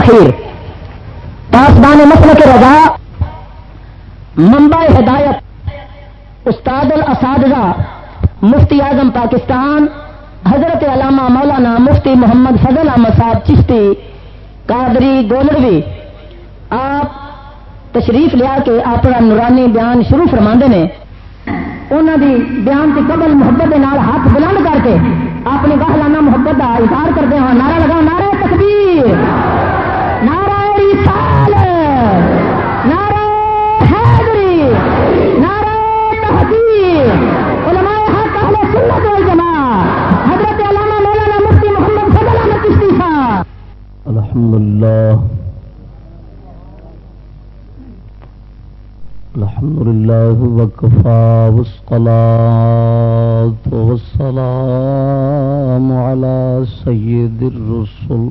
اخیر پاسبان مسل کے رضا۔ ممبئی ہدایت۔ استاد الاساتذہ مفتی اعظم پاکستان، حضرت علامہ مولانا مفتی محمد فضل احمد صاحب چشتی، قادری گولروی آپ تشریف لیا کے اپنا نورانی بیان شروع فرما نے۔ انہوں دی بیان کی قبل محبت کے ہاتھ بلند کر کے اپنی گاہلانہ محبت کا اظہار کرتے ہیں نعرہ لگا نعرہ تکبیر۔ نعرہ رسال الحمد لله وكفى والصلاة والسلام على سيد الرسل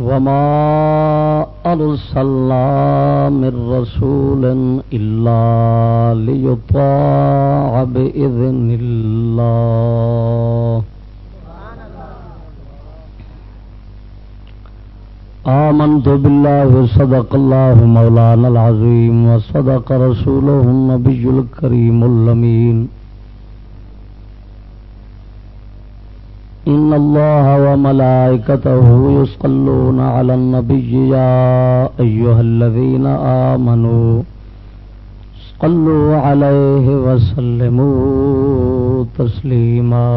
وما أرسلنا من رسول إلا ليطاع بإذن الله. آمنت بالله صدق الله مولانا العظيم وصدق رسوله النبي الكريم اللمين إن الله وملائكته يصلون على النبي يا أيها الذين آمنوا صلوا عليه وسلموا تسليما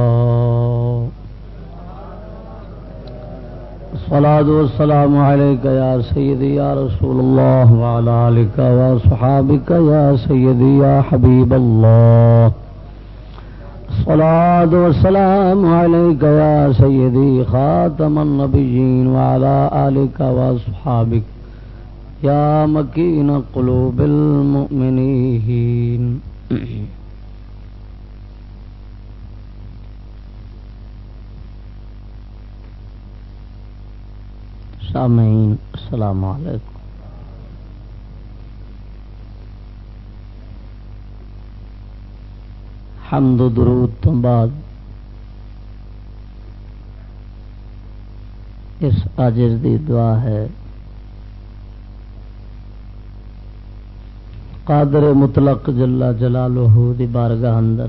الصلاة والسلام عليك يا سيدي يا رسول الله وعلى آلك وصحابك يا سيدي يا حبيب الله الصلاة والسلام عليك يا سيدي خاتم النبيين وعلى آلك وأصحابك يا مكين قلوب المؤمنين. سامعين السلام عليكم حمد و درود تو بعد اس آجر دی دعا ہے۔ قادر مطلق جلا جلالہ دی بارگاہ اندر۔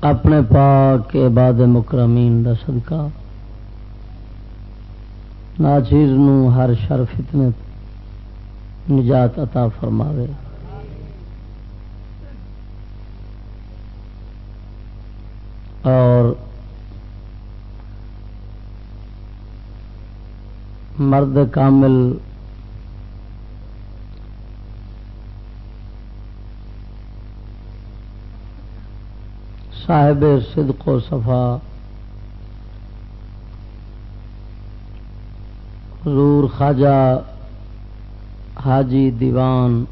اپنے پاک بعد مکرمین دا صدقہ۔ ناچیز نو ہر شر فتنے نجات عطا فرماوے۔ اور مرد کامل صاحب صدق و صفا حضور خواجہ حاجی دیوان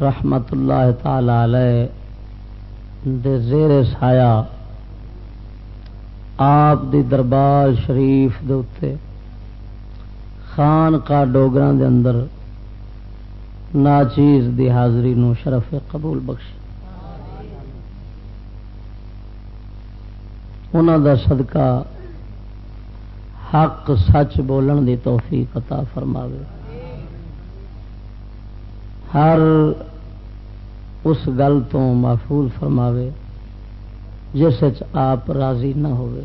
رحمت اللہ تعالی علیہ دے زیر سایا آپ دی دربار شریف دے اتے خان کا ڈوگر دے اندر ناچیز دی حاضری نو شرف قبول بخش انہوں دا صدقہ حق سچ بولن دی توفیق عطا فرماوے۔ ہر اس گل تو محفوظ فرماوے جس آپ راضی نہ ہوئے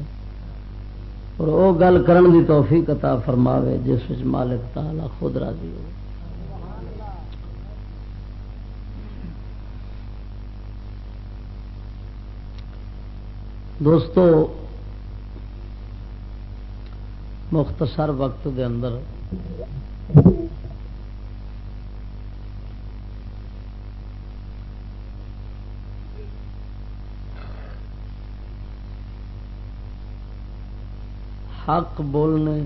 اور وہ گل کرن دی توفیق عطا فرماوے جس مالک تعالی خود راضی ہو دوستو، مختصر وقت دے اندر حق بولنے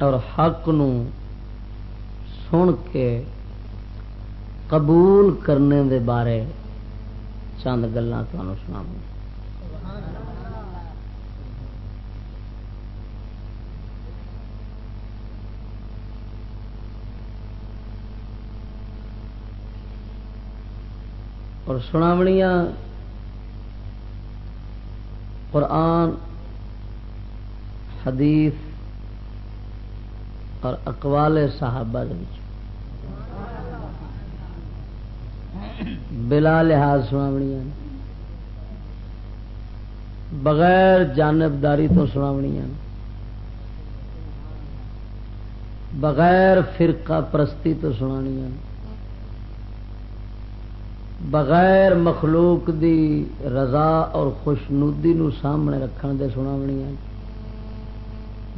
اور حق نو سن کے قبول کرنے دے بارے چند گلان تمہیں سنا اور سناونیاں قرآن حدیث اور اقوال صحابہ بلا لحاظ سناونیاں بغیر جانبداری تو سناونیاں بغیر فرقہ پرستی تو سنانیاں بغیر مخلوق دی رضا اور خوشنودی نو سامنے رکھن دے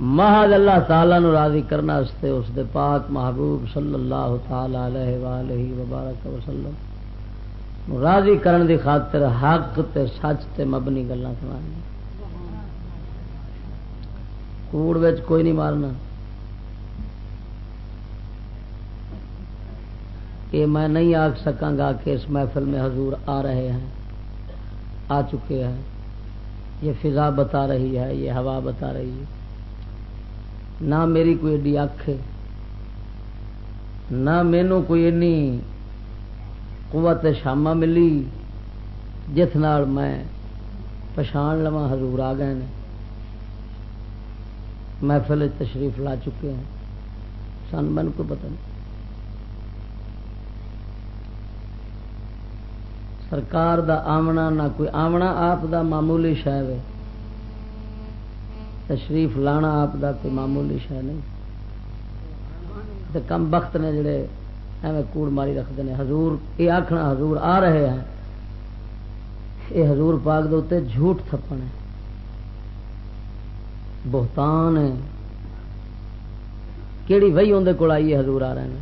محض اللہ تعالی نو راضی کرنا اس دے پاک محبوب صلی اللہ تعالی علیہ وآلہ وبارک وسلم راضی کرن دی خاطر حق تے سچ تے مبنی گلا سنانی کوڑ وچ کوئی نہیں مارنا۔ یہ میں نہیں آ سکاں گا کہ اس محفل میں حضور آ رہے ہیں، آ چکے ہیں۔ یہ فضا بتا رہی ہے، یہ ہوا بتا رہی ہے۔ نہ میری کوئی ایڈی اکھ نہ مینو کوئی اینی قوت شامہ ملی جس نال میں پچھان لوا حضور آ گئے ہیں محفل تشریف لا چکے ہیں۔ سن من کو پتہ نہیں۔ سرکار دا آمنا نہ کوئی آمنا، آپ دا معمولی شہ تشریف لانا آپ دا کوئی معمولی شہ نہیں۔ کم بخت نے جڑے ایویں کوڑ ماری رکھتے ہیں حضور یہ آخنا حضور آ رہے ہیں۔ یہ حضور پاک دے جھوٹ تھپن ہے بہتان ہے کہڑی وہی اندر کول آئی ہے حضور آ رہے ہیں۔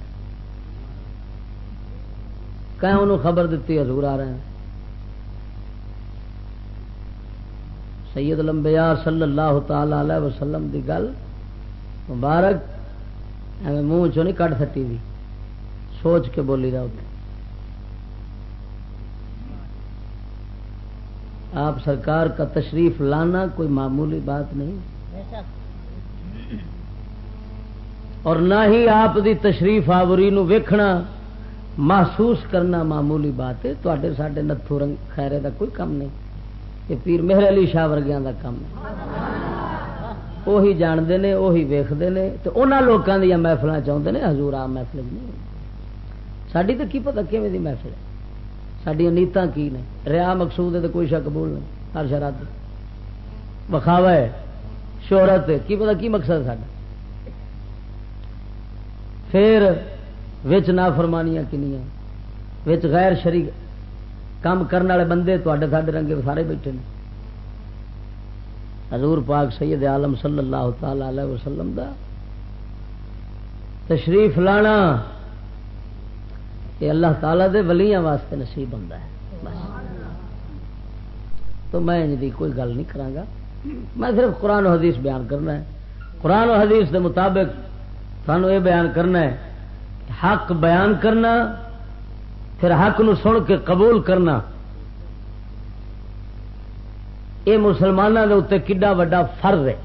کہ انہوں خبر دیتی حضور آ رہے ہیں۔ سید الانبیاء صلی اللہ تعالی علیہ وسلم دی گل مبارک منہ چو نہیں کٹ سٹی دی، سوچ کے بولی رہا ہوتے آپ سرکار کا تشریف لانا کوئی معمولی بات نہیں۔ اور نہ ہی آپ دی تشریف آوری نو ویکھنا، محسوس کرنا معمولی بات ہے تے سڈے نتھو رنگ خیرے دا کوئی کم نہیں۔ یہ پیر مہر علی شاہ ورگیا کا کام ہے۔ وہی جانتے ہیں وہی ویختے ہیں تو انہوں لوگوں دیا محفل چاہتے ہیں ہزور آ محفل نہیں۔ ساری تو کی پتا کھے دی محفل ہے؟ سڈیا نیتا کی نے؟ ریا مقصود ہے تو کوئی شک قبول نہیں، ہر شرط بخاوا ہے، شہرت کی پتا کی مقصد ساڈا؟ پھر وچ نافرمانیاں کنیاں؟ وچ غیر شریک کام کرنے والے بندے تے ساڈے رنگے سارے بیٹھے ہیں حضور پاک سید عالم صلی اللہ تعالی علیہ وسلم دا تشریف لانا یہ اللہ تعالی دے ولیاں واسطے نصیب ہوتا ہے۔ تو میں دی کوئی گل نہیں کرا میں صرف قرآن و حدیث بیان کرنا ہے۔ قرآن و حدیث دے مطابق سانو یہ بیان کرنا ہے حق بیان کرنا پھر حق نو سن کے قبول کرنا۔ یہ مسلمانوں کے اتنے کڈا وا فرض ہے۔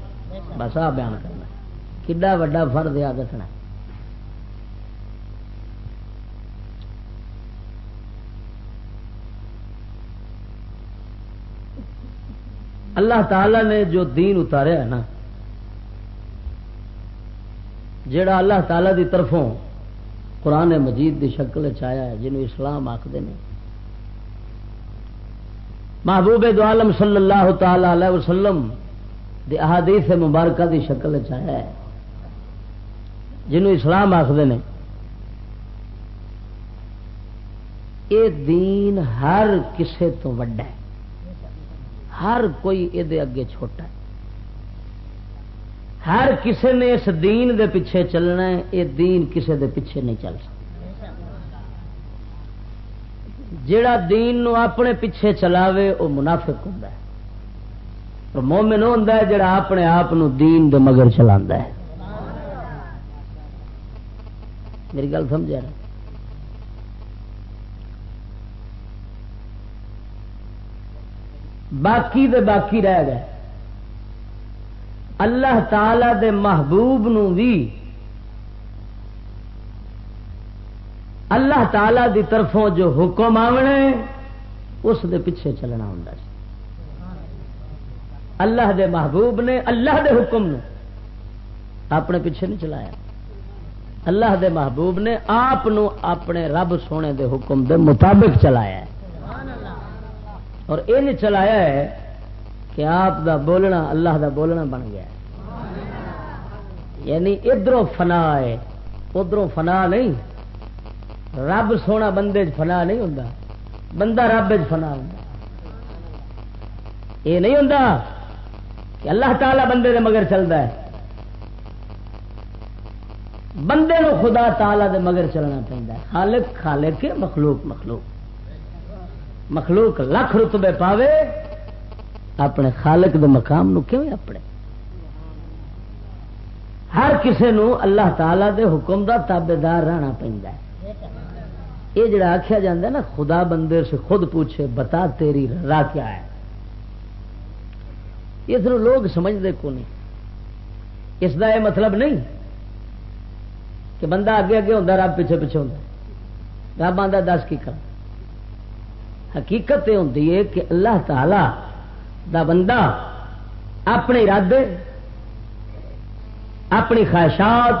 بس آ بیان کرنا۔ کڈا وا فرض ہے دسنا۔ اللہ تعالی نے جو دین اتاریا ہے نا جڑا اللہ تعالی دی طرفوں قرآن مجید دی شکل چایا ہے، جنہوں اسلام آخر نے۔ محبوب دو عالم صلی اللہ تعالی علیہ وسلم دی احادیث مبارکہ دی شکل چایا ہے۔ جنہوں اسلام آخر نے۔ یہ دین ہر کسے تو وڈا ہے۔ ہر کوئی یہ اگے چھوٹا ہے۔ ہر کسے نے اس دین دے پیچھے چلنا ہے، یہ دین کسے دے پیچھے نہیں چل سکتا۔ جڑا دین نو اپنے پیچھے چلاوے، وہ منافق ہوں اور مومن ہوں جڑا اپنے آپ دین دے مگر چلا ہے۔ میری گل سمجھا رہا باقی دے باقی رہ گئے۔ اللہ تعالی دے محبوب نو بھی اللہ تعالی دی طرفوں جو حکم آنے اس دے پیچھے چلنا ہوں جی۔ اللہ دے محبوب نے اللہ دے حکم نو اپنے پیچھے نہیں چلایا۔ اللہ دے محبوب نے آپ اپنے رب سونے دے حکم دے مطابق چلایا ہے۔ اور یہ چلایا ہے کہ آپ دا بولنا اللہ دا بولنا بن گیا۔ یعنی ادھر فنا ہے ادھر فنا نہیں۔ رب سونا بندے فنا نہیں ہوں بندہ رب فنا ہوں یہ نہیں ہوں کہ اللہ تعالی بندے دے مگر چلتا ہے۔ بندے نو خدا تعالی دے مگر چلنا پہنتا ہے۔ خالق خالق کے مخلوق مخلوق۔ مخلوق لکھ رتبے پاوے۔ اپنے خالق دے مقام نو کیوں اپنے؟ ہر کسے نو اللہ تعالی دے حکم دا تابے دار رہنا پہنتا ہے۔ یہ جڑا آخیا جا نا، خدا بندے سے خود پوچھے، بتا تیری رضا کیا ہے؟ اس لوگ سمجھتے کو نہیں۔ اس دا یہ مطلب نہیں کہ بندہ اگے اگے ہوتا رب پیچھے پیچھے ہوتا رب آتا دس کی کر۔ حقیقت یہ ہوتی ہے کہ اللہ تعالی دا بندہ اپنے ارادے، اپنی خواہشات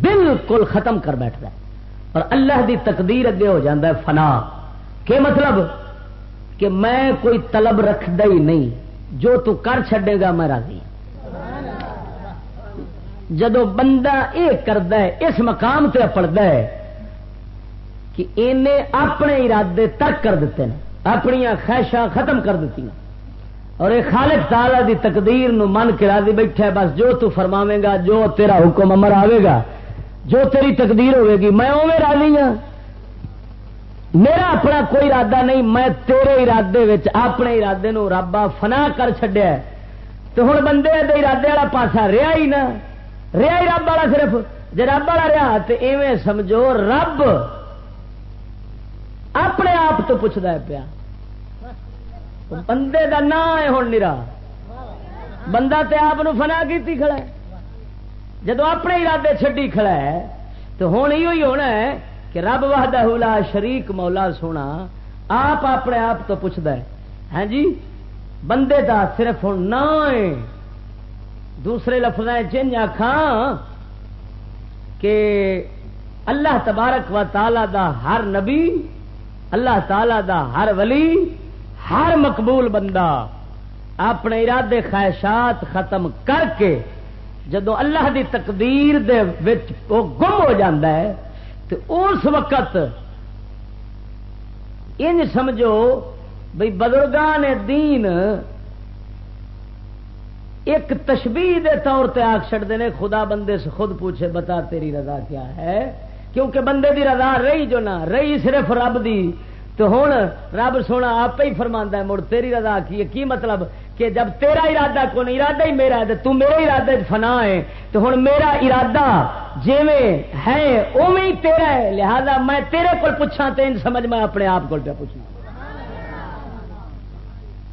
بالکل ختم کر بیٹھتا ہے۔ اور اللہ دی تقدیر اگے ہو جاتا ہے، فنا۔ کہ مطلب؟ کہ میں کوئی طلب رکھدا ہی نہیں۔ جو تو کر چھڈے گا، میں راضی ہوں۔ جدو بندہ یہ کرد اس مقام سے پڑتا ہے کہ انہیں اپنے ارادے ترک کر دیتے ہیں۔ اپنی خواہشاں ختم کر دیتی ہیں اور یہ خالق تعالی دی تقدیر نو من کے راضی بیٹھا ہے، بس جو تو فرماوے گا، جو تیرا حکم امر آئے گا، جو تیری تقدیر ہوے گی، میں اوے راضی ہوں میرا اپنا کوئی ارادہ نہیں، میں تیرے ارادے وچ اپنے ارادے نو ربا فنا کر چڈیا تو ہوں بندے دے ارادے والا پاسا رہا ہی نہ رہا ہی رب والا صرف۔ جی رب والا رہا تو ایویں سمجھو رب اپنے آپ تو پوچھتا ہے پیا۔ بندے کا نام ہے ہوں نرا۔ بندہ تے آپ فنا کی کھڑا ہے۔ جدو اپنے ارادے چڈی کھڑا ہے، تو ہوں یہ ہونا ہے کہ رب لا شریک مولا سونا، آپ اپنے آپ تو پوچھتا ہے۔ ہاں جی بندے دا صرف ہوں نہ دوسرے لفظ چن آخان کہ اللہ تبارک و تعالی دا ہر نبی اللہ تعالی دا ہر ولی، ہر مقبول بندہ اپنے ارادے خواہشات ختم کر کے جدو اللہ دی تقدیر دے وچ وہ گم ہو جاتا ہے، تو اس وقت ان سمجھو بھائی بزرگان دین ایک تشبیح دے طور تے آگ چڑھتے ہیں خدا بندے سے خود پوچھے، بتا تیری رضا کیا ہے؟ کیونکہ بندے دی رضا رہی جو نہ، رہی صرف رب دی۔ تو ہوں رب سونا آپ ہی فرما ہے، مڑ تیری رضا کی کی مطلب؟ کہ جب تیرا ارادہ کو نہیں ارادہ ہی میرا ہے، تو میرے ارادے فنا ہے۔ تو ہوں میرا ارادہ جی ہے اوے ہی تیرا ہے۔ لہذا میں تیرے کو پوچھا تو سمجھ میں اپنے آپ کو پہ پوچھنا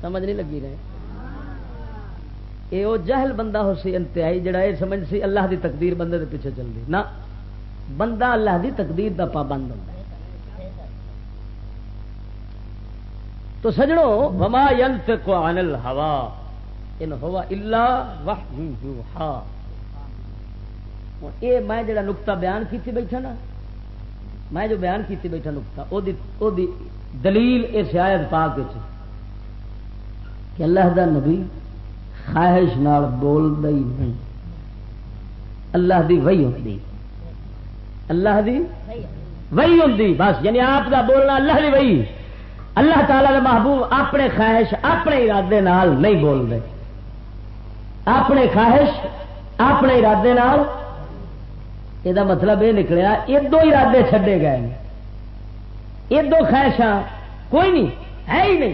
سمجھ نہیں لگی رہے؟ یہ وہ جہل بندہ ہو سی، انتہائی جڑا یہ سمجھ سی، اللہ دی تقدیر بندے دے پیچھے چل رہی نہ۔ بندہ اللہ دی تقدیر دا پابند ہوتا تو سجڑوں وما ينطق عن الهوى ان هو الا وحی یوحى اے میں جڑا نقطہ بیان کیتی بیٹھا نا، میں جو بیان کیتی بیٹھا نقطہ، او دی او دی دلیل اس آیت پاک وچ کہ اللہ دا نبی خواہش نال بولدا ہی نہیں۔ اللہ دی وحی ہوندی۔ ہے اللہ دی وہی ہوں بس یعنی آپ کا بولنا اللہ دی وہی اللہ تعالی کا محبوب اپنے خواہش اپنے ارادے نال نہیں بولتے اپنے خواہش اپنے ارادے نال۔ یہ مطلب یہ نکلیا ادو ارادے چھڈے گئے۔ ادو خواہشاں کوئی نہیں، ہے ہی نہیں۔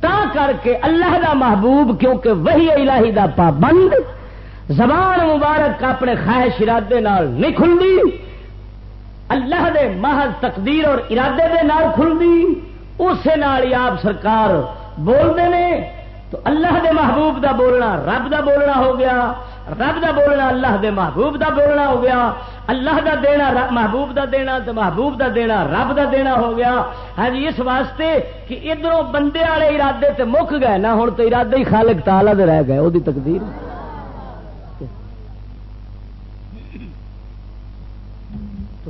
تا کر کے اللہ دا محبوب کیونکہ وہی الہی دا پابند زبان مبارک اپنے خواہش ارادے نال نہیں کھلتی اللہ دے محض تقدیر اور ارادے دے نال کھلتی اسے نال ہی آپ سرکار بولتے نے۔ تو اللہ دے محبوب دا بولنا رب دا بولنا ہو گیا، رب دا بولنا اللہ دے محبوب دا بولنا ہو گیا۔ اللہ دا دینا محبوب دا دینا تو محبوب دا دینا رب دا دینا ہو گیا۔ ہاں جی اس واسطے کہ ادھر بندے والے ارادے تے مک گئے نا ہوں تو ارادے ہی خالق تالا دے رہ گئے وہ تقدیر۔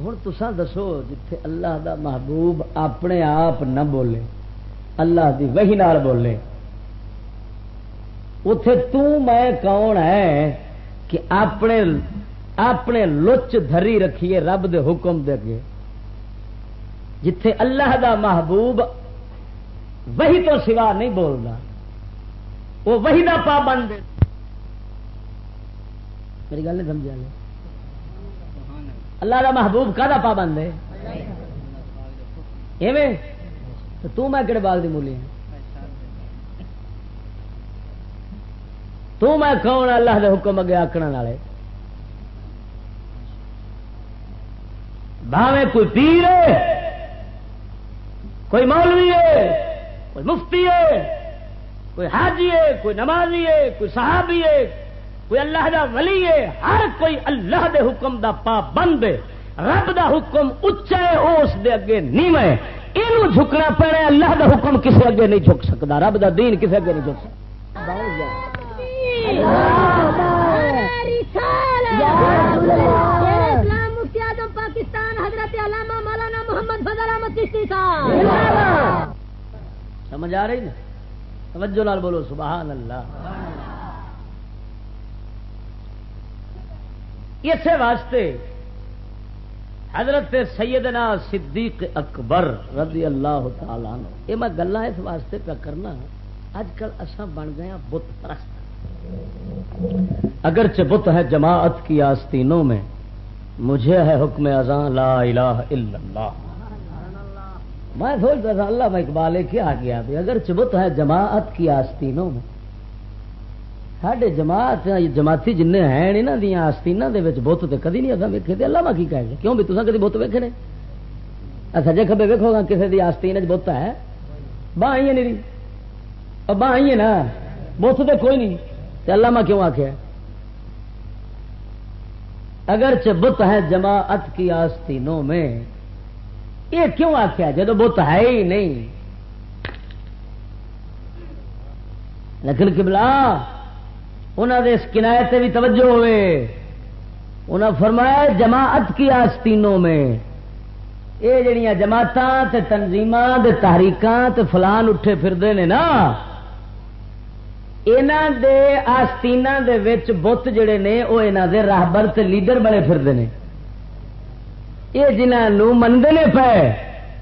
ہوں تسا دسو جتھے اللہ دا محبوب اپنے آپ نہ بولے، اللہ دی وہی نال بولے۔ اتے میں کون ہے کہ اپنے اپنے لچ دھری رکھیے رب دے حکم دے اگے۔ جتھے اللہ دا محبوب وہی تو سوا نہیں بولنا وہ وہی دا پابند میری گل نہیں سمجھا لے۔ اللہ کا محبوب کا پابند ہے؟ ایویں؟ تو تو میں کہڑے باغ کی مولی ہوں تو میں کون اللہ دے حکم اگے آکڑ والے بھاوے کوئی پیر ہے؟ کوئی مولوی ہے؟ کوئی مفتی ہے؟ کوئی حاجی ہے؟ کوئی نمازی ہے؟ کوئی صحابی ہے؟ کوئی اللہ دا ولی ہے، ہر کوئی اللہ دے حکم دا پابند ہے۔ رب دا حکم اچا ہے، اس دے اگے نیم ہے۔ یہ جھکنا پینا اللہ دا حکم کسے اگے نہیں جھک سکتا۔ رب دا دین کسے اگے نہیں جھک سکتا۔ پاکستان حضرت علامہ مولانا محمد فضل احمد چشتی صاحب سمجھ آ رہی نا؟ توجہ لال بولو، سبحان اللہ۔ اسی واسطے حضرت سیدنا صدیق اکبر رضی اللہ تعالی عنہ۔ یہ میں گلا اس واسطے پہ کرنا اج کل اصا بن گیا بت پرست۔ اگرچہ بت ہے جماعت کی آستینوں میں، مجھے ہے حکم ازاں لا الہ الا اللہ۔ میں سوچتا تھا، اللہ میں اقبال کیا گیا اگر چبت ہے جماعت کی آستینوں میں سڈے جماعت جماعتی جن ہیں یہاں دیا آستین بت تو کدی نہیں اصل ویکے اللہ میں کی کہہ گیا کیوں بھی تصا کدی بت ویکے نے؟ سجے کبے ویکو گا کسی کی آستین بت ہے باہ آئی نہیں باہ آئی ہے نا، بت تو کوئی نہیں۔ اللہ میں کیوں آخیا اگر بت ہے جماعت کی آستینوں میں، یہ کیوں آخیا جدو بت ہے ہی نہیں؟ لیکن کبلا انہوں نے اس کنایت بھی توجہ ہوئے۔ انہوں نے فرمایا جماعت کی آستینوں میں۔ یہ جڑیاں جماعت تنظیم تحریک فلان اٹھے پھرتے ہیں نا۔ یہاں دے آستین دے وچ بت جڑے نے وہ یہاں دے راہبر تے لیڈر بنے پھرتے ہیں یہ جنہوں منگے نے پے۔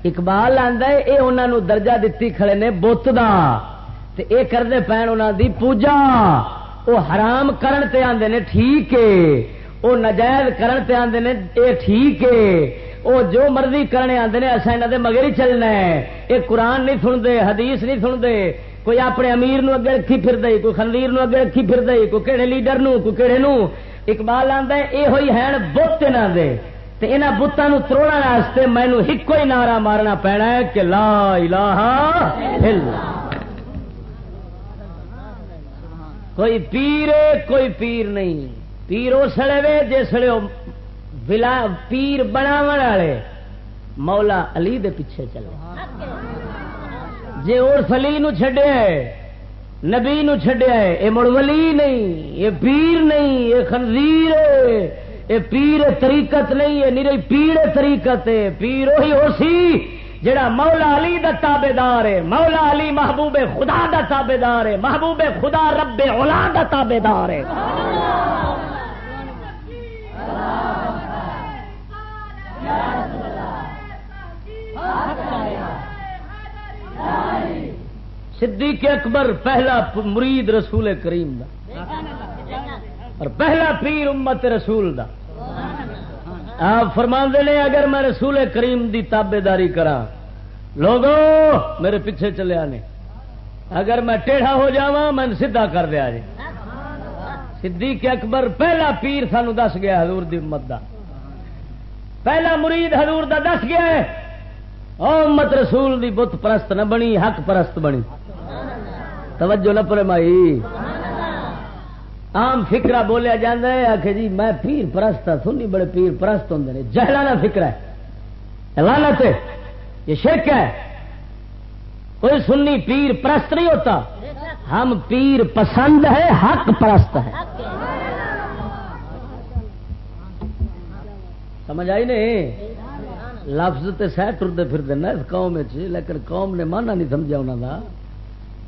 اقبال آتا ہے یہ انہوں درجہ دتی کھڑے نے بت دا۔ تے اے کرتے پین انہوں دی پوجا۔ وہ حرام کرن تے آندے نے ٹھیک ہے۔ وہ نجائز کرن تے آندے نے اے ٹھیک ہے۔ وہ جو مرضی کرنے آندے نے اصا یہاں دے مگر ہی چلنا ہے۔ یہ قرآن نہیں سنتے، حدیث نہیں سنتے۔ کوئی اپنے امیر نو اگے رکھی پھر دے کوئی خنویر نو اگے رکھی پھر دے کوئی کہڑے لیڈر نو، کوئی کہڑے نو۔ اقبال آتا ہے یہ ہوئی ہے بت یہاں دے۔ تے انہاں بتاں تروڑا واسطے مینو ایک ہی نعرہ مارنا پینا ہے کہ لا الہ الا کوئی پیر کوئی پیر نہیں۔ پیر اسلے وے جسے ولا پیر بناو والے۔ مولا علی دے پیچھے چلے جے اور فلی نو چھڈیا ہے، نبی نو چھڈیا ہے، اے مڑ ولی نہیں یہ پیر نہیں یہ خنزیر ہے۔ یہ پیر طریقت نہیں ہے نیری پیر طریقت ہے۔ پیر وہی ہو سی۔ جڑا مولا علی دا تابے دار ہے، مولا علی محبوب خدا دا تابے دار ہے، محبوب خدا رب اولا دا تابے دار ہے۔ صدیق اکبر پہلا مرید رسول کریم دا اور پہلا پیر امت رسول دا۔ آپ فرما نے اگر میں رسول کریم دی تابے داری کرا لوگو، میرے پیچھے چلے آنے۔ اگر میں ٹیڑھا ہو جا میں سیدھا کر دیا جی۔ صدیق اکبر، پہلا پیر سانو دس گیا حضور دی امت دا۔ پہلا مرید حضور دا دس گیا ہے۔ او امت رسول دی بت پرست نہ بنی، حق پرست بنی۔ توجہ نہ پرے مائی عام فکرا بولیا جاتا ہے آخ جی میں پیر پرست ہوں سنی بڑے پیر پرست ہوں نے۔ جہلانا فکر ہے۔ لانت یہ شرک ہے۔ کوئی سنی پیر پرست نہیں ہوتا۔ ہم پیر پسند ہے، حق پرست ہے۔ سمجھ آئی نہیں؟ لفظ تے سہ ٹرتے پھرتے نا اس قوم لیکن قوم نے مانا نہیں سمجھا انہوں کا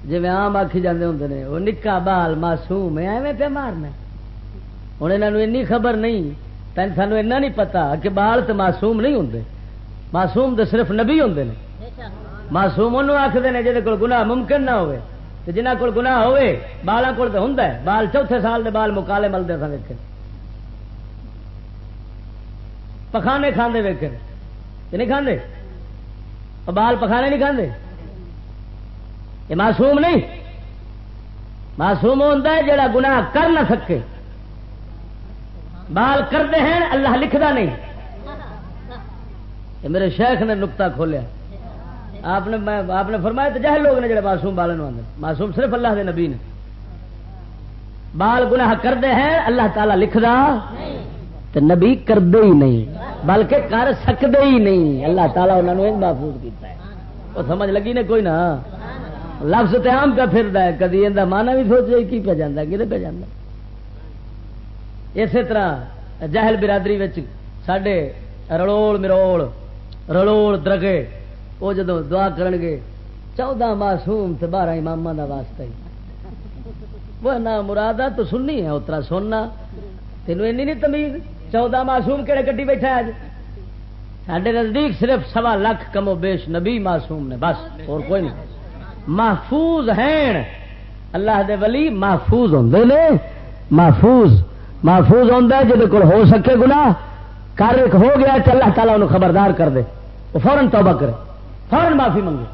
جی آم آخی جانے ہوں نے، وہ نکا بال معصوم ہے، ایویں پہ مارنا ہوں یہاں این خبر نہیں تین سانو ایسا نہیں پتا کہ بال تو معصوم نہیں ہوں معصوم تو صرف نبی ہوں نے۔ معصوم انہوں آخر نے جہد کو گناہ ممکن نہ ہوئے۔ تو جنہ کول گناہ ہوئے، بالاں کول تو ہوں بال چوتھے سال دے بال مکالے ملتے سن ویک پخانے کھانے ویک نہیں کھانے بال پخانے نہیں کھانے یہ معصوم نہیں۔ معصوم ہوتا ہے جڑا گناہ کر نہ سکے۔ بال کرتے ہیں، اللہ لکھتا نہیں۔ یہ میرے شیخ نے نکتا کھولیا۔ آپ نے آپ نے فرمایا تو جہل لوگ نے جڑے معصوم بالن آدھے معصوم صرف اللہ دے نبی نے۔ بال گناہ کرتے ہیں، اللہ تعالی لکھدا۔ تو نبی کرتے ہی نہیں، بلکہ کر سکتے ہی نہیں۔ اللہ تعالیٰ انہوں نے محفوظ کیتا ہے۔ وہ سمجھ لگی نے کوئی نہ؟ لفظ تو آم پہ پھر ہے، کدی یہ مانا بھی سوچ کی پہ جانا کہ پہ جانا اسی طرح جہل برادری سڈے رلوڑ مروڑ رلوڑ درگے وہ جدو دعا کرن گے چودہ معصوم تے بارہ امام کا واسطہ ہی۔ وہ نہ مرادہ تو سننی ہے، اترا سننا۔ تینوں این نہیں تمیز؟ چودہ معصوم کہڑے کٹی بیٹھا ہے سڈے نزدیک صرف سوا لاکھ کمو بیش نبی معصوم نے، بس، اور کوئی نہیں۔ محفوظ ہیں۔ اللہ دے ولی محفوظ ہوں نے۔ محفوظ محفوظ ہوں جہد کو ہو سکے گنا کر ایک ہو گیا تو اللہ تعالیٰ انہوں خبردار کر دے۔ وہ فوراً توبہ کرے۔ فوراً معافی منگے۔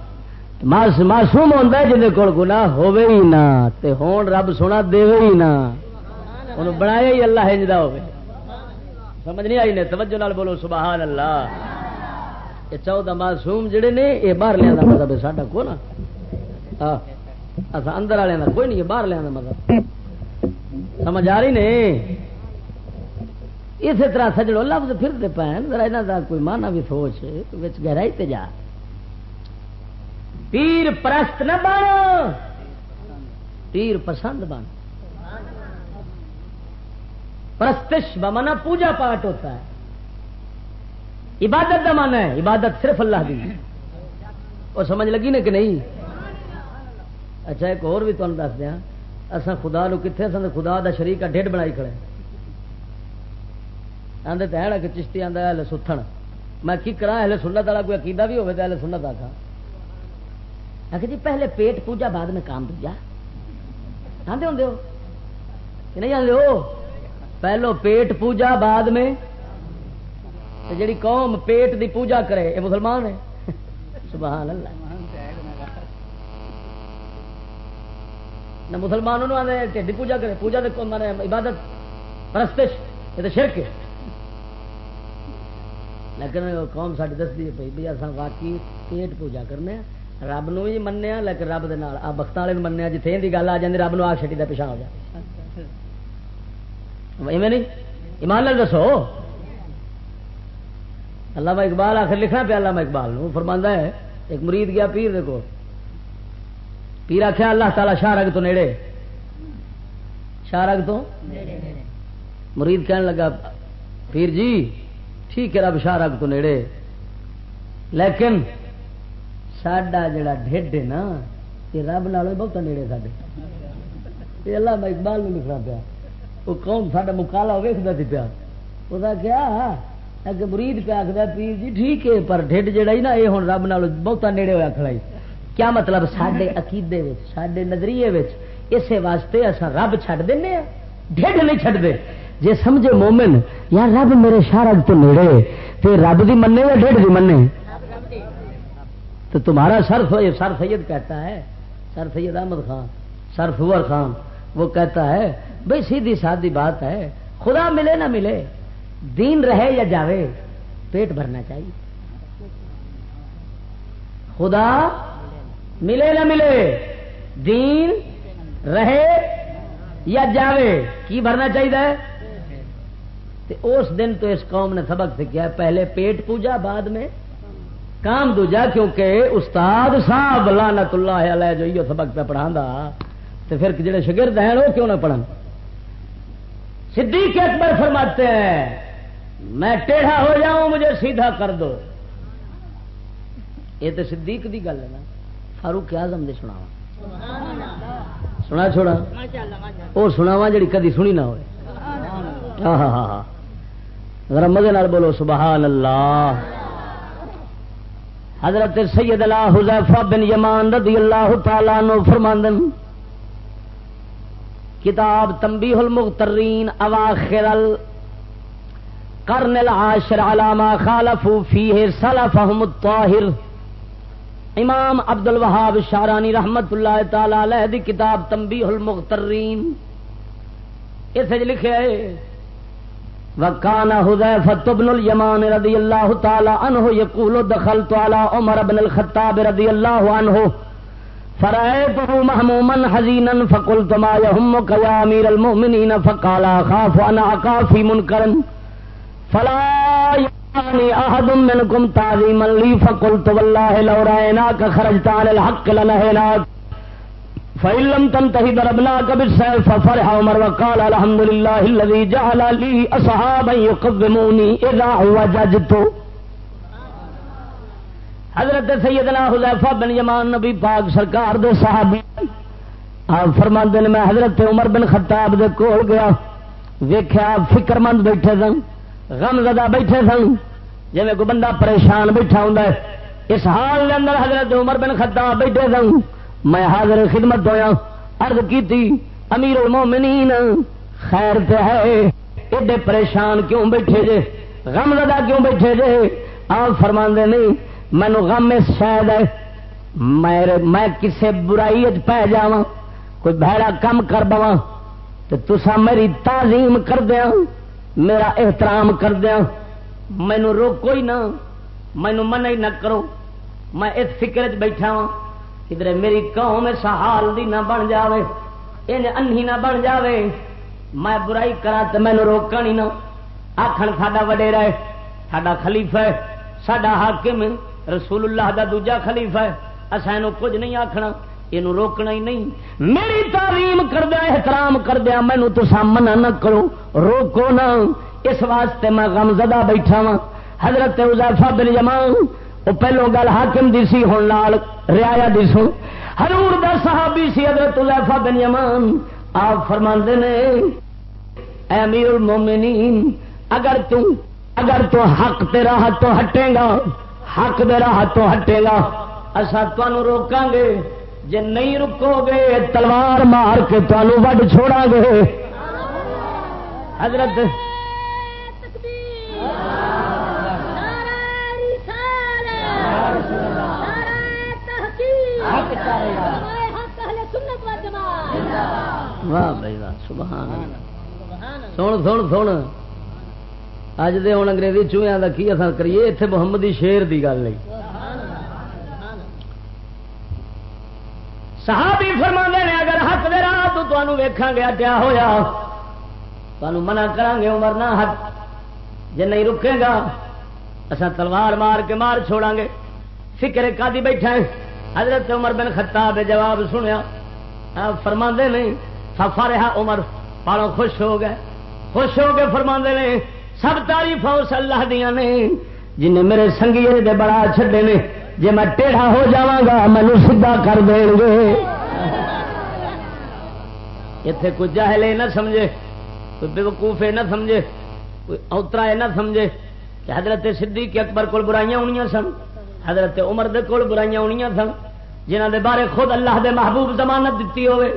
معصوم ہوں جہد کول گنا ہوے ہی نہ۔ تے ہون رب سونا دے ہی نہ۔ انہوں بنایا ہی اللہ ہجدا ہوے سمجھ نہیں آئی نے؟ توجہ نال بولو، سبحان اللہ۔ یہ چودہ معصوم جڑے نے، یہ باہر لیا مطلب ہے، ساڈا کو نا ہاں۔ اندر والے کا کوئی نہیں باہر لیا مطلب۔ سمجھ آ رہی نے اسی طرح سجڑو لفظ پھرتے پے ذرا یہاں کا کوئی مانا بھی سوچ گہرائی تے جا۔ پیر پرست نہ بن۔ پیر پسند بن۔ پرستش بمانا پوجا پاٹ ہوتا ہے۔ عبادت کا مانا ہے، عبادت صرف اللہ کی وہ سمجھ لگی نا کہ نہیں؟ اچھا ایک اور بھی تمہیں دس دیا اصا خدا نو کتنے سن؟ خدا دا شریک ڈیڈ بنائی کھڑے۔ آدھے تو ہے کہ چشتی آدھا ہلے ستھن۔ میں کی کرا ہلے سنت والا کوئی عقیدہ بھی ہوگا تو ہلے سنت آخا آخر جی پہلے پیٹ پوجا بعد میں کام دیا آدھے ہوں ہو؟ کہ نہیں آدھے ہو؟ پہلو پیٹ پوجا بعد میں۔ جڑی قوم پیٹ دی پوجا کرے، یہ مسلمان ہے۔ سبحان اللہ۔ نہ مسلمانوں آدھے ٹھڈی پوجا کرے، پوجا دیکھو عبادت، پرستش، یہ تو شرک ہے۔ لیکن قوم ساری دستی پی بھی اصل واقعی پیٹ پوجا کرنے رب نو بھی منیا لیکن رب دے آ بخت والے منیا جتنے کی گل آ جاتی رب نو آ چٹی کا پیچھا ہو جائے ایویں نہیں؟ ایمان لال دسو۔ اللہ اقبال آخر لکھنا پیا، اللہ اقبال نو فرماندہ ہے، ایک مرید گیا پیر دیکھو پیر آخیا اللہ تعالی شاہ رگ تو نیڑے۔ شاہ رگ تو مرید کہنے لگا، پیر جی ٹھیک ہے، رب شاہ رگ تو نیڑے۔ لیکن ساڈا جڑا ڈھڈ ہے نا، یہ رب نال بہت نیڑے ساڈے۔ یہ اللہ میں اقبال میں لکھنا پیا۔ وہ کون ساڈا مکالا ویکتا سی پیا۔ وہ کیا؟ اگے مرید پہ آخر پیر جی ٹھیک ہے، پر ڈھڈ جڑا ہی نا، یہ ہوں رب نال بہتا نیڑے ہوا کھڑائی کیا مطلب سڈے عقیدے سڈے نظریے اسے واسطے اصا رب چڈ دینا ڈھڈ نہیں چڈتے جی سمجھے مومن، یا رب میرے شارگ تو نیڑے تو رب دی منے یا ڈھڈ دی منے تو تمہارا سر سر سید کہتا ہے، Sir Syed Ahmad Khan, Sir for Khan, وہ کہتا ہے بھائی سیدھی سادی بات ہے، خدا ملے نہ ملے، دین رہے یا جاوے، پیٹ بھرنا چاہیے۔ خدا ملے نہ ملے، دین رہے یا جاوے، کی بھرنا چاہیے اس دن تو اس قوم نے سبق سیکھا پہلے پیٹ پوجا، بعد میں کام دوجا، کیونکہ استاد صاحب لانت اللہ علیہ جو یہ سبق پہ پڑھا تو پھر جڑے شگرد ہیں، وہ کیوں نہ پڑھن؟ صدیق اکبر فرماتے ہیں، میں ٹیڑھا ہو جاؤں، مجھے سیدھا کر دو۔ یہ تو صدیق دی گل ہے نا۔ فاروق آزم دے سنا سنا چھوڑا؟ وہ سناوا جڑی کدی سنی نہ ہوئے۔ ہاں ہاں ہاں ذرا مزے بولو سبحان اللہ حضرت سید اللہ حذیفہ بن یمان رضی اللہ تعالیٰ نو فرماندن، کتاب تنبیہ المغترین اواخر القرن العاشر علامہ خالفو فیہ سلفہم الطاہر۔ امام عبد الوہاب شارانی رحمت اللہ تعالی علیہ دی کتاب تنبیہ المغترین۔ اس لکھے وکان حذیفہ ابن الیمان رضی اللہ تعالی عنہ یقول، دخلت علی عمر بن الخطاب رضی اللہ عنہ فرأيته مهموما حزينا فقلت ما يهمك يا أمير المؤمنين فقال أخاف أنا أقافي منكرا فلا يعني أحد منكم تعظيما لي فقلت والله لو رأيناك خرجت عن الحق لنهيناك. فإن لم تنتهي ضربناك بالسيف ففرح عمر وقال الحمد لله الذي جعل لي أصحابا يقدموني إذا وجدت. حضرت سیدنا حذیفہ بن یمان نبی پاک سرکار دے صحابی آپ فرما نے، میں حضرت عمر بن خطاب دے کول گیا ویخیا فکر مند بیٹھے سن۔ غم زدہ بیٹھے سن۔ جی کوئی بندہ پریشان بیٹھا ہوں اس حال کے اندر حضرت عمر بن خطاب بیٹھے سن۔ میں حاضر خدمت ہویا، عرض کی تھی امیر المومنین، خیر تے ہے، ایڈے پریشان کیوں بیٹھے جے؟ غم زدہ کیوں بیٹھے جے؟ آپ فرما نہیں مینو غم شاید ہے۔ میں کسی برائی پی جا کوئی بہڑا کم کر بوا تو تسا میری تعظیم کر دیا میرا احترام کر دیا مینو روکو ہی نہ۔ مینو من ہی نہ کرو۔ میں اس فکر چ بیٹھا ہاں۔ وا کدھر میری قوم اس حال دی نہ بن جاوے۔ ان انہی نہ بن جاوے۔ میں برائی کرا تو مینو روکا نہیں نہ۔ آخر ساڈا وڈیرا ہے، ساڈا خلیفہ ہے، ساڈا حاکم رسول اللہ دا دوجا خلیفہ ہے۔ اصا یہ کچھ نہیں آخنا یہ روکنا ہی نہیں۔ میری تعلیم کردیا، احترام کردیا مینو تو منع نہ کرو، روکو نہ۔ اس واسطے میں غم زدہ بیٹھا وا حضرت ازیفا بن جمان وہ پہلو گل حاکم دی سی ہوں لال ریا دی سو ہرور دا صحابی سی، حضرت ازیفا بن جمان آپ فرما نے امیر المومنین، اگر تو اگر تو حق تیرا ہاتھوں ہٹے گا، حق دے راہ تو ہٹے گا اصا تمہوں روکا گے۔ جے نہیں رکو گے تلوار مار کے تمہوں وڈ چھوڑا گے حضرت واہ بھائی واہ، سبحان سن سن سن۔ اج دے ہوں انگریزی چوہیا کا کی اثر کریے اتنے محمدی شیر دی گل نہیں۔ صحابی فرما نے، اگر حق دے راہ تو تمہوں ویکھا گیا کیا ہویا۔ تمہوں منع کرا گے، عمر نہ حق جے نہیں رکے گا اصا تلوار مار کے مار چھوڑا گے۔ فکر کا بیٹھا ہے؟ حضرت عمر بن خطاب جواب سنیا۔ فرما نہیں ففا رہا عمر پالوں خوش ہو گئے۔ خوش ہو کے فرما نے، سب تاریف اس اللہ دیا نے جن میرے سنگیے دے بڑا چھڈے نے۔ جی میں ٹیڑھا ہو جاگا مینو سیدا کر دیں گے۔ اتے کوئی جاہلے نہ سمجھے، کوئی بے وقوفے نہ سمجھے، کوئی اوترا نہ سمجھے کہ حضرت صدیق اکبر کول برائیاں ہونی سن، حضرت عمر دے کول برائیاں ہونی سن جنہ دے بارے خود اللہ دے محبوب ضمانت دیتی ہوئے۔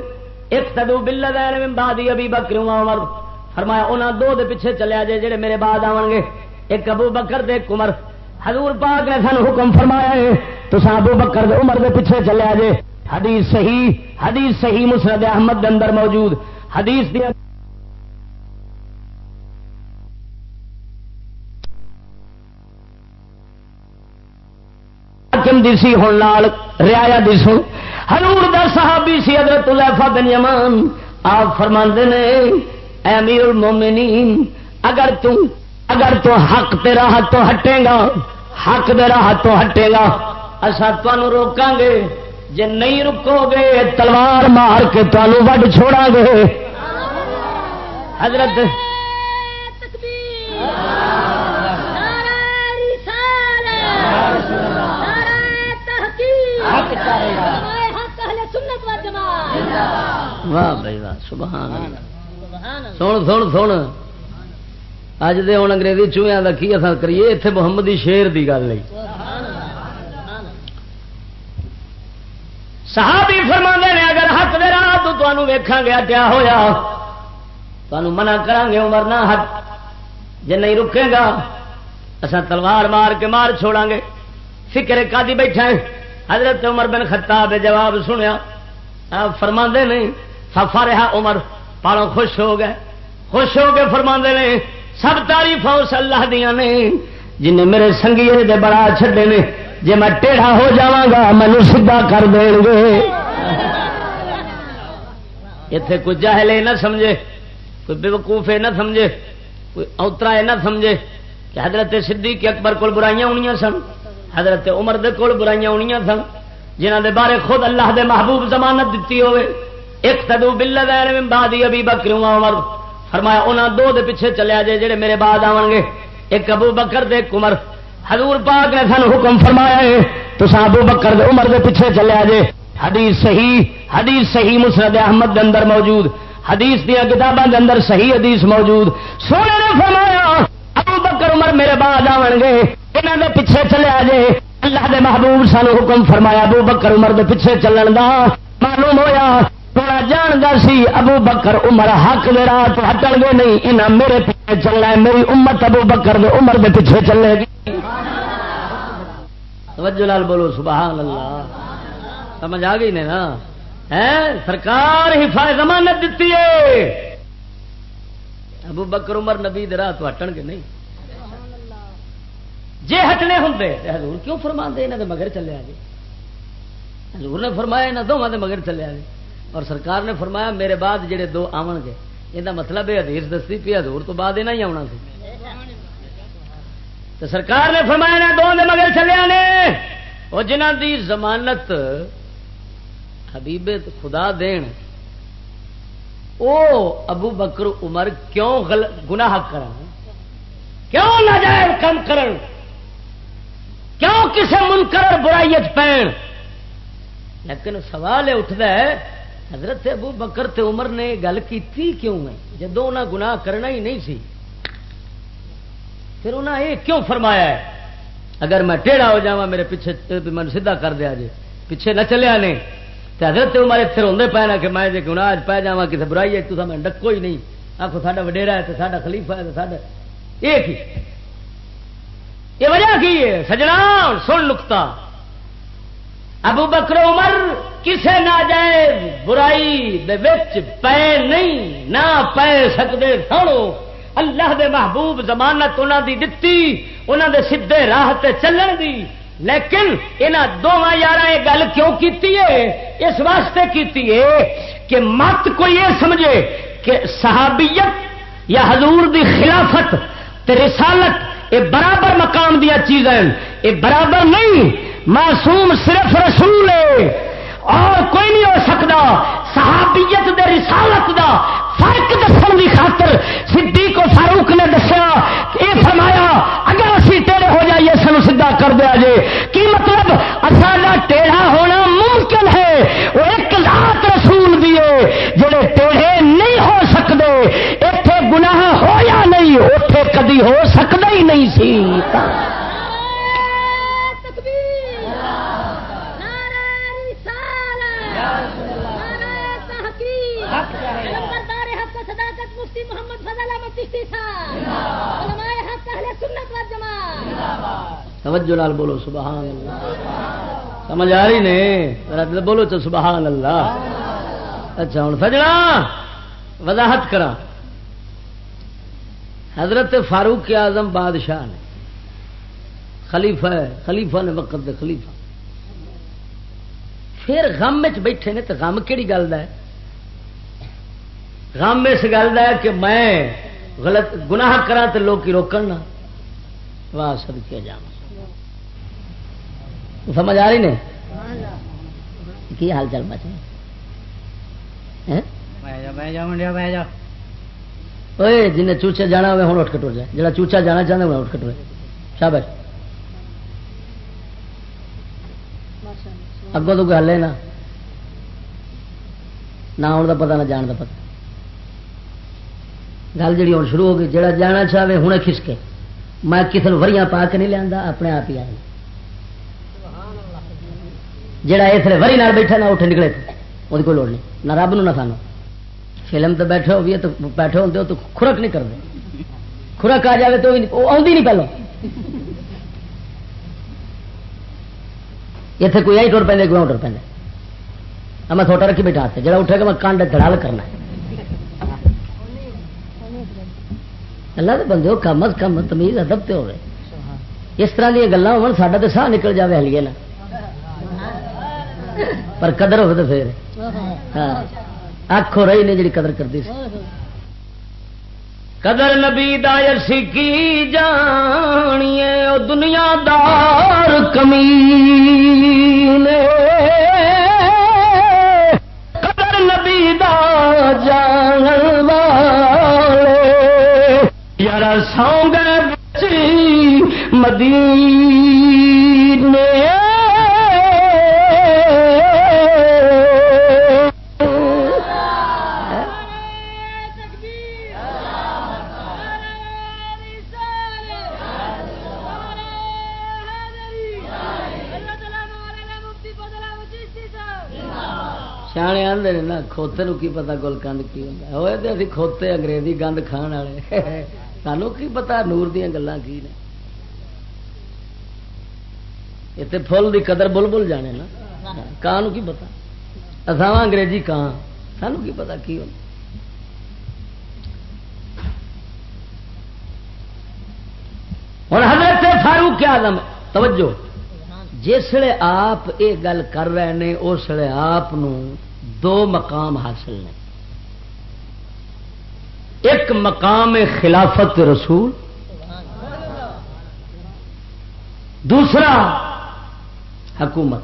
ایک تدو بل بادی ابھی بکری عمر۔ فرمایا، انہاں دو دے پیچھے چلے جے جڑے میرے بعد آن گے، ایک ابو بکر دے، ایک عمر۔ حضور پاک نے سن حکم فرمایا ہے تو ابو بکر دے عمر دے پیچھے چلے جے حدیث صحیح حدیث صحیح مسرد احمد دے اندر موجود۔ حدیث دیا حاکم دی سی، ہن نال رعایا دی سن۔ حضور دا صحابی سی، حضرت الفا بن یمان۔ آپ فرماندے نے، اے امیر المومنین اگر تو اگر تو حق تے راہ تو ہٹے گا حق دے راہ تو ہٹے گا۔ اسا تانوں روکاں گے جے نہیں رکو گے تلوار مار کے تانوں وڈ چھوڑا گے حضرت واہ بھائی واہ سبحان اللہ سبحان اللہ۔ سن سن سن۔ اج دے ہوں انگریزی چوہیاں کا کی اثر کریے؟ اتنے محمدی شیر دی گل نہیں۔ صحابی فرما نے، اگر حق دے راہ تو تمہوں ویکھاں گے کیا ہویا۔ تمہوں منع کریں گے عمر نہ ہٹ جے نہیں رکے گا اصا تلوار مار کے مار چھوڑا گے۔ فکر کا بیٹھا ہے۔ حضرت عمر بن خطاب جواب سنیا۔ آپ فرما نہیں ففا رہا عمر پالوں خوش ہو گئے۔ خوش ہو کے فرما نے سب تاریف اس اللہ دیا نے جن میرے سنگیے دے بڑا چھڈے نے جی میں ٹیڑھا ہو جاگا مینو سیدا کر دیں گے۔ اتے کوئی جاہلے نہ سمجھے، کوئی بے وقوفے نہ سمجھے، کوئی اوترا نہ سمجھے کہ حضرت صدیق اکبر کول برائیاں ہونی سن، حضرت عمر دے کول برائیاں ہونی سن جنہ دے بارے خود اللہ دے محبوب ضمانت دیتی ہوئے۔ ایک تدو بل بادی ابھی بکریوں عمر۔ فرمایا، انہاں دو دے پیچھے چلے جے جڑے میرے بعد آن گے ایک ابو بکر دے ایک عمر۔ حضور پاک نے سن حکم فرمایا ہے تو ابو بکر دے عمر دے پیچھے چلے جے حدیث صحیح حدیث صحیح مسرد احمد دے اندر موجود۔ حدیث دیا کتابوں دے اندر صحیح حدیث موجود۔ سونے نے فرمایا، ابو بکر عمر میرے بعد آن گے انہوں دے پیچھے چلے جے اللہ دے محبوب سانو حکم فرمایا، ابو بکر عمر دے پیچھے چلن دا معلوم ہویا تھوڑا جانتا سی، ابو بکر عمر حق دے راہ تو ہٹن گے نہیں انہیں میرے پیچھے چلنا ہے، میری امت ابو بکر دے عمر دے پیچھے چلے گی۔ توجہ لال بولو، سبحان اللہ۔ سمجھ آ گئی نے نا؟ سرکار حفاظت ضمانت دیتی ہے۔ ابو بکر عمر نبی دے راہ تو ہٹن گے نہیں۔ جے ہٹنے ہوں حضور کیوں فرما دے انہوں دے مگر چلے آجے حضور نے فرمایا یہاں دونوں دے مگر چلے آجے اور سرکار نے فرمایا میرے بعد جڑے دو آن گے۔ یہ مطلب ہے حدیث دستی پی حضور تو بعد یہاں ہی آنا سی۔ تو سرکار نے فرمایا دو دے مگر چلے نے۔ وہ جنہ دی ضمانت حبیب خدا دین، او ابو بکر عمر کیوں غل، گناہ کرن؟ کیوں ناجائز کم کرن؟ کیوں کسے منکر برائیت پین؟ لیکن سوال یہ اٹھتا ہے حضرت ابو بکر تے عمر نے گل کی کیوں ہے؟ جدو انہیں گناہ کرنا ہی نہیں سی۔ پھر انہیں یہ کیوں فرمایا ہے؟ اگر میں ٹیڑھا ہو جا میرے پیچھے من سیدھا کر دیا جی پیچھے نہ چلیا نے تو حضرت عمر اتنے روندے پے نا کہ میں جی گناہ پی جا کسی برائی ہے، تو میں ڈکو ہی نہیں۔ آخو ساڈا وڈیرا ہے تو ساڈا خلیفہ ہے تو ساڈا یہ کی؟ یہ وجہ کی ہے؟ سجنا سن لکتا ابو بکر عمر کسے ناجائز برائی دے وچ پے نہیں، نہ پے سکتے سنو۔ اللہ دے محبوب ضمانت انہوں دی دتی انہوں دے سیدے راہ تے چلن دی۔ لیکن یہاں دونوں یار یہ گل کیوں کیتی ہے؟ اس واسطے کیتی ہے کہ مت کوئی یہ سمجھے کہ صحابیت یا حضور دی خلافت تے رسالت، یہ برابر مقام دیا چیزیں یہ برابر نہیں معصوم صرف رسول ہے۔ اور کوئی نہیں ہو سکتا۔ صحابیت دے رسالت دا فرق دسن کی خاطر صدیق و فاروق نے دسیا۔ یہ فرمایا، اگر اسی ٹیڑے ہو جائیے سن سیدھا کر دیا جے کی مطلب؟ اصل ٹیڑھا ہونا ممکن ہے۔ وہ ایک ذات رسول دیے جڑے ٹیڑھے نہیں ہو سکتے اتے گناہ ہو یا نہیں اتے کدی ہو سکتا ہی نہیں سی تکبیر نعرہ رسالت نعرہ تحقیق علمبردار حق و صداقت مفتی محمد فضل احمد چشتی صاحب علماء حق اہل سنت و جماعت توجہ لال بولو، سبحان اللہ۔ سمجھ آ رہی نے؟ بولو تو سبحان اللہ۔ اچھا ہوں سجنا، وضاحت کرا حضرت فاروق اعظم بادشاہ نے، خلیفہ ہے خلیفہ نے وقت دے خلیفہ۔ پھر غم میں بیٹھے نے تو غم کہڑی گل ہے؟ غم اس گل ہے کہ میں غلط گناہ کرا تو لوگ روکن نہ واہ سد کیا جا سمجھ آ رہی نے کی حال چال بچ جن چوچے جانا ہوئے ہوں اٹھ کے ٹر جائے۔ جا چوچا جانا چاہتا ہوں اٹھ کے ٹرے شابش اگوں تو کوئی ہلے نہ نہ آن کا پتا نہ جان کا پتا گل جی ہوں شروع ہو گئی، جڑا جانا چاہے ہوں کھسکے میں کسی نے وریاں پا کے نہیں لیا اپنے آپ ہی آئے۔ جہا اس لیے وری بیٹھا نہ اٹھے نکلے وہ کوئی لوڑ نہیں۔ نہ رب نو نہ سانو فلم تو بیٹھے ہو بھی تو بیٹھے ہوتے ہو تو خورک نہیں کرتے خورک آ جائے تو آدھی نہیں پہلو۔ اتنے کوئی آئی ٹر پہ کوئی ٹر پہ میں تھوٹا رکھی بیٹھا جڑا اٹھے گا میں کانڈ دڑال کرنا اللہ کے بندے کم از کم تمیز ادب تے ہو رہے اس طرح دیا گلیں ہو سا تو ساہ نکل جائے ہلیے نا پر قدر ہو تو پھر۔ ہاں۔ اکھ ہو رہی نے جی قدر کرتی سی۔ قدر نبی دائر کی جانیے، او دنیا دار کمی قدر نبی دا جان سو گئے مدینے۔ سیانے آدھے نا کھوتے نو کی پتا گل کند کی ہوتا ہوئے تو ابھی کھوتے انگریزی گند کھان والے سانو کی پتا نور دیا گلان کی نے اتنے فل دی قدر بل بل جانے نا کان کی پتا اصاوا انگریزی کان سانو کی پتا کی ہوتا ہوں حضرت فاروق آدم توجہ جسے آپ یہ گل کر رہے ہیں اس لیے آپ دو مقام حاصل نے ایک مقام خلافت رسول دوسرا حکومت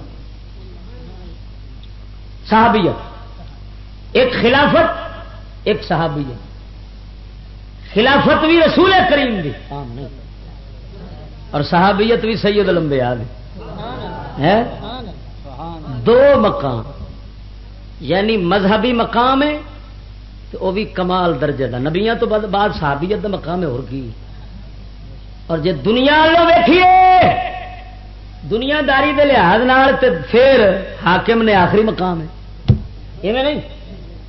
صحابیت ایک خلافت ایک صحابیت۔ خلافت بھی رسول کریم دی۔ اور صحابیت بھی سید لمبے آ ہے دو مقام یعنی مذہبی مقام ہے تو وہ بھی کمال درجے کا نبیا تو بعد صحابیت کا مقام ہے، اور کی؟ اور جی دنیا لو ویکھیے، دنیا داری کے لحاظ پھر حاکم نے آخری مقام ہے۔ ایویں نہیں؟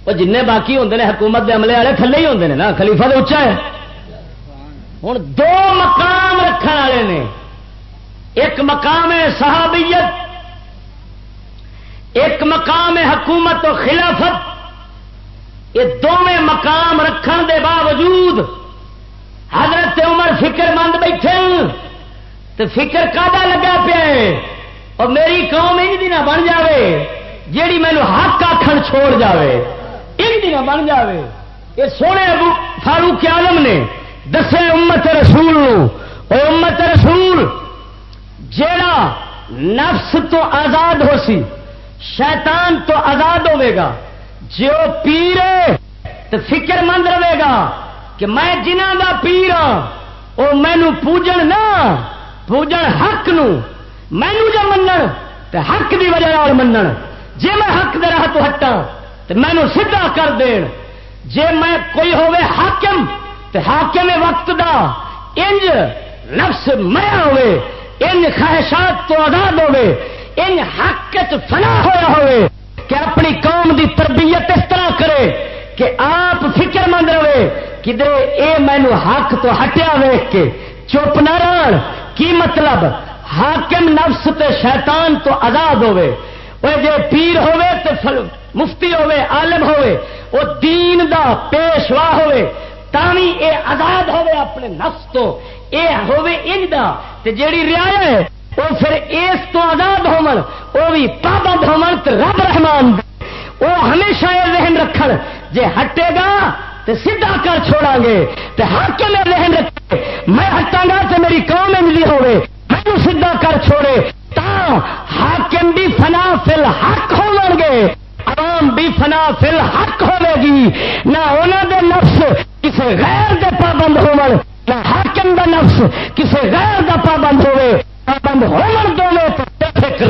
وہ جن باقی ہوتے ہیں حکومت کے عملے والے تھلے ہی ہوتے ہیں نا، خلیفہ تو اچا ہے۔ ہوں دو مقام رکھنے والے نے۔ ایک مقام ہے صحابیت، ایک مقام ہے حکومت و خلافت۔ یہ دونوں مقام رکھن دے باوجود حضرت عمر فکر مند بیٹھے تو فکر کا لگا پیا اور میری قوم ان دن بن جاوے جیڑی مینو حق آخر چھوڑ جاوے۔ ان دن بن جاوے۔ یہ سونے ابو فاروق عالم نے دسے امت رسول امت رسول، جیڑا نفس تو آزاد ہو سی، شیطان تو آزاد ہوے گا۔ جو پیر تو فکر مند رہے گا کہ میں جنہ کا پیر ہاں وہ مینو پوجن نہ، پوجن حق نو مینو جو من تو حق کی وجہ من جی میں حق دے راہ تو ہٹا تو مینو سیدھا کر دین۔ جے میں کوئی ہوے حاکم تو حاکم وقت دا انج نفس میں ہوے ان خواہشات تو آزاد ہوے ان حق فنا ہوا ہوئے کہ اپنی قوم دی تربیت اس طرح کرے کہ آپ فکر مند رہے کدھر اے مینو حق تو ہٹیا ویخ کے۔ چپ نہ رہن۔ کی مطلب؟ حاکم نفس تے شیطان تو آزاد ہوئے۔ وہ جے پیر ہوئے تو مفتی ہوئے، عالم ہوئے وہ دین دا پیشوا ہوئے تاوی اے آزاد ہوئے اپنے نفس تو۔ اے ہوئے انج دا۔ تے جیڑی رعایا ہے وہ پھر اس تو آزاد ہومن وہ بھی پابند ہومن تے رب رحمان وہ ہمیشہ یہ ذہن رکھن، جے ہٹے گا تو سیدھا کر چھوڑا گے تو حق میں ذہن رکھے، میں ہٹا گا تو میری قوم ملی ہوئے میں سیدھا کر چھوڑے، تا حاکم بھی فنا فل حق ہو گے، عوام بھی فنا فل حق ہوے گی۔ نہ انہوں دے نفس کسی غیر دے پابند ہو نہ حاکم دا نفس کسی غیر دا پابند ہوے پابند ہون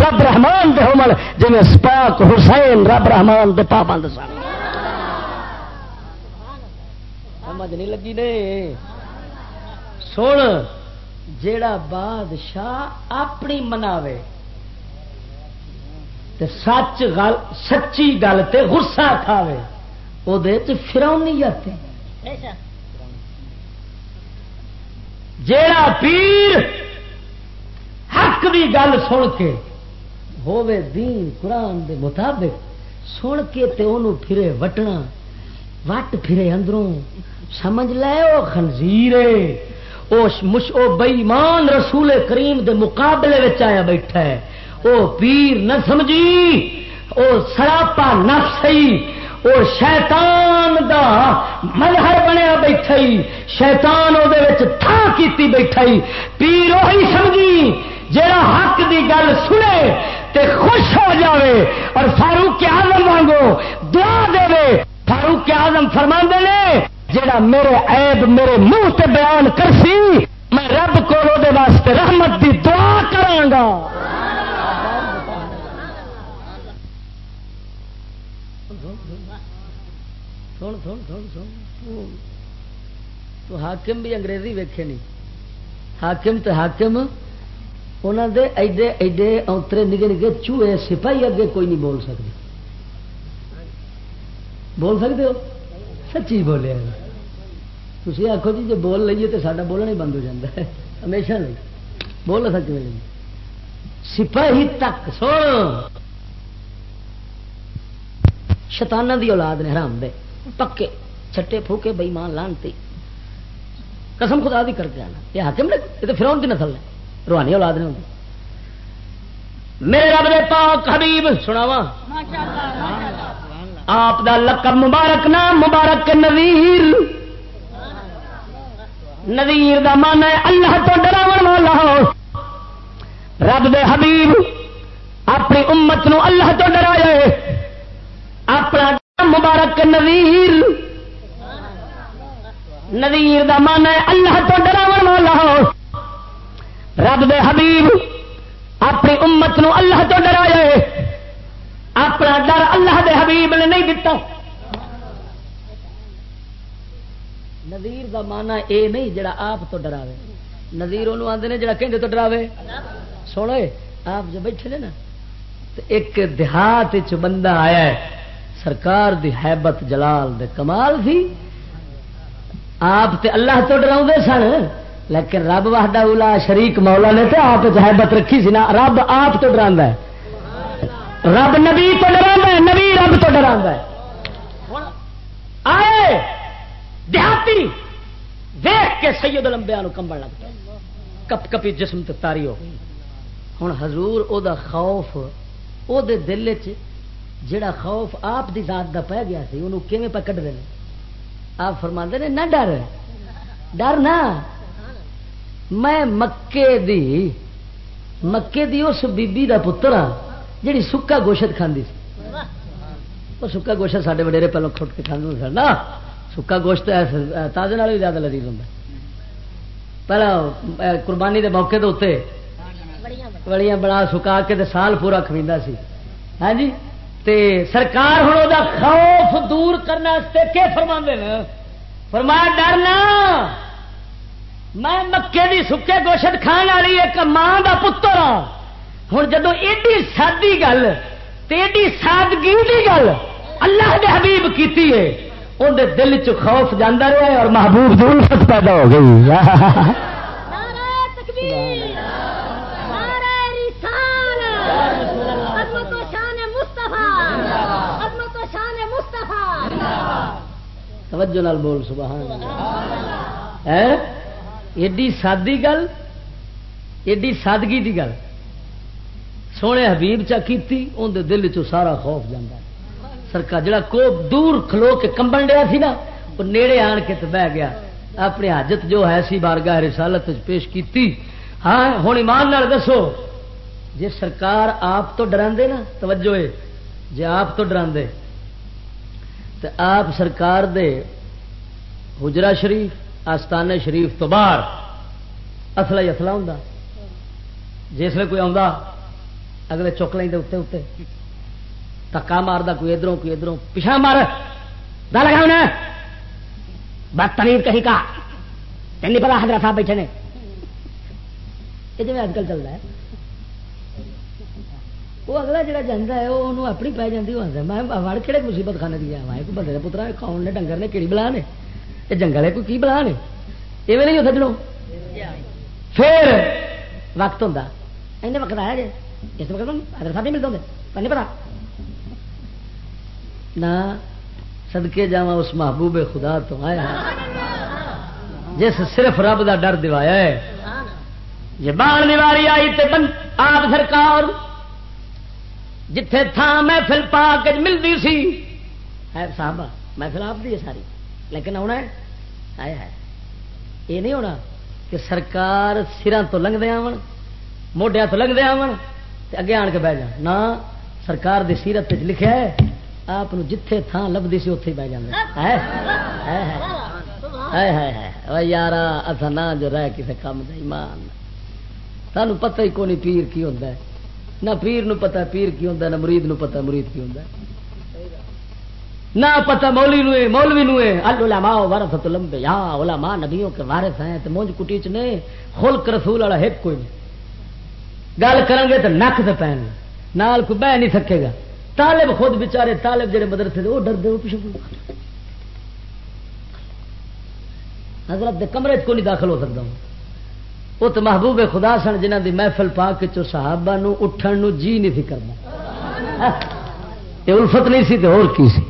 رب رحمان دے ہومن جی سپاک حسین رب رحمان دے پابند سن۔ سمجھ نہیں لگی نے؟ سن، جیڑا بادشاہ اپنی مناوے، تے سچ گل سچی گل تے غصہ کھاوے وہ فرونیت جیڑا پیر حق دی گل سن کے۔ ہووے دین قرآن دے مطابق سن کے تے انہوں پھرے وٹنا، وٹ پھرے اندروں۔ سمجھ لے وہ خنزیر او بئیمان رسول کریم دے مقابلے آیا بیٹھا ہے۔ او پیر نہ سمجھی، او سراپا نہ سی وہ شیطان دا مظہر بنیا بیٹھا شیطان وہ تھا کیتی بیٹھا پیر وہی سمجھی۔ جا حق دی گل سنے تے خوش ہو جاوے اور فاروق آزم وانگو دعا دے فاروق آزم فرما نے جڑا میرے عیب میرے منہ تے بیان کرسی، میں رب کو واسطے رحمت دی دعا کرا تو حاکم بھی انگریزی ویکھے نہیں۔ حاکم تو حاکم انہوں دے ایڈے ایڈے اوترے نگے نگے چوہے سپاہی اگے کوئی نہیں بول سکتے بول سکتے ہو سچی بولے تھی آخو جی جی بول لیے تو سارا بولنا ہی بند ہو جاتا ہے ہمیشہ نہیں بول سک سپاہی تک سو شتانہ دی اولاد نے حرام دے پکے چھٹے پھوکے بئی مان لانتی قسم خدا دی کر کے آنا یہ حاکم نے یہ تو فرون کی نسل ہے روحانی اولاد نے ہوتی۔ میرے رب نے پاک حبیب سناوا آپ دا لقب مبارک نام مبارک نویر نویر دا من ہے اللہ تو ڈراو والا۔ رب دے حبیب، اپنی امت نو اللہ تو ڈرا اپنا مبارک نویر نویر دا من ہے اللہ تو ڈراو والا۔ رب دے حبیب اپنی امت نو اللہ تو ڈرا جائے اپنا ڈر اللہ دے حبیب نے نہیں دتا۔ نظیر دا مانا اے نہیں جڑا آپ تو ڈراوے۔ نظیر انہوں آدھے نے جڑا کہندے تو ڈراوے۔ سوڑے، آپ جو بیٹھے نے نا، تو ایک دیہات چ بندہ آیا ہے۔ سرکار دی حیبت جلال دے کمال تھی۔ آپ تے اللہ تو ڈراؤ سن۔ لیکن رب وحدہ اولا شریک مولا نے تے آپ حیبت رکھی سی نا، رب آپ تو ڈرا ہے۔ رب نبی تو ڈرا ہے، نبی رب تو ڈرا ہے۔ آئے، دیہاتی دیکھ کے سید لمبیا کمبن لگ پیا کپ کپی جسم تاری ہو گئی۔ ہوں ہزور او دا خوف، او دے دل چ جڑا خوف آپ دی ذات دا پہ گیا سی انہوں کیویں پہ کٹ دیں آپ فرما نے، نہ ڈر۔ ڈر نہ۔ میں مکے دی مکے دی اس بی بی دا پتر آ جڑی سکا گوشت کھاندی سی۔ وہ سکا گوشت سارے وڈیرے پہلو کھٹ کے کھانے سن نا، سکا گوشت تازے بھی زیادہ لذیذ ہوں پہلا قربانی دے موقع دے اتنے بڑیاں بڑا سکا کے تے سال پورا کھویندا سی۔ ہاں جی؟ تے سرکار ہن او دا خوف دور کرنے واسطے کی فرماندے فرمایا ڈرنا میں مکے دی سکے گوشت کھان والی ایک ماں دا پتر ہاں ہوں جدو ایڈی سادی گل ایڈی سادگی دی گل اللہ دے حبیب کیتی ہے اندر دل چ خوف جانا رہا ہے اور محبوب دی الفت پیدا ہو گئی۔ توجہ نال بول سبحان اللہ۔ ایڈی سادی گل، ایڈی سادگی دی گل۔ سونے حبیب چا کیتی اندر دل چ سارا خوف جانا سرکار جڑا کو دور کھلو کے کمبن ڈیا سی نا وہ نیڑے آن کے تو بہ گیا۔ اپنی حاجت جو ہے سی بارگاہ رسالت پیش کیتی۔ ہاں ہوں ایمان نال دسو جی سرکار آپ تو ڈرا نا، توجہ ہے جی آپ تو ڈرا تو آپ سرکار دے حجرا شریف آستانے شریف تو باہر اصلا ہی اصلا ہوں جسے کوئی آتا اگلے چک لیں اتنے اتنے تکا ماردا، کوئی ادھروں کوئی ادھروں۔ پیچھا مار۔ دا لگا انہیں بدتمیز کہیں کا۔ تین پتا حضرت صاحب بیٹھے نے۔ یہ جی اج کل چلتا ہے۔ وہ اگلا جڑا جانا ہے، وہ اپنی پی جاتی وہ میں وڑ کہڑے مصیبت خانے دیا میں کوئی بندے پترا کھاؤن نے، ڈنگر نے کہڑی بلا نے۔ یہ جنگل ہے کوئی کی بلا نے یہ نہیں ہو سجنوں پھر وقت ہوتا این وقت آیا جی اس وقت حضرت صاحب نہیں ملتے ہوں نہیں پتا نہ سدکے جا اس محبوب خدا تو آیا جس صرف رب دا ڈر دوایا ہے یہ بان دیواری آئی تے بن آپ سرکار جتھے تھا محفل پا کے ملتی سی ہے صاحب محفل آپ دی ہے ساری لیکن آنا ہے۔ یہ نہیں ہونا کہ سرکار سران تو لنگتے آن موڈیا تو لنگتے آن اگے آن کے بہ جا نہ، سرکار دی سیرت لکھا ہے، آپ جتھے تھان لبھی سی اتے ہی بہ جانا یار اصا نہ جو رہ کسی کام کا ایمان۔ سانو پتہ ہی کون پیر کی ہوتا ہے۔ نہ پیر نو پتا پیر کی ہوتا نہ مرید نو پتا مرید کی ہوتا نہ پتا مولوی نو مولوی نو العلماء ورثۃ الانبیاء، علماء نبیوں کے وارث ہیں تے مونج کٹی چ نے خلق رسول والا ایک کوئی نہیں۔ گل کریں گے تو نک سے پین۔ نال کوئی بہ نہیں سکے گا۔ طالب خود بچارے طالب جڑے مدرسے وہ ڈرتے وہ پیچھے حضرت دے کمرے کو نہیں داخل ہو سکتا ہوں؟ وہ تو محبوب خدا سن جنہ دی محفل پا کے چو صحابہ نو اٹھن نو جی نہیں تھی کرنا۔ یہ الفت نہیں سی تو اور کی سی؟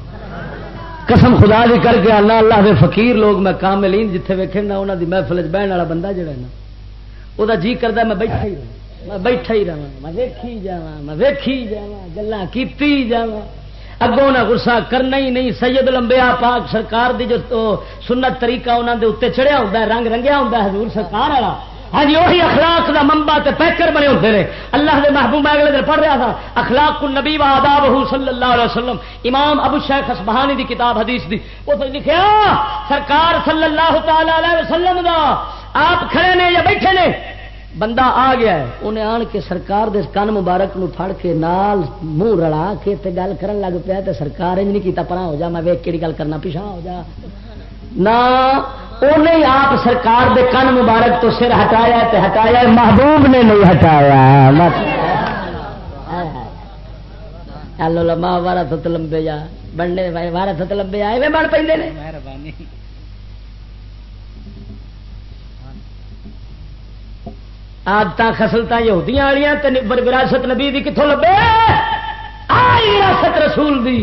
قسم خدا دی کر کے اللہ اللہ دے فقیر لوگ میں کاملین جتھے ویکھے نا، انہاں دی محفل بہن والا بندہ جڑا ہے نا وہ جی کرتا میں بیٹھا ہی رہا میں بیٹھا ہی رہا میں ویکھی جا میں ویکھی جا گلا کی جا اگوں نہ غصہ کرنا ہی نہیں، سید لمبیا پاک سرکار دی جو سنت طریقہ انہوں دے اتنے چڑھیا ہوتا ہے، رنگ رنگیا ہوتا ہے، حضور سرکار والا ہاں جی وہی اخلاق دا منبع تے پیکر بنے ہوتے ہیں اللہ دے محبوب اگلے دن پڑھ رہا تھا، اخلاق النبی و آداب صلی اللہ علیہ وسلم۔ امام ابو شیخ اسبہانی دی کتاب حدیث دی۔ وہ تو لکھیا، سرکار صلی اللہ تعالی علیہ وسلم دا، آپ کھڑے نے یا بیٹھے نے؟ بندہ آ گیا ہے۔ انہیں آن کے سرکار دے کن مبارک نو پھڑ کے نال منہ رلا کے تے گل کرن لگ پیا تے سرکار انج نہیں کیتا پرا ہو جا، میں ویک کیڑی گل کرنا پیچھا ہو جا۔ نہ انہیں آپ سرکار دے کن مبارک تو سر ہٹایا تے ہٹایا، محبوب نے نہیں ہٹایا چلو لما، وارا ست لمبے جا۔ بننے وارا ست لمبے آئے میں بن پہ آدت خسلتا یہودیاں والی وراثت نبی دی کتوں لبے؟ آئی وراثت رسول دی۔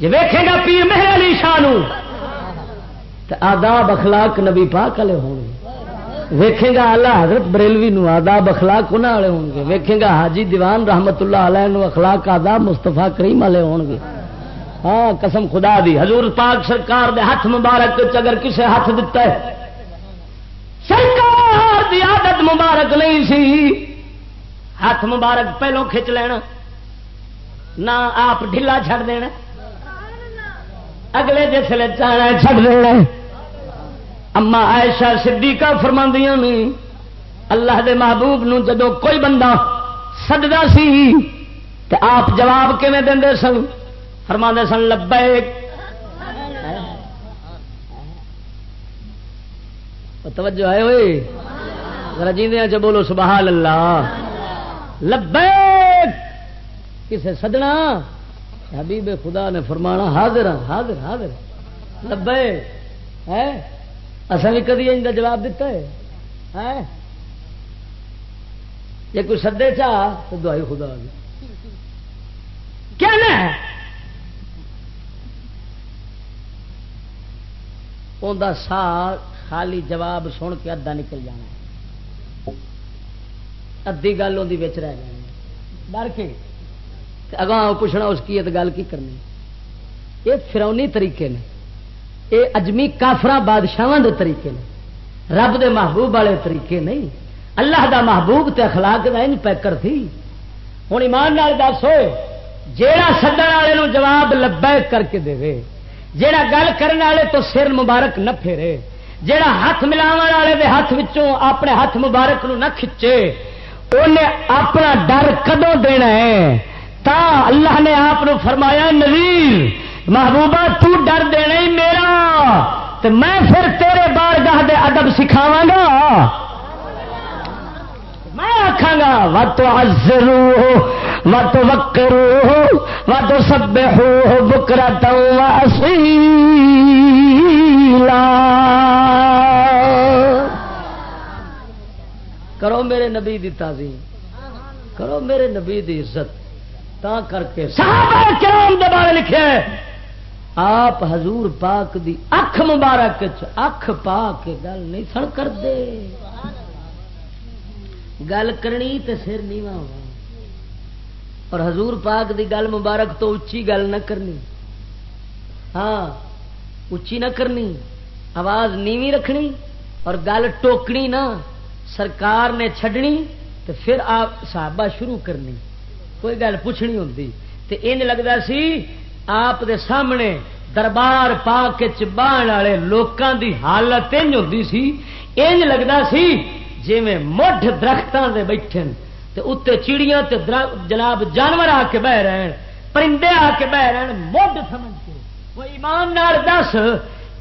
جی ویکھے گا پیر مہر علی شاہ آداب اخلاق نبی پاک والے ہون گے۔ ویکھے گا اللہ حضرت بریلوی نو آداب اخلاق انہوں والے ہون گے۔ ویکھے گا حاجی دیوان رحمت اللہ علیہ نو اخلاق آداب مستفا کریم والے ہون گے۔ ہاں قسم خدا دی، حضور پاک سرکار دے ہاتھ مبارک اگر کسے ہاتھ دتا ہے، سرکار دی عادت مبارک نہیں سی۔ ہاتھ مبارک پہلوں کھچ لینا، نہ آپ ڈھلا چھڑ دینا۔ اگلے جسے چاہنا چھڑ دینا۔ اما عائشہ صدیقہ فرماندیاں نہیں اللہ دے محبوب نو جدو کوئی بندہ سددا سی، تے آپ جواب کیویں دے سن؟ فرما سن، لبیک۔ توجہ ہے ہوئے ذرا جیندیاں چ بولو، سبحان اللہ۔ لبیک۔ کسے سدنا؟ حبیب خدا نے فرمانا، حاضر ہاں، حاضر حاضر۔ لبیک۔ ہے؟ اصل بھی کدی ان کا جواب دیتا ہے؟ ہے جی کوئی سدے چاہ تو دعائی خدا دی۔ کیا نا سا خالی جواب سن کے ادا نکل جانا ادی گل اندی بچ رہ جانی ڈر کے؟ اگاں پوچھنا اس کی گل کی کرنی یہ فرونی طریقے نے۔ یہ اجمی کافر بادشاہ دے طریقے نے۔ رب دے محبوب والے طریقے نہیں۔ اللہ دا محبوب تے اخلاق دا ان پیکر تھی۔ ہوں ایمان نال دس ہوئے جیڑا سدن والے جواب لبیک کر کے دے، جیڑا گل کرنے والے تو سر مبارک نہ پھیرے، جیڑا ہاتھ ملاو والے دے ہاتھ وچوں اپنے ہاتھ مبارک نو نہ کھچے انہیں اپنا ڈر کدو دینا ہے؟ تا اللہ نے آپ فرمایا نظیر محبوبہ تو ڈر دینا ہی میرا۔ تو میں پھر تیرے بار گاہ دے ادب سکھاوا گا میں آخا گا و تو ازرو و تو وکرو و تو سب ہو بکرا تو کرو میرے نبی دی تعظیم۔ کرو میرے نبی دی عزت۔ تا کر کے صحابہ کرام دے بارے لکھے۔ آپ حضور پاک دی اکھ مبارک اکھ پا کے گل نہیں سن کر دے گل کرنی تے سر نیوا ہوا اور حضور پاک دی گل مبارک تو اچھی گل نہ کرنی۔ ہاں اچھی نہ کرنی، آواز نیوی رکھنی اور گل ٹوکنی نہ سرکار نے چھڈنی تو پھر آپ صحابہ شروع کرنی۔ کوئی گل پوچھنی ہوتی تو ان لگتا سی آپ دے سامنے دربار پا کے چبان والے لوگوں دی حالت انج ہوتی سی۔ انج لگتا سی جی مٹھ درختوں سے بیٹھے تے اتنے چڑیاں تے جناب جانور آ کے بہ رہے پرندے آ کے بہ رہے ہیں مڈ سمجھ کے۔ وہ ایمان نار دس،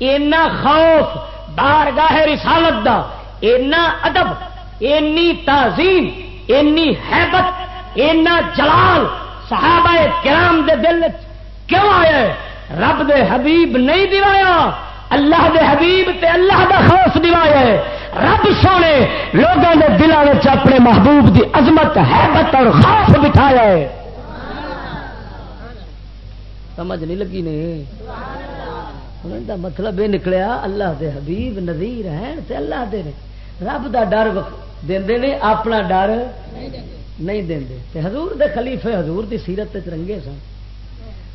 اینا خوف بار گاہ رسالت دا، اینا ادب، اینی تعظیم، اینی حیبت، اینا جلال صحابہ کرام دے دل چ کیوں آئے؟ رب دے حبیب نہیں دیوایا اللہ دے حبیب تے اللہ دا خوف دیوایا رب سونے لوگوں کے دلوں میں اپنے محبوب دی عظمت، حیبت اور خوف بٹھایا ہے۔ سمجھ نہیں لگی نہیں مطلب یہ نکلیا، اللہ دے حبیب نظیر ہیں تے اللہ دے رب دا ڈر دے نے، اپنا ڈر نہیں دے تے حضور دے خلیفے حضور دی سیرت رنگے سن۔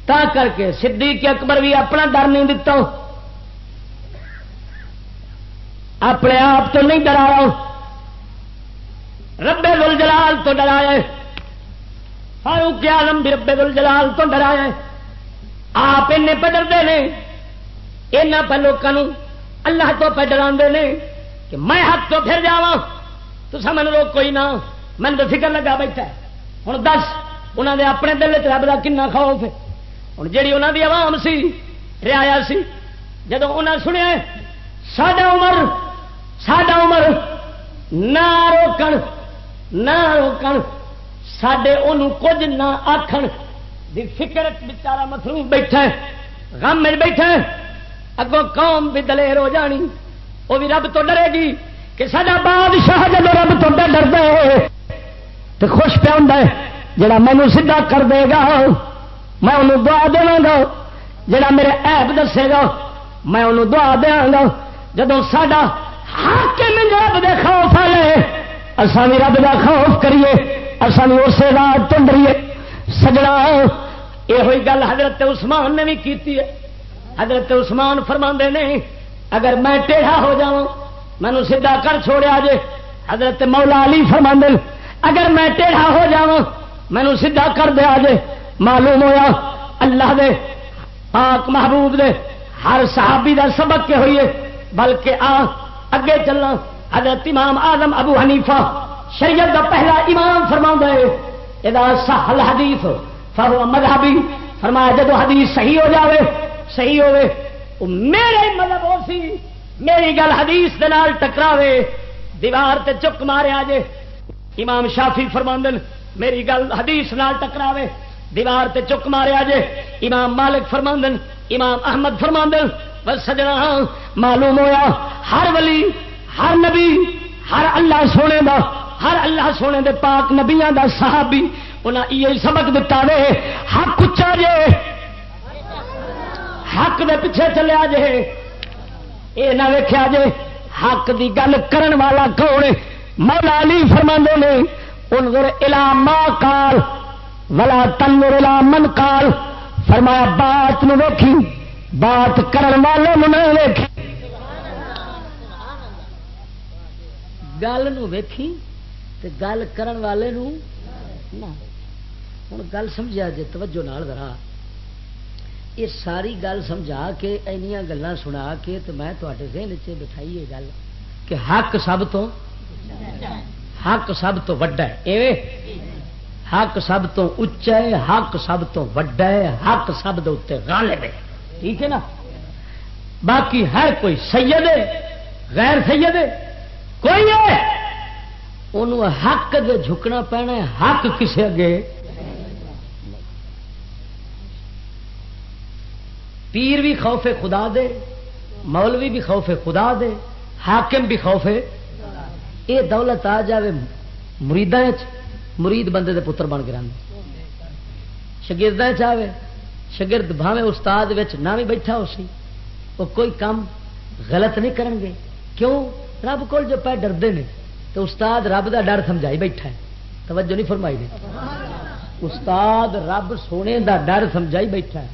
تا کر کے صدیق اکبر بھی اپنا ڈر نہیں دتا اپنے آپ تو نہیں ڈرا ربے دل جلال تو ڈرایا فاروق آلم بھی ربے دل جلال تو ڈرایا آپ ان پہ ڈرتے ہیں۔ یہاں پہ لوگوں اللہ تو پہ ڈرا کہ میں حق تو پھر جا تو سمجھ لو کوئی نہ۔ من تو فکر لگا بیٹھا ہوں دس انہوں نے اپنے دل چ رب کا کنا خوف ہے۔ ہوں جی انہوں کی عوام سی ریا سی جب انہیں سنیا ساڈا عمر ساڈا عمر، نہ روکن نہ روکن سڈے ان کچھ نہ آخر فکر بچارا متھرو بیٹھا غم میں بیٹھا اگوں قوم بھی دلیر ہو جانی وہ بھی رب تو ڈرے گی کہ سڈا بادشاہ جب رب تو ڈر دے تو خوش پہ ہوں جا مینو سیدھا کر دے گا۔ میں انہوں دعا دیا گا۔ جا میرے ایپ دسے گا، میں انہوں دعا دیا گا۔ جب سڈا ہاتھ رب دے خوف والے اصا بھی رب کا خوف کریے اصا بھی اسے رات تو ڈریے سجنا یہ گل حضرت عثمان نے بھی کی حضرت عثمان فرما نے، اگر میں ٹیڑھا ہو جا مینو سیدا کر چھوڑیا جے۔ حضرت مولا علی فرما اگر میں ٹیڑھا ہو جا مینو سیدھا کر دیا جے۔ معلوم ہویا، اللہ دے، پاک محبوب دے، ہر صحابی دا سبق کے ہوئیے، بلکہ آ، اگے چلنا، حضرت امام آدم ابو حنیفہ، شریعت دا پہلا امام فرما دے یہ سہل حدیث فہو مذہبی، فرمایا جدو حدیث صحیح ہو جاوے، صحیح ہوے میرے مذہب ہو سی، میری گل حدیث دے نال ٹکراوے، دیوار تے چک مارے آجے، امام شافی فرماندن میری گل حدیث نال ٹکراوے دیوار تے چک مارے آجے امام مالک فرماندن، امام احمد فرماندن، بس سجنا، معلوم ہویا، ہر ولی، ہر نبی، ہر اللہ سونے دا، ہر اللہ سونے دے پاک نبیاں دا صحابی، انہاں یہ سبق دتا وے، حق اچا جے۔ حق دے پیچھے چلیا جے۔ اے نہ ویکھیا جے، حق دی گل کرن والا کون؟ مولا علی فرماندے نے، انظر الی ما قال ولا تنظر الی من قال فرمایا، بات نو ویکھی، بات کرن والے نو نہ ویکھی۔ گل نو ویکھی تے گل کرن والے نو نہ۔ ہوں گل سمجھا جی توجہ نال ذرا۔ یہ ساری گل سمجھا کے، اینیاں گلاں سنا کے تو میں تے ذہن چ بٹھائی یہ گل کہ حق سب تو، حق سب تو وڈا ہے۔ ایویں؟ حق سب تو اچا ہے، حق سب تو وڈا ہے، حق سب دے غالب ہے۔ ٹھیک ہے نا؟ باقی ہر کوئی سید ہے، غیر سید ہے، کوئی ہے۔ انہوں حق دے جھکنا پینا ہے، حق کسے اگے؟ پیر بھی خوف خدا دے، مولوی بھی خوف خدا دے، حاکم بھی خوف یہ دولت آ جائے مریدا مرید بندے دے پتر بن گرا شگرد چاہے شگرد بھاوے استاد نہ بھی بیٹھا ہو سی وہ کوئی کام غلط نہیں کرن گے۔ کیوں؟ رب کو جو پہ ڈردے نے تو استاد رب دا ڈر سمجھائی بیٹھا ہے۔ توجہ نہیں فرمائی نے۔ استاد رب سونے دا ڈر سمجھائی بیٹھا ہے۔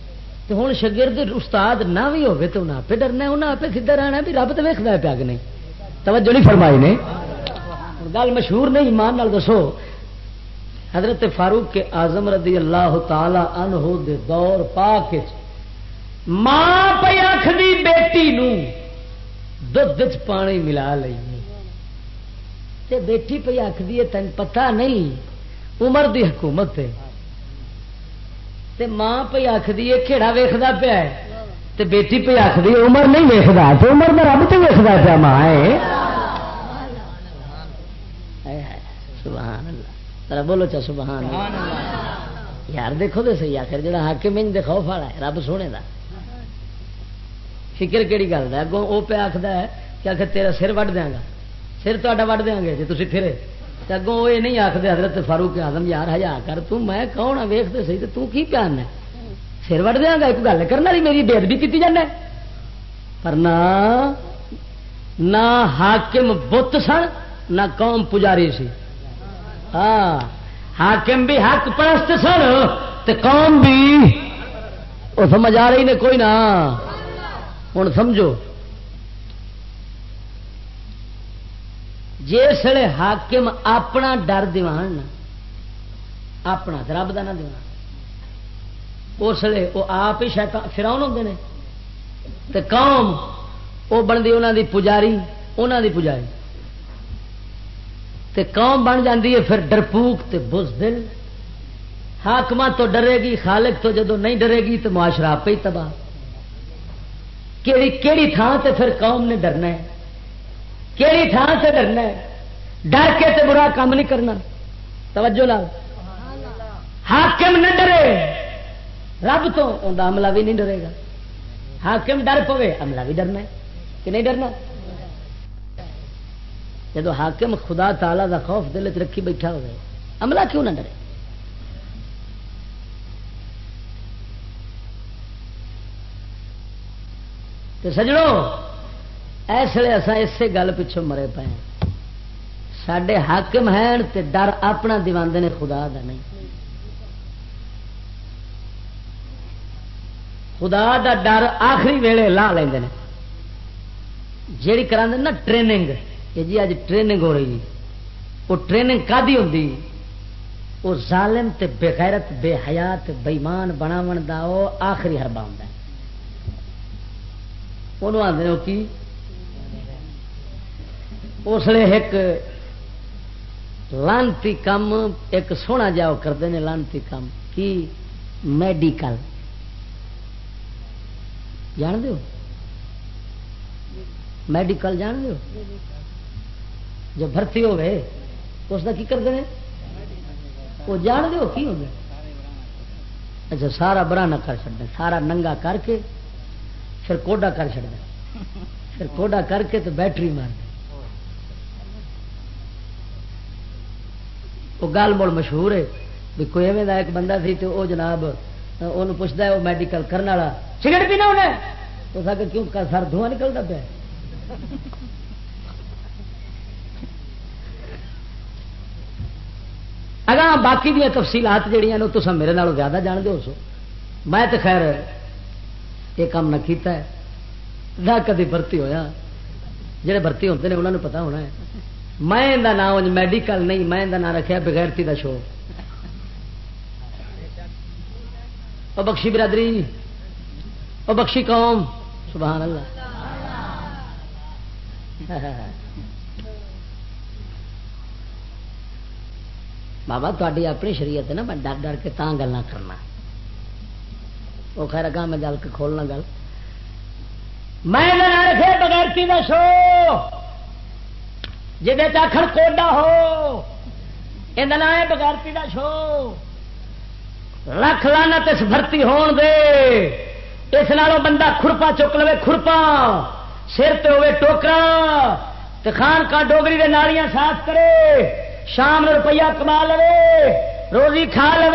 تو ہوں شگرد استاد نہ بھی ہوگی تو انہیں آپ ڈرنا انہیں آپ سیدھا رہنا بھی رب تو ویکد پیا کہ نہیں۔ توجہ نہیں فرمائی نے۔ گل مشہور نہیں، ایمان نال دسو۔ حضرت فاروق کے آزم رضی اللہ تعالی عنہ دے دور پاک ماں پی آخری بیٹی نو دھد پانی ملا لئی۔ تے بیٹی پی آخری ہے، تین پتہ نہیں، عمر دی حکومت ہے۔ تے ماں پی آخری ہے کھیڑا ویختا پیا ہے؟ تے بیٹی پی آخری عمر نہیں ویکتا تو عمر میں رب تو ویکتا پیا، ماں ہے۔ سبحان اللہ۔ ذرا بولو چا سبحان اللہ۔ یار دیکھو تو صحیح آخر جا حاکم انج دے خوف والا ہے رب سونے دا۔ فکر کہڑی گل ہے؟ اگوں وہ پہ آخر ہے کہ آخر تیرا سر وڈ دیا گا۔ سر تا وڈ دیا گے جی تھی پھرے۔ تو اگوں وہ یہ نہیں آخر حضرت فاروق آدم یار ہزار کر تم میں کون ہاں سی تو کی پیان ہے؟ سر وڈ دیا گا ایک گل کرنا نہیں میری بےد بھی کی جانا پر نہ حاکم بت سن نہ قوم پجاری سی۔ ہاں۔ حاکم بھی حق پرست سن تے قوم بھی۔ وہ سمجھ آ رہی نے کوئی نہ۔ ہوں سمجھو۔ جسے حاکم اپنا ڈر دیوان، اپنا رب کا نہ دیوان۔ اس لیے وہ آپ ہی شاید فراؤن ہوتے ہیں تو قوم وہ بنتی انہوں دی پجاری انہوں دی پجاری۔ تے قوم بن جاتی ہے پھر ڈرپوک تے بزدل حاکم تو ڈرے گی، خالق تو جدو نہیں ڈرے گی تو معاشرہ آپ ہی تباہ۔ کیڑی کیڑی تھان تے پھر قوم نے ڈرنا ہے۔ کیڑی تھان سے ڈرنا ہے۔ ڈر کے تے برا کام نہیں کرنا۔ توجہ لال۔ حاکم نہ ڈرے۔ رب تو ان عملہ بھی نہیں ڈرے گا۔ حاکم ڈر پوے، عملہ بھی ڈرنا ہے کہ نہیں ڈرنا؟ جب حاکم خدا تعالی دا خوف دل چ رکھی بیٹھا ہوئے، عملہ کیوں نہ ڈرے تو اس لیے اصا اسی گل پچھوں مرے پے سڈے حاکم ہیں تے ڈر اپنا دیواندے نے خدا دا نہیں۔ خدا دا ڈر آخری ویلے لا لیں جیڑی کرا نا ٹریننگ۔ کہ جی اج ٹریننگ ہو رہی وہ ٹریننگ کا دی ہوتی وہ ظالم تے بغیرت بے حیات بےمان بناو دا وہ آخری ہربا ہوں انہوں آدھے ہو کی؟ اس لیے ایک لانتی کام ایک سونا جاؤ کرتے ہیں لانتی کام کی؟ میڈیکل۔ جان دو میڈیکل جان دو جو بھرتی ہوئے اس کا کی کرتے ہیں وہ جان دو کی ہو گیا اچھا سارا برا نہ کر چڑنا سارا ننگا کر کے پھر کوڈا کر چڑنا پھر کوڈا کر کے تو بیٹری مار دے۔ وہ گل مڑ مشہور ہے بھی کوئی ایویں ایک بندہ سی تو وہ جناب، وہ پوچھتا ہے، وہ میڈیکل کرنے والا، سگریٹ پینا انہیں؟ تو سر کیوں سر دھواں نکلتا پیا اگر باقی دیا تفصیلات جہیا نے تو میرے نال زیادہ جان دو سو۔ میں تو خیر یہ کام نہ کیتا ہے۔ نہ کدی بھرتی ہویا۔ جڑے بھرتی ہوتے ہیں انہوں نے پتا ہونا ہے۔ میں نام میڈیکل نہیں، میں نام رکھا بغیرتی کا شو او بخشی برادری، او بخشی قوم۔ سبحان اللہ۔ بابا تاری اپنی شریعت ہے نا میں ڈر ڈر کے تاں گلا کرنا وہ خیر اگا میں گل کے کھولنا گل میں رکھے بغیرتی کا شو جی آخر کوڈا ہو یہ نام ہے بغیرتی کا شو لکھ لانا اس بھرتی ہون دے اس نالوں بندہ خرپا چک لو خرپا سر تے ہوے ٹوکرا خان کا ڈوگری دے نالیاں صاف کرے شام روپیہ کما لو روزی کھا لو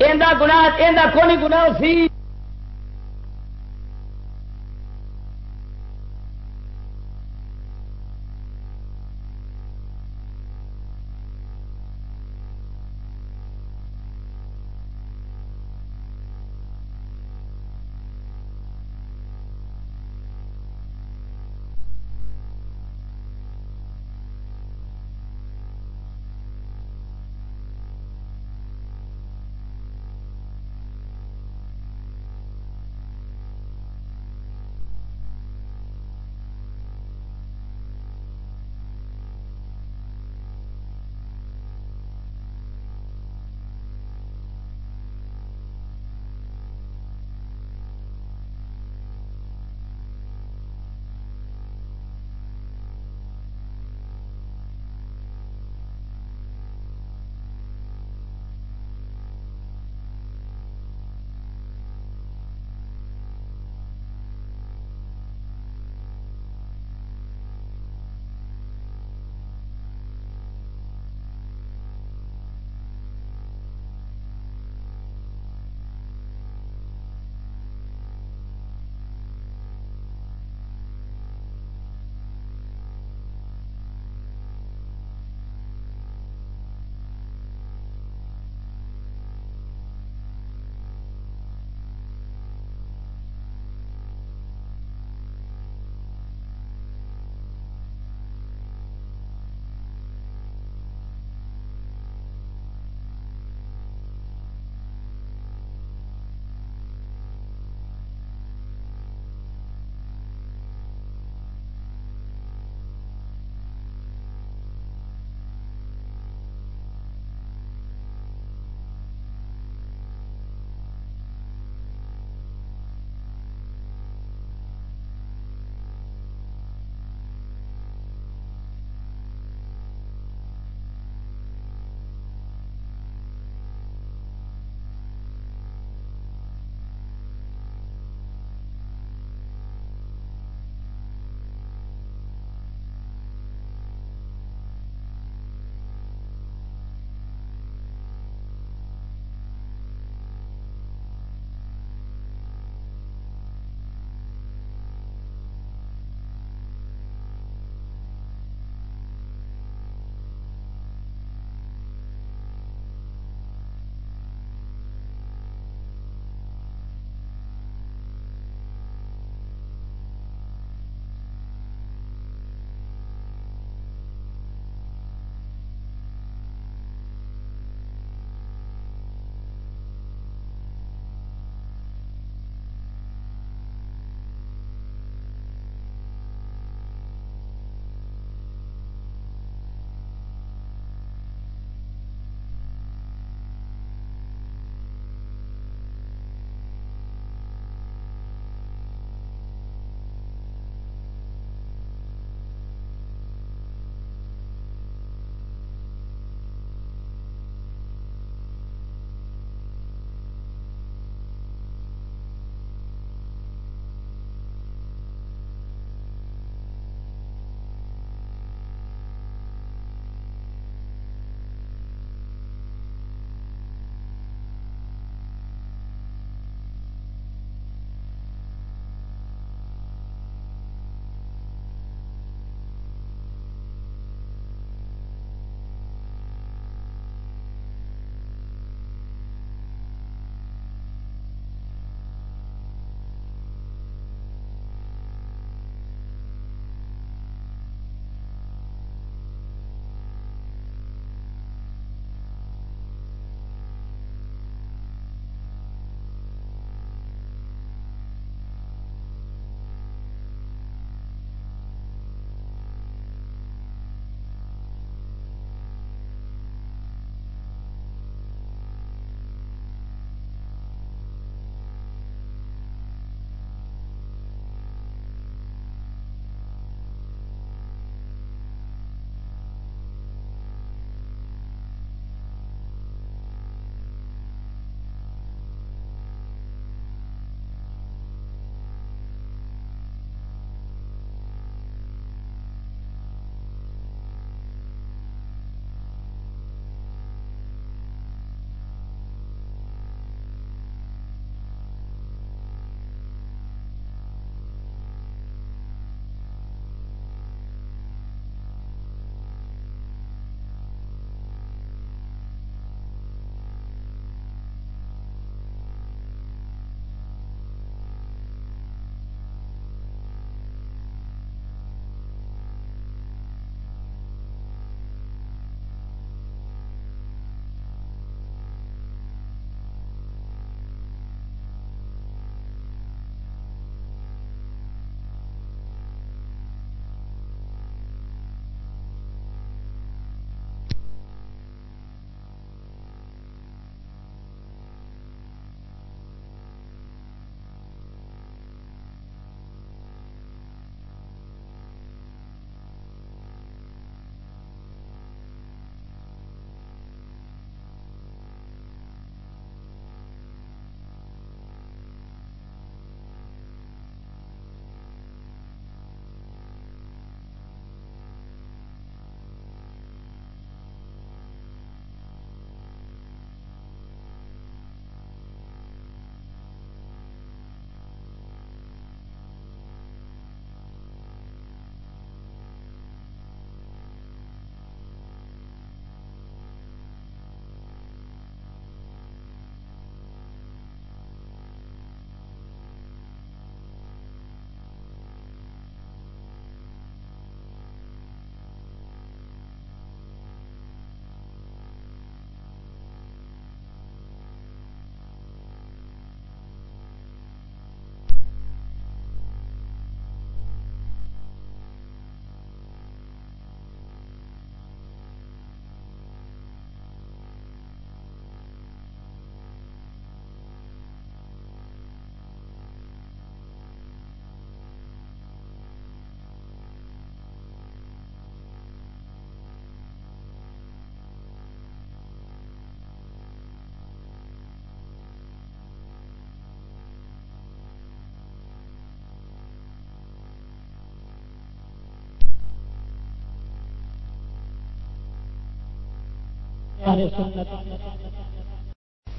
یہ گنا کون گنا سی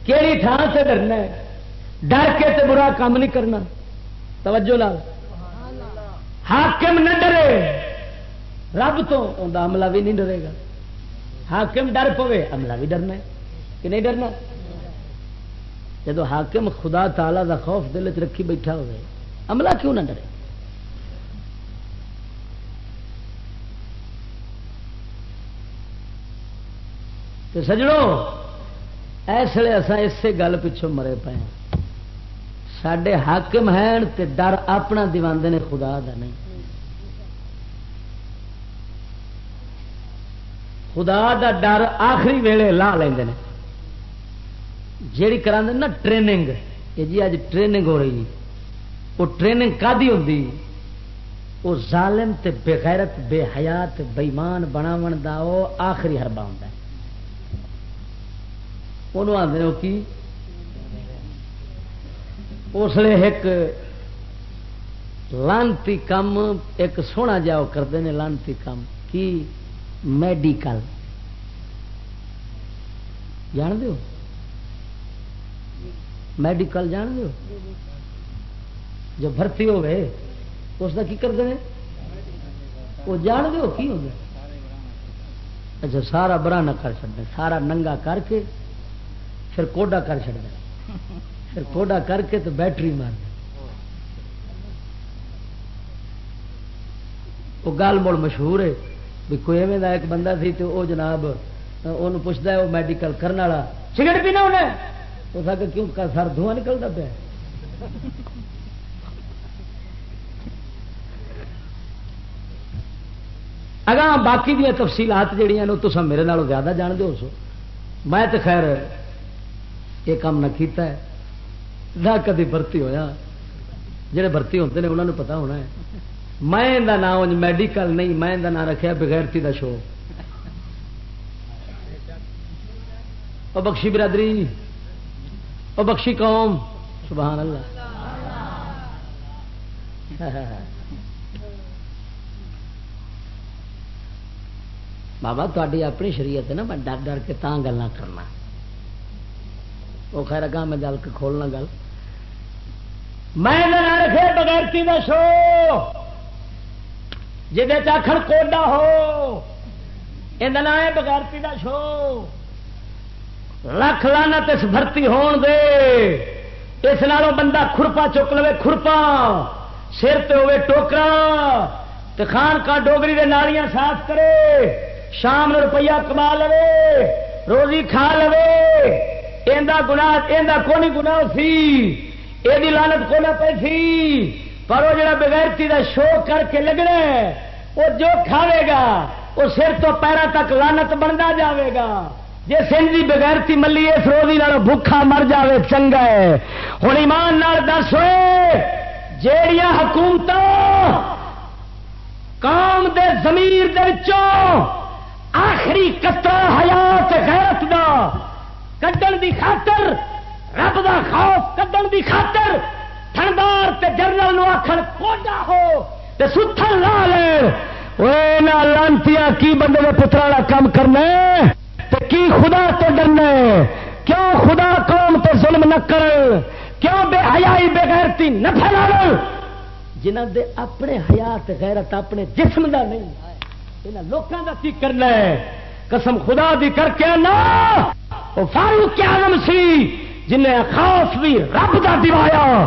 کیڑی تھان سے ڈرنا ہے؟ ڈر کے تے برا کام نہیں کرنا۔ توجہ لال۔ حاکم نہ ڈرے۔ رب تو اندر عملہ بھی نہیں ڈرے گا۔ حاکم ڈر پوے، عملہ بھی ڈرنا ہے کہ نہیں ڈرنا؟ جب حاکم خدا تعالی دا خوف دل چ رکھی بیٹھا ہوئے، عملہ کیوں نہ ڈرے؟ تو سجڑوں اس لیے اصا اسی گل پچھوں مرے پے سڈے حاکم ہیں تے ڈر اپنا دیواندے نے خدا دا نہیں۔ خدا دا ڈر آخری ویلے لا لیں جیڑی کرا نا ٹریننگ کہ جی اج ٹریننگ ہو رہی۔ وہ ٹریننگ کدی ہوتی وہ ظالم تے بغیرت بے حیات بےمان بناو دا وہ آخری ہربا ہوں وہ آدھے کی اس لیے ایک لانتی کام ایک سونا جاؤ کرتے ہیں لانتی کام کی میڈیکل جان دو میڈیکل جان دو جو بھرتی ہوئے اس کا کی کرتے ہیں وہ جان دو کی ہو اچھا سارا برا نہ کر سکتے سارا ننگا کر کے پھر کوڈا کر چڑ پھر کوڈا کر کے تو بیٹری مار وہ گل مڑ مشہور ہے بھی کوئی ایویں ایک بندہ سی تو وہ جناب وہ پوچھتا ہے وہ میڈیکل کرنے والا، سگریٹ پینا انہیں؟ اس آ کیوں سر دھواں نکلتا پیا اگاں باقی دیا تفصیلات جہیا نے تو میرے نالوں زیادہ جان دو سو۔ میں تو خیر یہ کام نہ کیتا ہے۔ نہ کدی بھرتی ہویا۔ جڑے بھرتی ہوتے ہیں انہوں نے پتا ہونا ہے۔ میں نام میڈیکل نہیں، میں نام رکھا بغیرتی کا شو او بخشی برادری، او بخشی قوم۔ سبحان اللہ۔ بابا تاری اپنی شریعت ہے نا، میں ڈر ڈر کے تاں گلا کرنا۔ وہ خیر اگا میں جل کے کھولنا گل۔ میں رکھے بغیرتی کا شو۔ جہد کوڈا ہو۔ یہ ہے بغیرتی کا شو۔ لکھ لانا اس بھرتی ہون دے۔ اس نالوں بندہ کھرپا چک لو کھرپا۔ سر تے ہوے ٹوکرا۔ تے خان کا ڈوگری دے نالیاں صاف کرے۔ شام روپیہ کما لو روزی کھا لو گنا کونی گنا سی؟ یہ لانت کو نہ پی سی؟ پر وہ جڑا بغیرتی دا شو کر کے لگنا وہ جو کھاوے گا وہ سر تو پیرا تک لانت بنتا جاوے گا۔ جی سنگھ جی بغیرتی ملی اس روزی بھوکھا مر جاوے، چنگا ہے۔ ہوں ایمان نال دس ہوئے جیڑیاں حکومت قوم دے زمیر دے آخری کترا حیات غیرت دا کڈن دی خاطر رب دا خوف کڈن دی خاطر تھندار تے جنرل نو آخر کوڈا ہو تے ستھن لا لے لانتی کی بندے کے پترا کا کام کرنا تے کی خدا تو ڈرنا کیوں خدا قوم تے ظلم نہ کر کیوں بے حیائی بے غیرتی نہ پھیلا جنہ دے اپنے حیات غیرت اپنے جسم دا نہیں یہاں لوگوں کا کی کرنا ہے قسم خدا دی کر کے نا وہ فاروق آلم سی جنہیں خوف بھی رب کا دوایا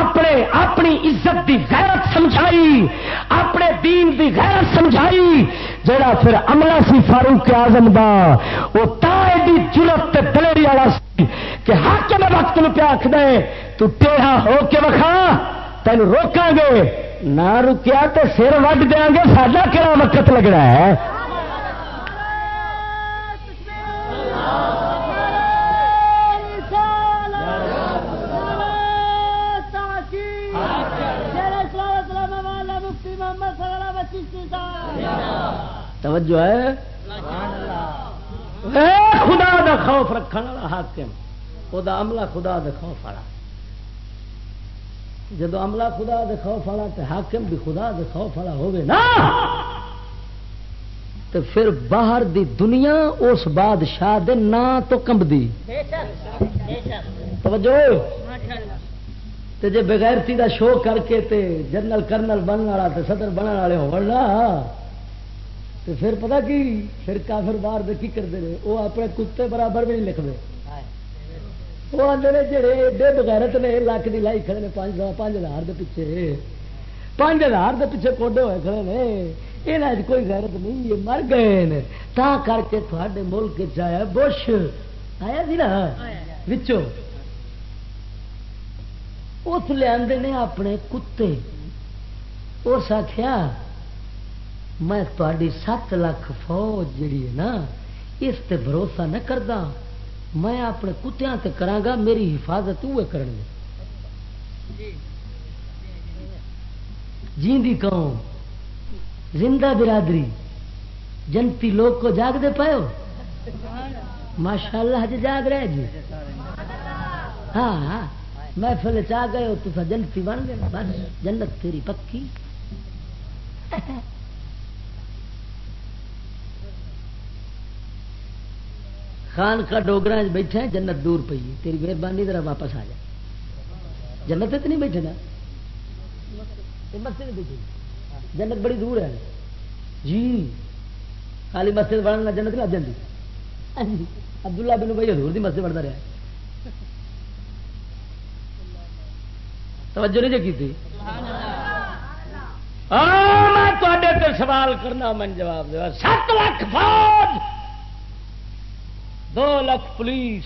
اپنے اپنی عزت دی غیرت سمجھائی۔ اپنے دین دی غیرت سمجھائی۔ جڑا پھر عملہ سی فاروق آزم دا، وہ تائے جرت دلیری والا سی کہ حق میں وقت میں پیا آخ دے تو ٹیڑھا ہو کے وکھا تین روکا گے۔ نہ رکیا تو سر وڈ دیا گے، ساڈا کہڑا وقت لگنا ہے؟ توجہ ہے؟ اے خدا دا خوف رکھنے والا حاکم وہ عملہ خدا دا خوف والا۔ جدو عملہ خدا دے خوف والا تو حاکم بھی خدا دے خوف والا ہوگی نا تو پھر باہر دی دنیا اس بادشاہ دے نا تو کمبدی۔ توجہ۔ تے جے بغیرتی دا شو کر کے تے جنرل کرنل بننے والا تے صدر بننے والے ہونا تے پھر پتہ کی پھر کافر باہر دے کی کرتے ہیں وہ اپنے کتے برابر بھی نہیں لکھتے۔ وہ آتے ہیں جڑے ایڈے بغیرت نے لاکھ دی لائی کھڑے نے پانچ پانچ ہزار دے پیچھے۔ پانچ ہزار دے پیچھے کوڈے ہوئے کھڑے نے۔ یہاں کوئی غیرت نہیں یہ مر گئے نے۔ تا کر کے تھوڑے ملک چیا بش۔ آیا جی نا؟ وچوں۔ اس لیا نے اپنے کتے۔ اس آخیا میں تاری سات لاکھ فوج جڑی ہے نا اس تے بھروسہ نہ کردا۔ میں اپنے کتیاں تے کراں میری حفاظت وہ کرن جیندی قوم زندہ برادری جنتی لوگ کو جاگ دے پائے ہو؟ ماشاء اللہ جی جاگ رہے جی۔ ہاں ہاں۔ محفل چاہ گئے ہو تو جنتی بن گئے۔ بس جنت تیری پکی۔ خان کا ڈوگرا بیٹھے جنت دور پی تیری مہربانی ذرا واپس آ جائے جنت تو نہیں بیٹھے نا مسجد بیٹھے۔ جنت بڑی دور ہے۔ جی۔ خالی مسجد بڑھنا جنت لگ جاتی عبداللہ بن بھائی حضور دی مسجد بڑھتا رہا توجہ نہیں جی کی میں سوال کرنا من جواب دیا سات لاکھ فوج! دو لاکھ پولیس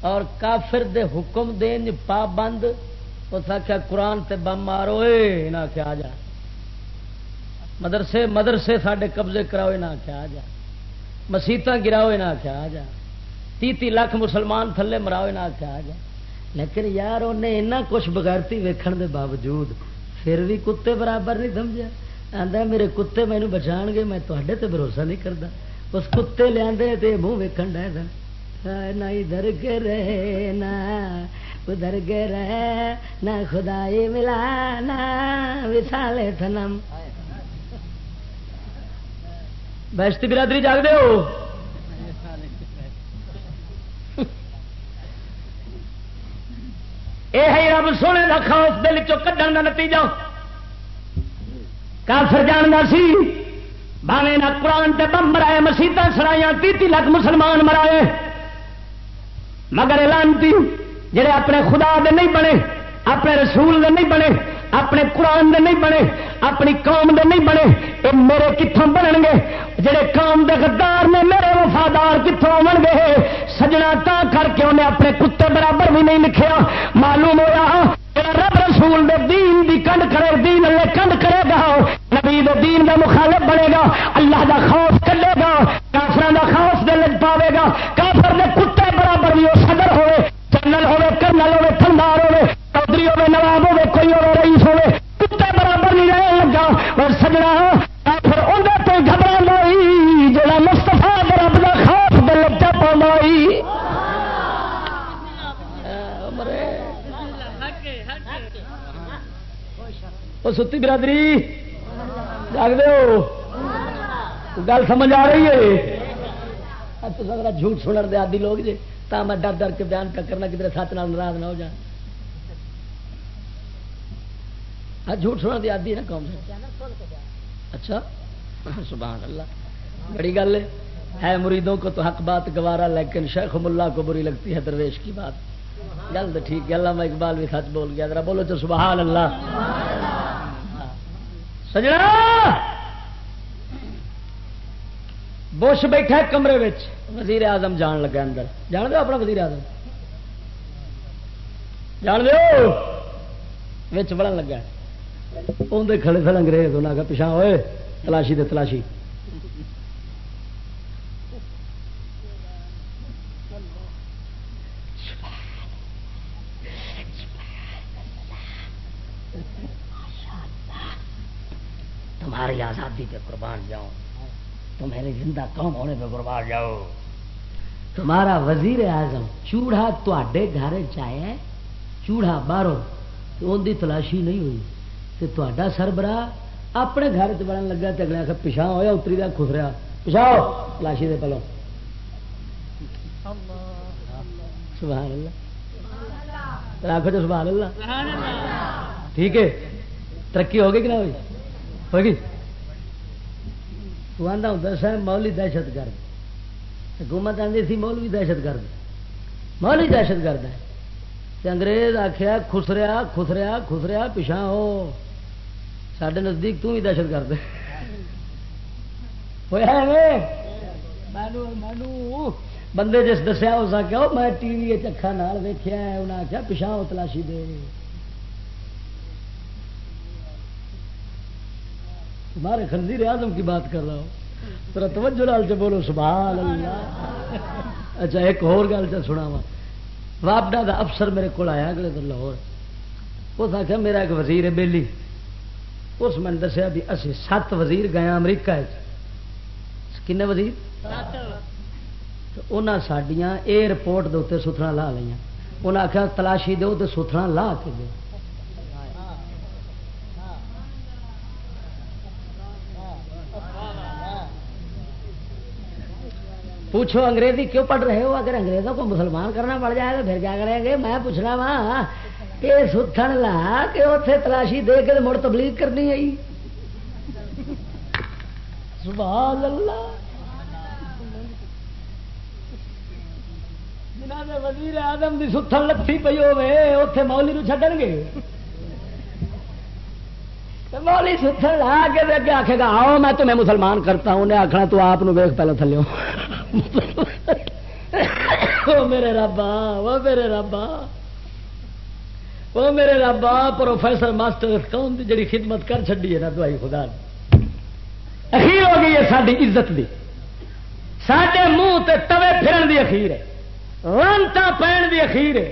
اور کافر دے حکم دین پابند، اس آخیا قرآن تے بم مارو نہ آ جا۔ مدرسے مدرسے سڈے قبضے کراؤ، نہ آخیا آ جا۔ مسیت گراؤ، نہ آخیا آ جا۔ تی تی لاکھ مسلمان تھلے مراؤ، نہ آخیا آ جا۔ لیکن یار انہیں اینا کچھ بغیرتی ویکھن دے باوجود پھر بھی کتے برابر نہیں سمجھا آدھا میرے کتے مینو بچا گے، میں تے بھروسہ نہیں کرتا اس کتے لیا منہ ویکن ڈے نہ ادھر کے رہے، نہ ادھر کے رہے، نہ خدائی ملا، نہ وسالے تھنم۔ بیشتی برادری جاگ دے ہو۔ یہ رب سونے کا خوف دل چڈن کا نتیجہ۔ کافر جاننا سی۔ باوے نہ قرآن تے بم مرائے مسیت سرائیاں تی لاکھ مسلمان مرائے۔ مگر لانتی جڑے اپنے خدا دے نہیں بنے، اپنے رسول دے نہیں بنے، اپنے قرآن دے نہیں بنے، اپنی قوم دے نہیں بنے یہ میرے کتوں بنن گے؟ جڑے قوم دے غدار نے میرے وفادار کتوں بن گے، سجنا تا کر کے انہیں اپنے کتے برابر بھی نہیں لکھیا۔ معلوم ہوا رب رسول دے دین دی کنڈ کرے، دین اللہ کنڈ کرے گا، نبی دے دین دا مخالف بنے گا، اللہ دا خوف کلے گا کافر دا خوف دل پاوے گا، کافر دے کتے برابر بھی وہ صدر ہوئے، جنرل ہوئے، کرنل ہوئے، تھندار ہوئے، چودھری ہوئے، نواب ہوئے، کوئی ہوئے، رئیس ہوئے، کتے برابر نہیں رہنے لگا۔ اور سجنا، کافر اندر تو گھبرا لائی جڑا مستفا رب دا خوف دل چا وہ ستی برادری، جاگ دو گل سمجھ آ رہی ہے۔ تو جھوٹ سنر دے آدھی لوگ جی تا میں ڈر ڈر کے بیان کا کرنا کدھر سات نال ناراض نہ ہو جائے ہاں جھوٹ سنر دی آدھی ہے نا قوم سے اچھا سبحان اللہ۔ بڑی گل ہے مریدوں کو تو حق بات گوارا، لیکن شیخ ملا کو بری لگتی ہے درویش کی بات۔ جلد ٹھیک ہے اللہ میں اقبال بھی سچ بول گیا، ذرا بولو تو سبحان اللہ۔ سجنا! بش بیٹھا کمرے وزیر اعظم جان لگا اندر۔ جان دو اپنا وزیر اعظم؟ جان دو بڑا لگا۔ اندر کھڑے سر انگریز انہیں آگے پچھا ہوئے تلاشی دے تلاشی۔ تمہاری آزادی پہ قربان جاؤ تمہاری زندہ قوم ہونے پہ قربان جاؤ تمہارا وزیر اعظم چوڑا تے گھر چایا چوڑا باہروں ان کی تلاشی نہیں ہوئی تو تا سربراہ اپنے گھر چ بڑھن لگا تو اگلے آخر پچھا ہوا اتری کا خسریا پچھا تلاشی دے پہلو سبحان اللہ آخو تو سبحان اللہ ٹھیک ہے ترقی ہوگی کہ نہ ہوئی ہوگی آدھا ہوں سر مولی دہشت گرد۔ حکومت آتی سی، مولوی دہشت گرد۔ مولوی دہشت گرد ہے۔ انگریز آخیا خسریا خسریا خسریا پچھا ہو۔ سڈے نزدیک تو بھی دہشت گرد ہوا بندے جس دسیا، اس میں ٹی وی چکھا نال ویخیا انہیں آخیا پچھا ہو تلاشی دے۔ تمہارے خنزیر اعظم کی بات کر رہا ہوں۔ ترا توجہ لال سے بولو سبحان اللہ اچھا ایک اور گل سے سنا وا واپڈا کا افسر میرے کو آیا اگلے دن لاہور۔ اس آخیا میرا ایک وزیر ہے بہلی اس میں دسیا بھی اسی سات وزیر گئے امریکہ کنے وزیر؟ انہیں سڈیا ایئرپورٹ کے اتنے ستھرا لا لیا انہیں آخیا تلاشی دو تو ستھرا لا کے دو پوچھو انگریزی کیوں پڑھ رہے ہو؟ اگر انگریزوں کو مسلمان کرنا پڑ جائے تو پھر کیا کریں گے؟ میں پوچھنا وا، کہ ستھن لا کہ اتنے تلاشی دے کے مڑ تبلیغ کرنی آئی جی؟ سبحان اللہ۔ جنہیں وزیر آدم کی ستھن لتھی پی ہوے اتے مولی نو چڈن گے۔ مولی ستھن لا کے اگے آخے گا، آؤ میں تمہیں مسلمان کرتا ہوں، انہیں آخنا تو آپ ویخ پہلے تھلو میرے ربا وہ میرے ربا وہ میرے ربا پروفیسر ماسٹر قوم کی جڑی خدمت کر چڈی ہے نا دوائی خدا اخیر ہو گئی ہے ساری عزت دی۔ سڈے منہ تے توے پھرن دی اخیر ہے۔ لانتا پہن دی اخیر ہے۔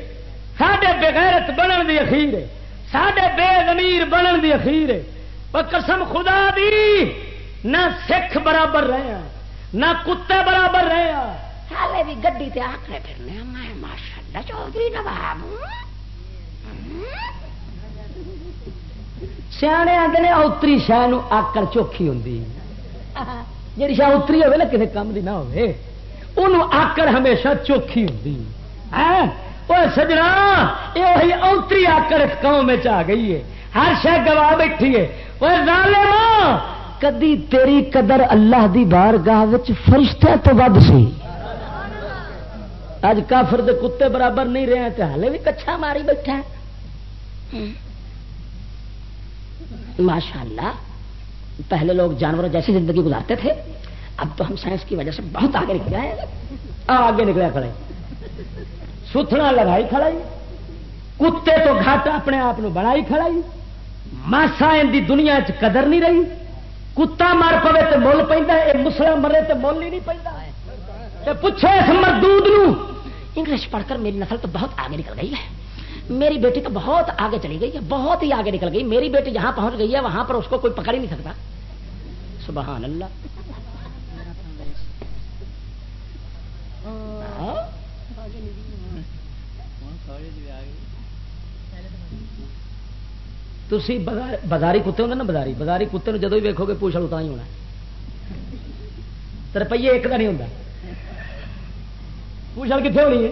سڈے بغیرت بنن دی اخیر ہے۔ سڈے بے زمیر بنن دی اخیر ہے۔ پر قسم خدا دی نہ سکھ برابر رہے نہ کتے برابر رہے ہالے بھی گڈی تے آکڑے پھرنے میں ماشاءاللہ چودھری نواب سیانے آتے نے اتری شہ آکڑ چوکھی ہوں جی شاہ اتری ہوے نا کسی کام کی نہ ہوے انہوں آکڑ ہمیشہ چوکھی ہوں سجنا یہ اوتری آکڑ اس قوم آ گئی ہے ہر شہ گوا بیٹھی ہے وہ کدی تیری قدر اللہ دی بارگاہ فرشتہ تو ود سی اج کافر دے کتے برابر نہیں رہے تو ہلے بھی کچھا ماری بیٹھا ماشاء اللہ پہلے لوگ جانوروں جیسی زندگی گزارتے تھے اب تو ہم سائنس کی وجہ سے بہت آگے نکل گئے آگے نکلے کھڑے ستھنا لگائی کھڑائی کتے تو گھاٹ اپنے آپ بڑائی کھڑائی ماسا ان دی دنیا چ قدر نہیں رہی کتا مر پوے تو مل پہ مسلا مرے تو مل ہی نہیں پہ پوچھو اس مردود انگلش پڑھ کر میری نسل تو بہت آگے نکل گئی ہے۔ میری بیٹی تو بہت آگے چلی گئی ہے بہت ہی آگے نکل گئی۔ میری بیٹی جہاں پہنچ گئی ہے وہاں پر اس کو کوئی پکڑ ہی نہیں سکتا۔ سبحان اللہ۔ تھی بازاری کتے ہوں نا بازاری؟ بازاری کتے جدو بھی ویکو گے پوچھ لو ہی ہونا تو روپیے ایک کا نہیں ہوتا پوچھ کتنے ہونی ہے؟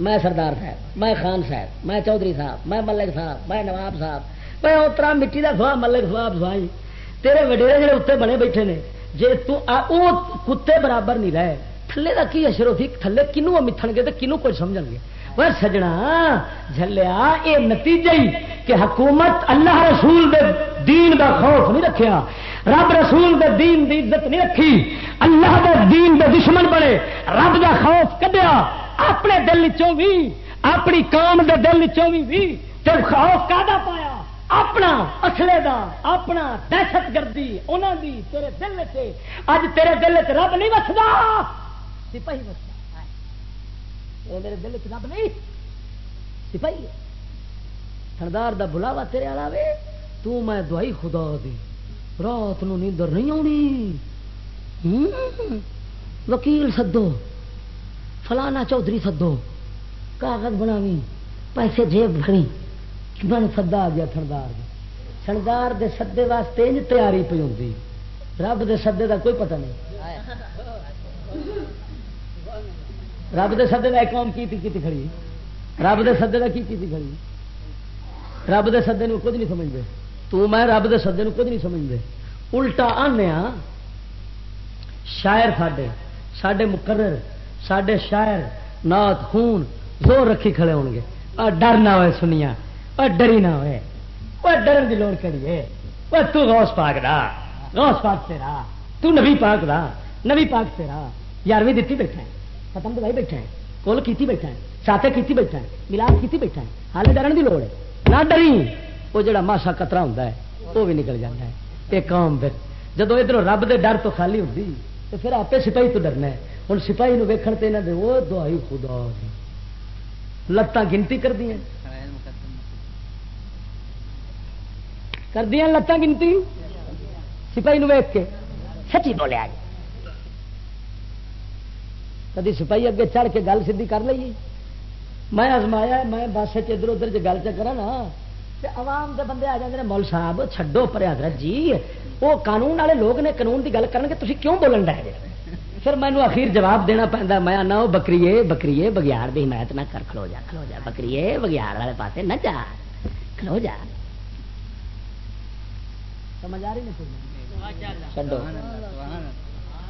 میں سردار صاحب، میں خان صاحب، میں چودھری صاحب، میں ملک صاحب، میں نواب صاحب، میں اترا مٹی کا سوا ملک صاحب سوائی تیرے وڈیرے جڑے اتنے بنے بیٹھے نے جی کتے برابر نہیں رہے۔ تھلے کا کی اشر ہوتی تھلے کنوں متھن گے تو کنوں کچھ سمجھ گے وہ سجنا جلیا یہ نتیجہ ہی کہ حکومت اللہ رسول دے دین دا خوف نہیں رکھیا رب رسول دے دین دی عزت نہیں رکھی اللہ دے دین دے دشمن بنے رب دا خوف کڈیا اپنے دل چوں بھی اپنی قوم دے دل چوں بھی تے خوف کا پایا اپنا اصلے دا اپنا دہشت گردی انہوں دی تیرے دل سے اج تیرے دل چ رب نہیں وسدا سپاہی وسدا میرے دل چ رب نہیں۔ سپاہی سردار دا بلاوا تیرے والا وے تو میں دوائی خدا دی۔ رات نو نیندر نہیں آنی۔ وکیل سدو، فلانا چودھری سدو، کاغذ بناوی، پیسے جیب بھری من سدا آ گیا تھردار شنگار دے سدے واسطے انج تیاری پی ہوں رب دے سدے دا کوئی پتہ نہیں۔ رب دے سدے کا قوم کی کی کھڑی؟ رب دے سدے کا کی کی کھڑی؟ رب دے سدے نو کچھ نہیں سمجھتے تو میں رب دے سدے نو کچھ نہیں سمجھتے الٹا آنے شاعر ساڈے ساڈے مقرر، ساڈے شاعر نات خون، زور رکھی کھڑے ہون گے۔ اور ڈر نہ ہوئے سنیا اور ڈری نہ ہوئے۔ وہ ڈرن کی لوڑ کریے وہ تو غوث پاک دا، غوث پاک تیرا۔ تو نبی پاک دا، نبی پاک تیرا۔ یارویں دیتی بیٹھا ہے۔ ختم دوائی بیٹھا ہے کول کیتی بیٹھا ہے ساتے کیتی بیٹھا ہے، ملاپ کیتی بیٹھا ہے حالے ڈرن کی لوڑ ہے۔ نہ ڈری، وہ جڑا ماسا کترا ہوں وہ بھی نکل جاتا ہے۔ یہ قوم پھر جب ادھر رب دے ڈر تو خالی ہوتی تو پھر آپ سپاہی تو ڈرنا ہے۔ ہوں سپاہی ویکھن تے دے وہ دعائی خدا لتاں گنتی کر دیا کر دیا لتاں گنتی؟ سپاہی ویک کے، سچی بولیا جی کدی سپاہی اگے چڑھ کے گل سی کر لیے میں ازمایا میں بس ادھر ادھر گل چکر نا عوام دے بندے آ جاتے ہیں مول صاحب چھڈو پر حضرت جی وہ قانون والے لوگ نے قانون کی گل کرن گے تھی کیوں بولن رہے پھر مینو اخیر جواب دینا پہنتا میں آنا وہ بکریے بکریے بگیار کی حمایت نہ کر کھلو جا کھلو جا بکریے بگیار والے پاسے نہ جا کھلو جا۔ سمجھ آ رہی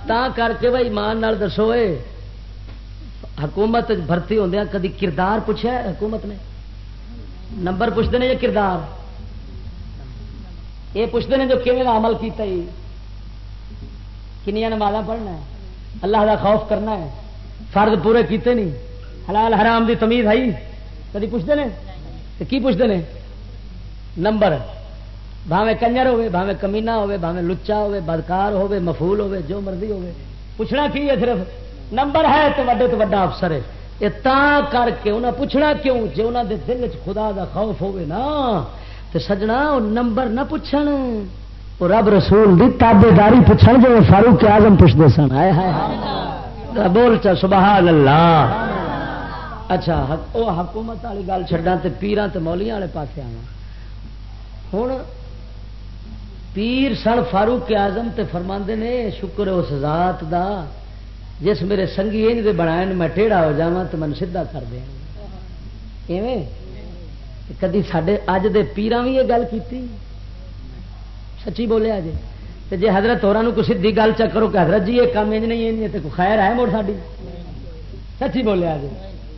تا کر کے بھائی مان دسو حکومت بھرتی ہوں کدی کردار پوچھا حکومت نے؟ نمبر پوچھتے ہیں یہ کردار؟ یہ پوچھتے ہیں جو کھے عمل کیتا ہی کنیا نمازا پڑھنا ہے، اللہ کا خوف کرنا ہے فرد پورے کیتے نہیں۔ حلال حرام دی تمیز ہے کدی پوچھتے ہیں کی پوچھتے ہیں نمبر۔ بھاوے کنجر ہوے بھاوے کمینا ہوے بھاوے لچا ہوے بدکار ہوے مفول ہوے جو مرضی ہوے پوچھنا کی ہے صرف؟ نمبر ہے تو وڈے تو وڈا افسر ہے۔ یہ تا کر کے انہیں پوچھنا کیوں؟ جی انہوں دے دل چ خدا دا خوف ہوے نا تو سجنا وہ نمبر نہ پوچھن۔ وہ رب رسول دی تابے داری پوچھن جو فاروق آزم پوچھتے سن۔ آئے ہائے بول چا سبحان اللہ اچھا وہ حکومت والی گل چڈا تو پیران تے مولیاں والے پاس آوا ہوں پیر سن فاروق آزم تے فرماندے نے، شکر اس ذات دا جس میرے سنگھی انج دے بنائے میں ٹیڑھا ہو جا تو من سیدھا کر دیا کدی سڈے اج دے پیران بھی یہ گل کی سچی بولیا جی تے جے حضرت ہورا کو سیدھی گل چ کرو کہ حضرت جی یہ کام انج نہیں ہے تو خیر ہے مڑ ساری سچی بولیا جی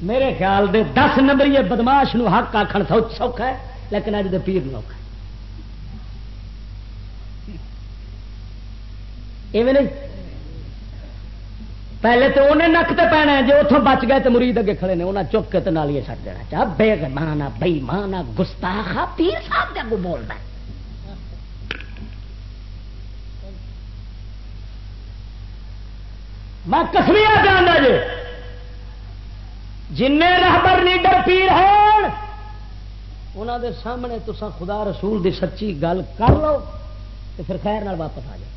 میرے خیال دے دس نمبر یہ بدماش نو حق آخر سوکھا ہے، لیکن اج دے پیر نوکھا ایویں نہیں؟ پہلے تو انہیں نک تے پینا جی اتوں بچ گئے تو مرید اگے کھڑے نے انہیں چک کے نالیے چڑ دینا چاہ بے مانا بئی مانا گستاخا پیر صاحب کے اگو بولتا ہے میں کسمیا جانا جی جن رہبر لیڈر پیر ہیں انہوں دے سامنے تو خدا رسول دی سچی گل کر لو تو پھر خیر نال واپس آ جائے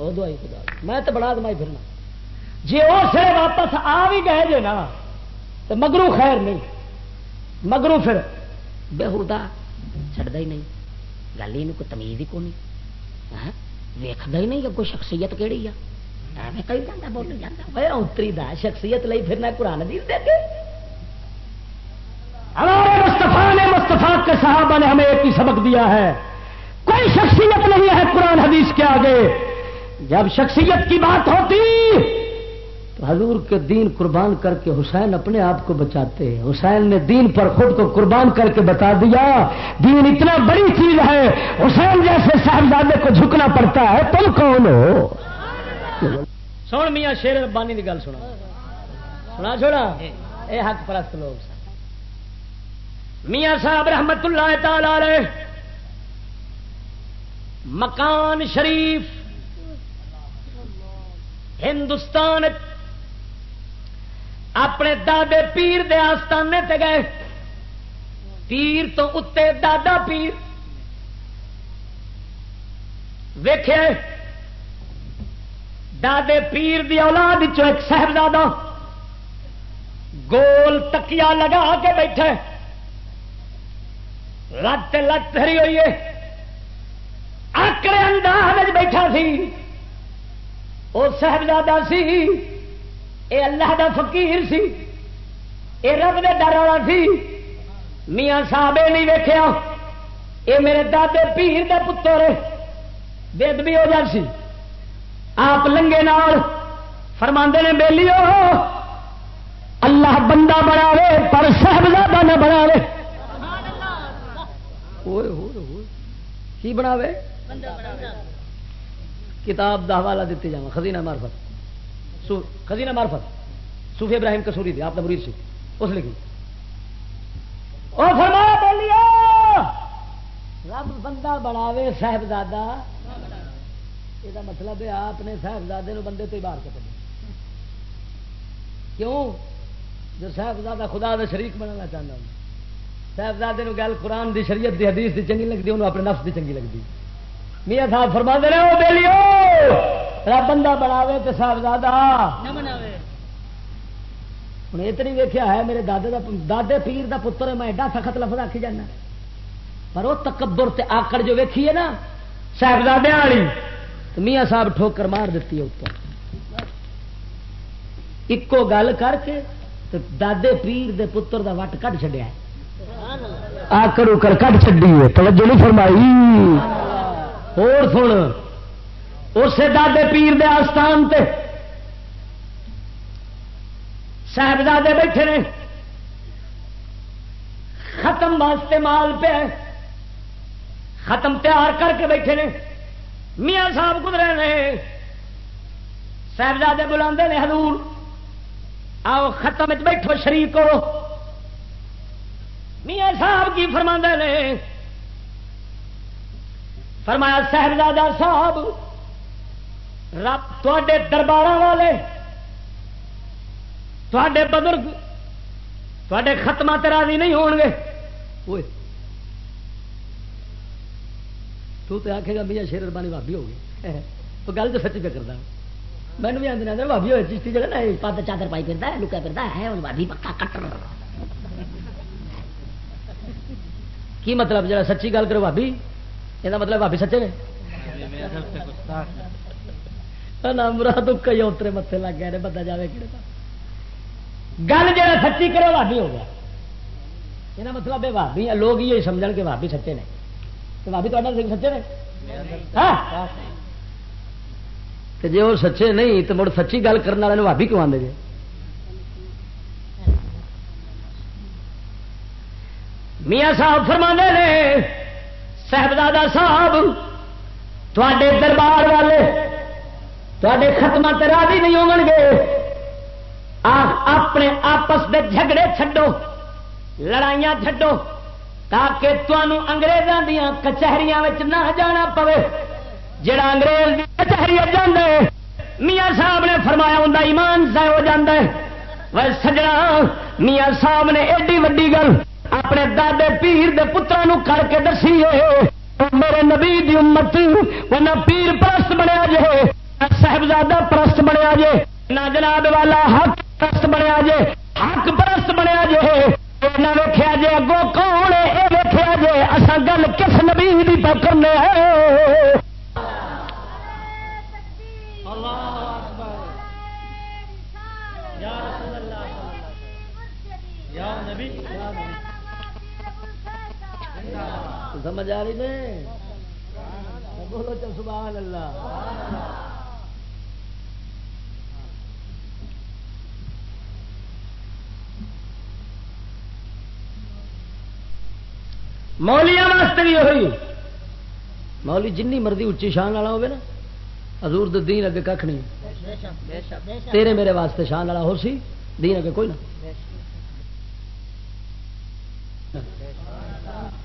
وہ دوائی خدا میں تو بڑا دمائی پھرنا۔ جی وہ سر واپس آ بھی گئے جے نا تو مگرو خیر نہیں۔ مگرو پھر بےحدا چڑھتا ہی نہیں۔ گل ہی کوئی تمیز ہی کو نہیں ویکد ہی نہیں، کوئی شخصیت کہڑی آ۔ جانا بول جانا اتری دا شخصیت لئی پھرنا قرآن دی دے کے ہمارے مستفا نے مستفا کے صحابہ نے ہمیں ایک ہی سبق دیا ہے۔ کوئی شخصیت نہیں ہے قرآن حدیث کے آگے۔ جب شخصیت کی بات ہوتی، تو حضور کے دین قربان کر کے حسین اپنے آپ کو بچاتے حسین نے دین پر خود کو قربان کر کے بتا دیا، دین اتنا بڑی چیز ہے، حسین جیسے صاحبزادے کو جھکنا پڑتا ہے، تم کون ہو؟ سن میاں شیر ربانی کی گل سنا۔ سنا چھوڑا؟ اے حق پرست لوگ میاں صاحب رحمت اللہ تعالی مکان شریف ہندوستان اپنے دادے پیر دے آستانے تے گئے۔ پیر تو اتنے دادا پیر۔ ویخ دادے پیر دی اولاد چو ایک صاحبزادہ گول تکیا لگا کے بیٹھے لت لت ہری ہوئی ہے۔ آکڑے انداز بیٹھا سی۔ وہ صاحبزادہ سی اے اللہ دا فقیر سی اے رب دے ڈر والا سی۔ میاں صاحب نہیں ویکیا اے میرے دادے پیر دے پتر بے بھی ہو جا سی۔ آپ لنگے نال فرما نے بیلی اللہ بندہ بناوے پر صاحبزادہ نہ بناوے۔ ہوئے ہوئے کی بناوے۔ کتاب دا حوالہ دیتے جا خزینہ مارفت سو خزینہ مارفت صوفی ابراہیم کسوری تھی آپ کا مرید سی۔ اس لکھی۔ او فرما بولیا رب بندہ بناوے صاحبزادہ۔ یہ مطلب ہے، آپ نے صاحبزادے نو بندے تو ہی باہر کر کیوں؟ جو صاحبزادہ خدا دا شریک بنانا چاہتا ہوں۔ صاحبزادے نو گل قرآن دی شریعت دی حدیث دی چنگی لگتی انہوں اپنے نفس دی چنگی لگتی میاں صاحب فرما دے رہے ہو بیلیو رب بندہ بناوے تو صاحبزادہ۔ ہوں یہ تو نہیں ویکیا ہے میرے دادے دا دادے پیر دا پتر ہے میں ایڈا سخت لفظ آخی جانا۔ پر وہ تکبر تے آکڑ جو ویکھی ہے نا صاحبزادے والی تو میاں صاحب ٹھوکر مار دیتی ہے اتر ایکو گل کر کے تو دادے پیر دے پتر دا وٹ کٹ چڈیا آکڑ اکڑ کٹ چڈی ہے توجہ نہیں فرمائی۔ اور سن اسے دادے پیر دے آستان تے صاحبزادے بیٹھے نے ختم واسطے مال پہ ختم تیار کر کے بیٹھے نے میاں صاحب گزرے نے صاحبزادے بلا نے حضور آؤ ختم بیٹھو شریف کرو میاں صاحب کی فرما نے فرمایا صاحبزادہ صاحب، رب تے دربار والے تے بزرگ تے ختمہ راضی نہیں ہون گے۔ تو تے آخے گا، میاں شیر ربانی بھابی ہو گئی۔ تو گل تو سچی پہ کرتا مینو بھی آدھے بھابی ہوئے چیشتی جگہ نا پت چادر پائی پھرتا ہے، لکا پھرتا ہے ہوں بھابی پکا کٹ کی مطلب جا سچی گل کرو بھابی یہ مطلب بھابی سچے نے مراد کئی اترے متے لگ گئے بندہ جائے کہ گل جا سچی کرو بھابی ہو گیا یہ مطلب ہے بھابی لوگ یہ سمجھ کے بھابی سچے نے تو بھابی تو سچے نے جی وہ سچے نہیں تو مڑ سچی گل کرنے والے بھابی کیوں آدھے جی میاں صاحب فرما نے صاحبزادہ صاحب تے دربار والے تے ختم راضی نہیں ہو گے اپنے آپس کے جھگڑے چھڈو لڑائیاں چھڈو تاکہ تمہوں انگریزوں دیا کچہری نہ جانا پوے جڑا انگریز کچہری جانا میاں صاحب نے فرمایا ہوں ایمان سے ہو جاتا ہے سجنا میاں صاحب نے ایڈی وڈی گل اپنے دادے پیر دے پترا کر کے دسی ہے، میرے نبی دی امت نہ پیر پرست بنیا جے نہ صاحبزادہ پرست بنیا جے نہ جناب والا حق پرست بنیا جے، حق پرست بنیا جے نہ ویخیا جے اگوں کون یہ ویخیا جے اصا گل کس نبی کی پکڑنے سمجھ آ رہی نے بولو چل سبحان اللہ۔ مولیاں واسطے بھی ہوئی۔ مولی جن مرضی اچھی شان والا ہوگا نا، حضور دین اگے کھ نہیں۔ تیرے میرے واسطے شان والا ہو سی، دین اگے کوئی نہ۔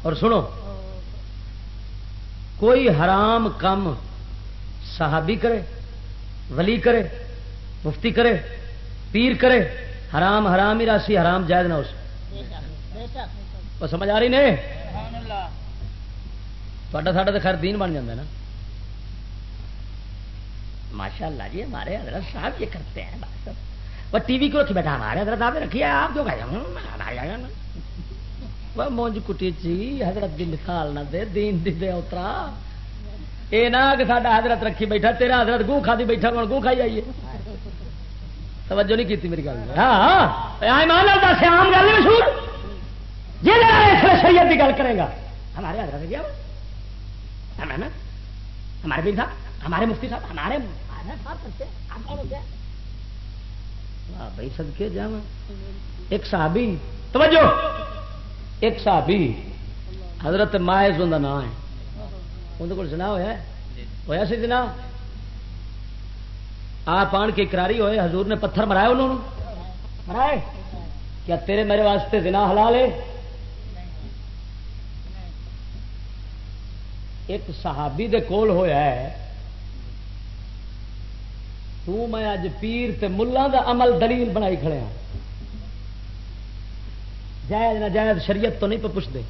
اور سنو، کوئی حرام کام صحابی کرے، ولی کرے، مفتی کرے، پیر کرے، حرام حرام ہی راسی، حرام جائز نہ اس سمجھ آ رہی نے تا ساڈا تو خیر دین بن جا نا۔ ماشاء اللہ جی ہمارے حضرت صاحب یہ کرتے ہیں وہ ٹی وی کو رکھی بیٹھا؟ ہمارے حضرت آپ رکھیے آپ جو وہ مونج کٹی چی حضرت دی مثال نہ دے دین دی دے اترا اے نہ کہ ساڈا حضرت رکھی بیٹھا تیرا حضرت گوں کھا دی بیٹھا ہوں گوں کھائی آئیے توجہ نہیں کی میری گل ہاں ہاں ایمان اللہ دس عام گل نہیں مشہور جی شریعت کی گل کرے گا ہمارے حضرت گیا ہمیں نا ہمارے پیر صاحب ہمارے مفتی صاحب ہمارے بھائی سدکے جا ایک صحابی توجہ ایک صحابی حضرت مائز ان کا نام ہے۔ اندر کو سنا ہوا ہوا سی جنا آپ آن کے کراری ہوئے حضور نے پتھر مرائے انہوں نے مرائے کیا تیرے میرے واسطے دنا حلال ہے؟ ایک صحابی دے کول ہویا ہے تو میں اج پیر تے ملا دا عمل دلیل بنائی کھڑے ہوں جائز نہ جائز شریعت تو نہیں پہ پوچھتے۔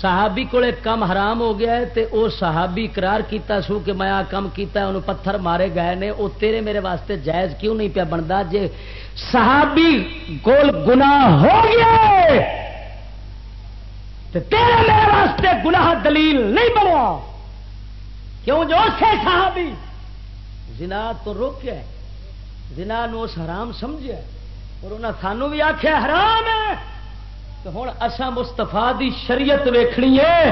صحابی کو کم حرام ہو گیا ہے تے او صحابی قرار کیتا سو کہ میں آ کم کیتا ہے، انہوں پتھر مارے گئے نے، او تیرے میرے واسطے جائز کیوں نہیں پیا بنتا؟ جے صحابی کول گناہ ہو گیا تے تیرے میرے واسطے گناہ دلیل نہیں بنیا۔ کیوں جو سے صحابی؟ زنا تو روکیا زنا نو اس حرام سمجھا اور انہیں سانو بھی آخیا حرام ہے۔ تو ہوں اصا مستفا دی شریعت ویکھنی ہے۔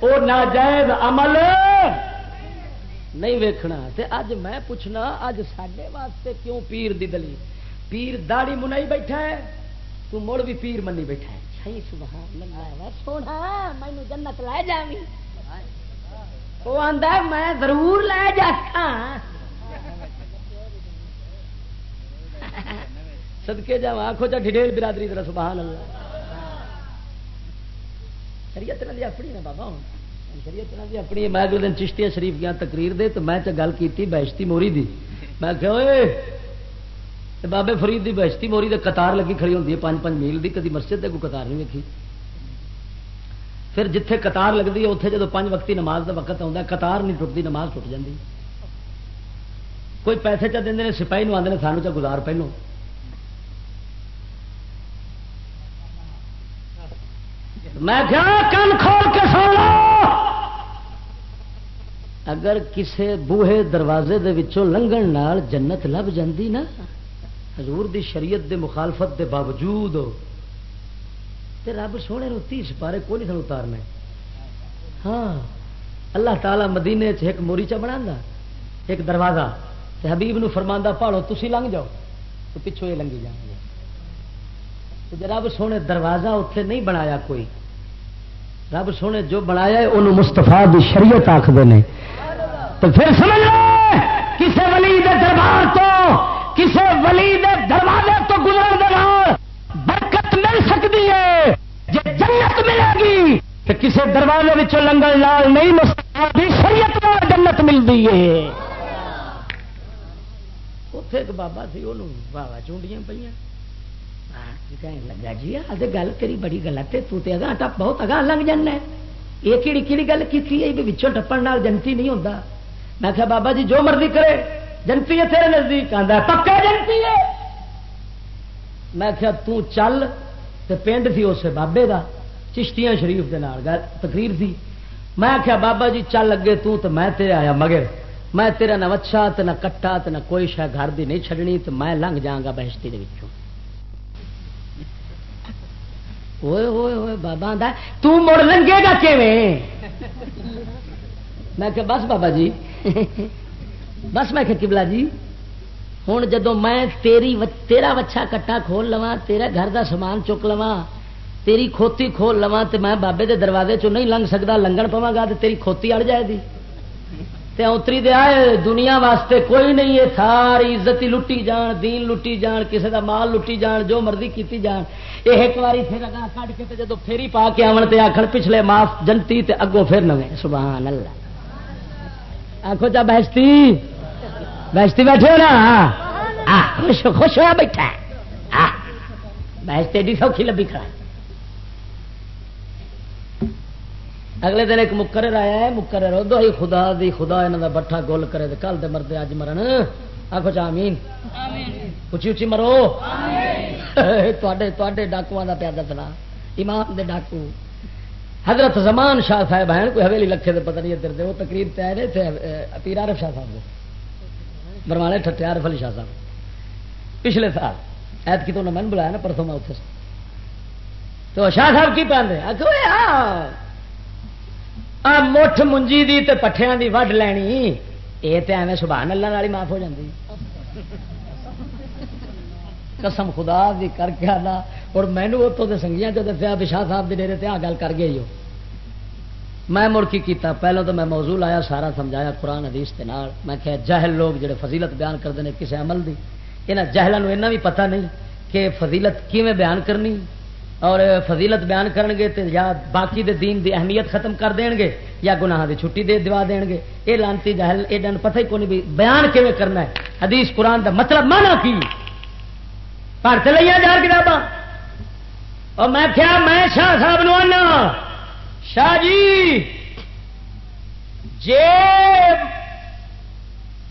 وہ ناجائز عمل نہیں ویکھنا۔ تے اج میں پوچھنا اج سڈے واسطے کیوں پیر دی دلی پیر داڑی منائی بیٹھا ہے تو مڑ بھی پیر منی بیٹھا ہے۔ سونا مینو جنت لے جاوی وہ آدھا میں ضرور لے جا سدکے جا آخو جا ڈیل برادری طرح سبحان اللہ۔ شریعت دی اپنی نا بابا ہوں۔ شریعت دی اپنی میں اگلے دن چشتیا شریف گیا، تقریر دے، تو میں گل کی بہشتی موری دی۔ میں کہ بابے فرید دی بہشتی موری دے قطار لگی کھڑی ہوتی ہے، پانچ پانچ میل دی، کدی مسجد دے کوئی قطار نہیں ویکھی۔ پھر جتھے قطار لگتی ہے اتنے جدو پانچ وقتی نماز کا وقت آتا قطار نہیں ٹوٹتی نماز ٹوٹ جاتی کوئی پیسے چا دیں سپاہی نو آدھے سانو چا گزار پہلو میں کن کھول کے سو اگر کسے بوہے دروازے دے وچوں لنگن نال جنت لب جاندی نا، حضور دی شریعت دے مخالفت دے باوجود تے رب سونے نو تیس پارے کوئی نہیں سن اتارنا ہاں اللہ تعالی مدینے چ ایک موری چا بنا ایک دروازہ۔ تے حبیب نو فرماندا پاڑو تسی لنگ جاؤ، تو پچھو یہ لنگی جان گے رب سونے دروازہ اتنے نہیں بنایا کوئی رب سونے جو بنایا ہے، انہوں مستفا دی شریعت آخر نے۔ تو پھر سمجھ لو کسے ولی دے دربار تو، کسے ولی دے دروازے تو گزر دے برکت مل سکتی ہے جی جنت ملے گی۔ تو کسے دروازے لنگل لال نہیں مستفا دی شریعت میں جنت ملتی ہے۔ اتے ایک بابا سی وہ بابا چونڈیاں پہ لگا جی آدھے گل تیری بڑی غلط ہے تو تے اگاں ٹپ بہت اگاں لنگ جانا ہے یہ کہڑی کہڑی گل کی بچوں ٹپن جنتی نہیں ہوتا میں کہا بابا جی جو مرضی کرے جنتی ہے تیرے نزدیک آتا پکا جنتی ہے میں کہا تو چل تے پنڈ تھی اسے بابے دا چشتیاں شریف دے نال تقریر تھی میں کہا بابا جی چل لگے تو تے میں تیرے آیا مگر میں تیرا نہ وچھا تے نہ کٹا تے نہ کوئی شہ گھر دی نہیں چھڑنی تے میں لنگ جاگا بہشتی دے وچوں ہوئے ہوئے ہوئے، بابا تڑ لگے گا میں کہ بس بابا جی۔ بس میں کہ کبلا جی۔ ہوں جدو میں تیری تیرا وچھا کٹا کھول لوا تیرا گھر دا سامان چک لوا تیری کھوتی کھول لوا تو میں بابے دے دروازے چ نہیں لنگ سکتا لنگن پوا گا تو تیری کھوتی اڑ جائے گی۔ تے اتری دیا دنیا واسطے کوئی نہیں ہے، ساری عزت لٹی جان، دین لٹی جان کسی دا مال لٹی جان، جو مرضی کیتی جان۔ یہ ایک باری پھر اگا کٹ کے جدو پھیری پا کے آن تے آخر پچھلے معاف جنتی تے اگوں پھر نویں۔ سبحان اللہ۔ آخو چا بہشتی؟ بہشتی بیٹھے ہو نا؟ خوش خوش ہوا بیٹھا بہشتی ایڈی سوکھی لبی کھڑا اگلے دن ایک مقرر آیا ہے مقرر ادو ہی خدا دی خدا یہاں کا بٹھا گول کرے کل دے مردے اج مرن۔ آخو چا امین اچھی اچھی مرو۔ ڈاکو کا پیا دسنا ایمان دے ڈاکو۔ حضرت زمان شاہ صاحب ہیں کوئی حویلی لکھے دے پتہ نہیں ادھر دے وہ تقریر تے آئے تھے پیر عارف شاہ صاحب کو بروانے ٹھٹے عارف علی شاہ صاحب۔ پچھلے سال ایت کی تو انہوں نے بلایا نا پرسوں میں اتنے تو شاہ صاحب کی پہنتے آ مٹھ منجی دی تے پٹھیاں دی وڈ لینی یہ تو ایویں سبحان اللہ والی معاف ہو جاتی قسم خدا دی کر کے آنا اور مینو اتوں کے سنگیاں جو دسیا بھی شاہ صاحب کے ڈیری تے آ گل کر گئی ہو میں مڑ کی کیتا پہلے تو میں موضوع آیا سارا سمجھایا قرآن حدیث کے نال میں کہ جہل لوگ جڑے فضیلت بیان کرتے ہیں کسی عمل دی یہاں جہلوں ایسا بھی پتہ نہیں کہ فضیلت کیویں بیان کرنی اور فضیلت بیان کرنگے تے یا باقی دے دین دی اہمیت ختم کر دین گے یا گناہ دی چھٹی دے دوا دین گے۔ یہ لانتی جہل یہ ڈن پتہ ہی کون بھی بیان کیویں کرنا ہے۔ حدیث قرآن دا مطلب مانا کی؟ پڑھ لیا جا کتاباں۔ اور میں کیا میں شاہ صاحب نو آنا؟ شاہ جی جے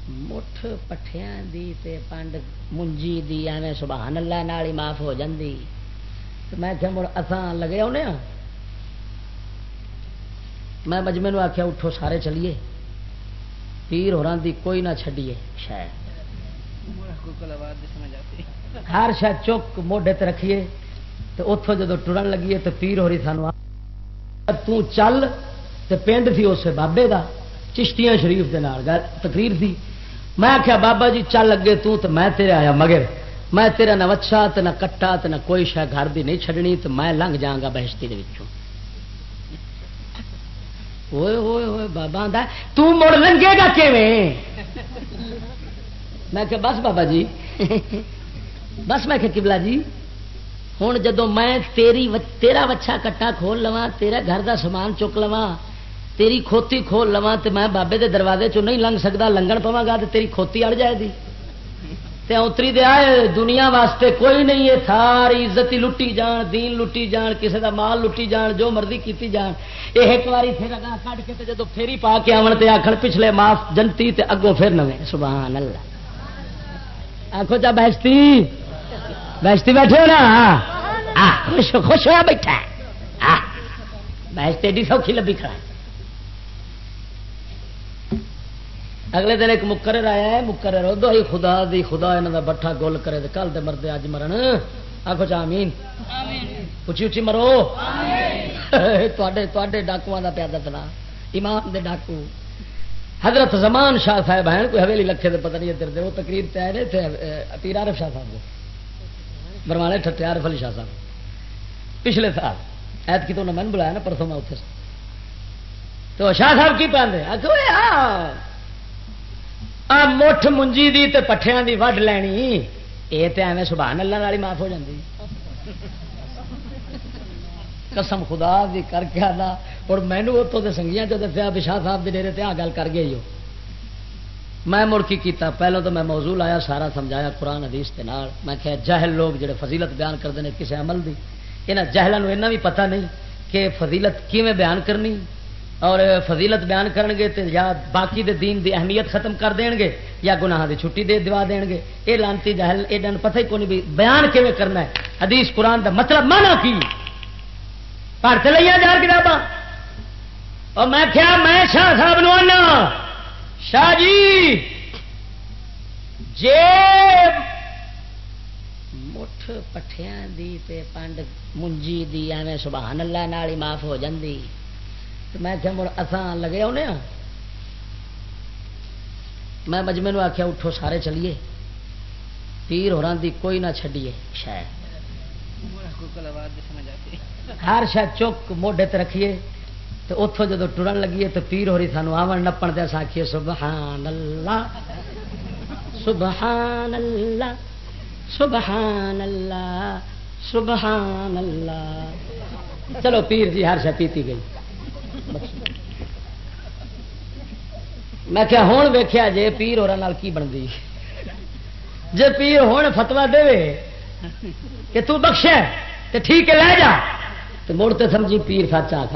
مٹھ پٹھیاں دی تے پانڈ منجی دی، ایویں سبحان اللہ نال ہی معاف ہو جاندی۔ میں کیا مڑ اسان لگے آنے ہاں۔ میں مجمے آخیا اٹھو سارے چلیے۔ پیر ہو دی کوئی نہ چڈیے شاید۔ ہر شاید چک موڈے تے رکھیے۔ تو اتوں جدو ٹرن لگیے تو پیر ہو رہی سانو تل تو پنڈ تھی اس بابے کا چشتیاں شریف کے تقریر تھی میں آخیا بابا جی چل لگے تو میں تیرے آیا مگر۔ میں تیرا نہ وچھا تو نہ کٹا تو نہ کوئی شہ گھر دی نہیں چڈنی تو میں لنگ جا گا بہشتی ہوئے ہوئے ہوئے بابا تڑ لنگے گا میں کہ بس بابا جی۔ بس میں کہ کبلا جی۔ ہوں جدو میں تیری تیرا وچھا کٹا کھول لوا تیرا گھر دا سامان چک لوا تیری کھوتی کھول لوا تو میں بابے دے دروازے چ نہیں لنگ سکتا لنگن پوا گا تو تیری کھوتی اڑ جائے گی۔ تے اتری دیا دنیا واسطے کوئی نہیں ہے، ساری عزت لٹی جان، دین لٹی جان کسی دا مال لٹی جان، جو مرضی کیتی جان۔ یہ ایک باری پھر اگا کٹ کے جدو پھیری پا کے آن تے آخر پچھلے معاف جنتی تے اگوں پھر نویں۔ سبحان اللہ۔ آخو جا بہشتی؟ بہشتی بیٹھے ہو نا؟ خوش خوش ہوا بیٹھا بہشتی ایڈی سوکھی لبی کھڑا اگلے دن ایک مکرر آیا ہے مکرر ادو ہی خدا دی خدا یہاں کا بٹھا گول کرے کل دے مردے اج مرن۔ آخو چا امین اچھی اچھی مرو۔ تے ڈاکو کا پیا دسنا ایمان دے ڈاکو۔ حضرت زمان شاہ صاحب ہیں کوئی حویلی لکھے دے پتہ نہیں ادھر دے وہ تقریر تے آئے تھے پیر عارف شاہ صاحب کو بروانے ٹھٹے عارف علی شاہ صاحب۔ پچھلے سال ایت کی تو انہوں نے بلایا نا پرسوں میں اتنے تو شاہ صاحب کی پہنتے آ مٹھ منجی دی تے پٹھیاں دی وڈ لینی یہ تو ایویں سبحان اللہ والی معاف ہو جاتی قسم خدا دی کر کے آنا اور مینو اتوں کے سنگیاں جو دسیا بھی شاہ صاحب کے ڈیری تے آ گل کر گئی ہو میں مڑ کی کیتا پہلو تو میں موضوع آیا سارا سمجھایا قرآن حدیث کے نال میں کہ جہل لوگ جڑے فضیلت بیان کرتے ہیں کسی عمل دی یہاں جہلوں ایسا بھی پتہ نہیں کہ فضیلت کیویں بیان کرنی اور فضیلت بیان کرنگے تے یا باقی دے دین دی اہمیت ختم کر دین گے یا گناہ دی چھٹی دے دوا دین گے۔ یہ لانتی جہل یہ ڈن پتہ ہی کون بھی بیان کیون کرنا ہے؟ حدیث قرآن دا مطلب مانا کی؟ پڑھ لیا جا کتاباں۔ اور میں کیا میں شاہ صاحب نو آنا؟ شاہ جی جے مٹھ پٹھیاں دی تے پانڈ منجی دی، ایویں سبحان اللہ نال ہی معاف ہو جاندی۔ میں کیا مڑ اسان لگے آنے ہاں۔ میں مجمے آخیا اٹھو سارے چلیے۔ پیر ہو دی کوئی نہ چڈیے شاید۔ ہر شاید چک موڈے تے رکھیے۔ تو اتوں جدو ٹرن لگیے تو پیر ہو رہی سانو آن نپن دیا آخیے سبحان اللہ۔ سبحان اللہ۔ سبحان اللہ۔ سبحان اللہ۔ چلو پیر جی ہر شا پیتی گئی۔ میں کیا ہوں ویخیا جے پیر اور کی بنتی؟ جے پیر ہوں فتوا دے کہ تو بخش تو ٹھیک ہے، لے جا۔ تو مڑ تو سمجھی پیر سچ آخ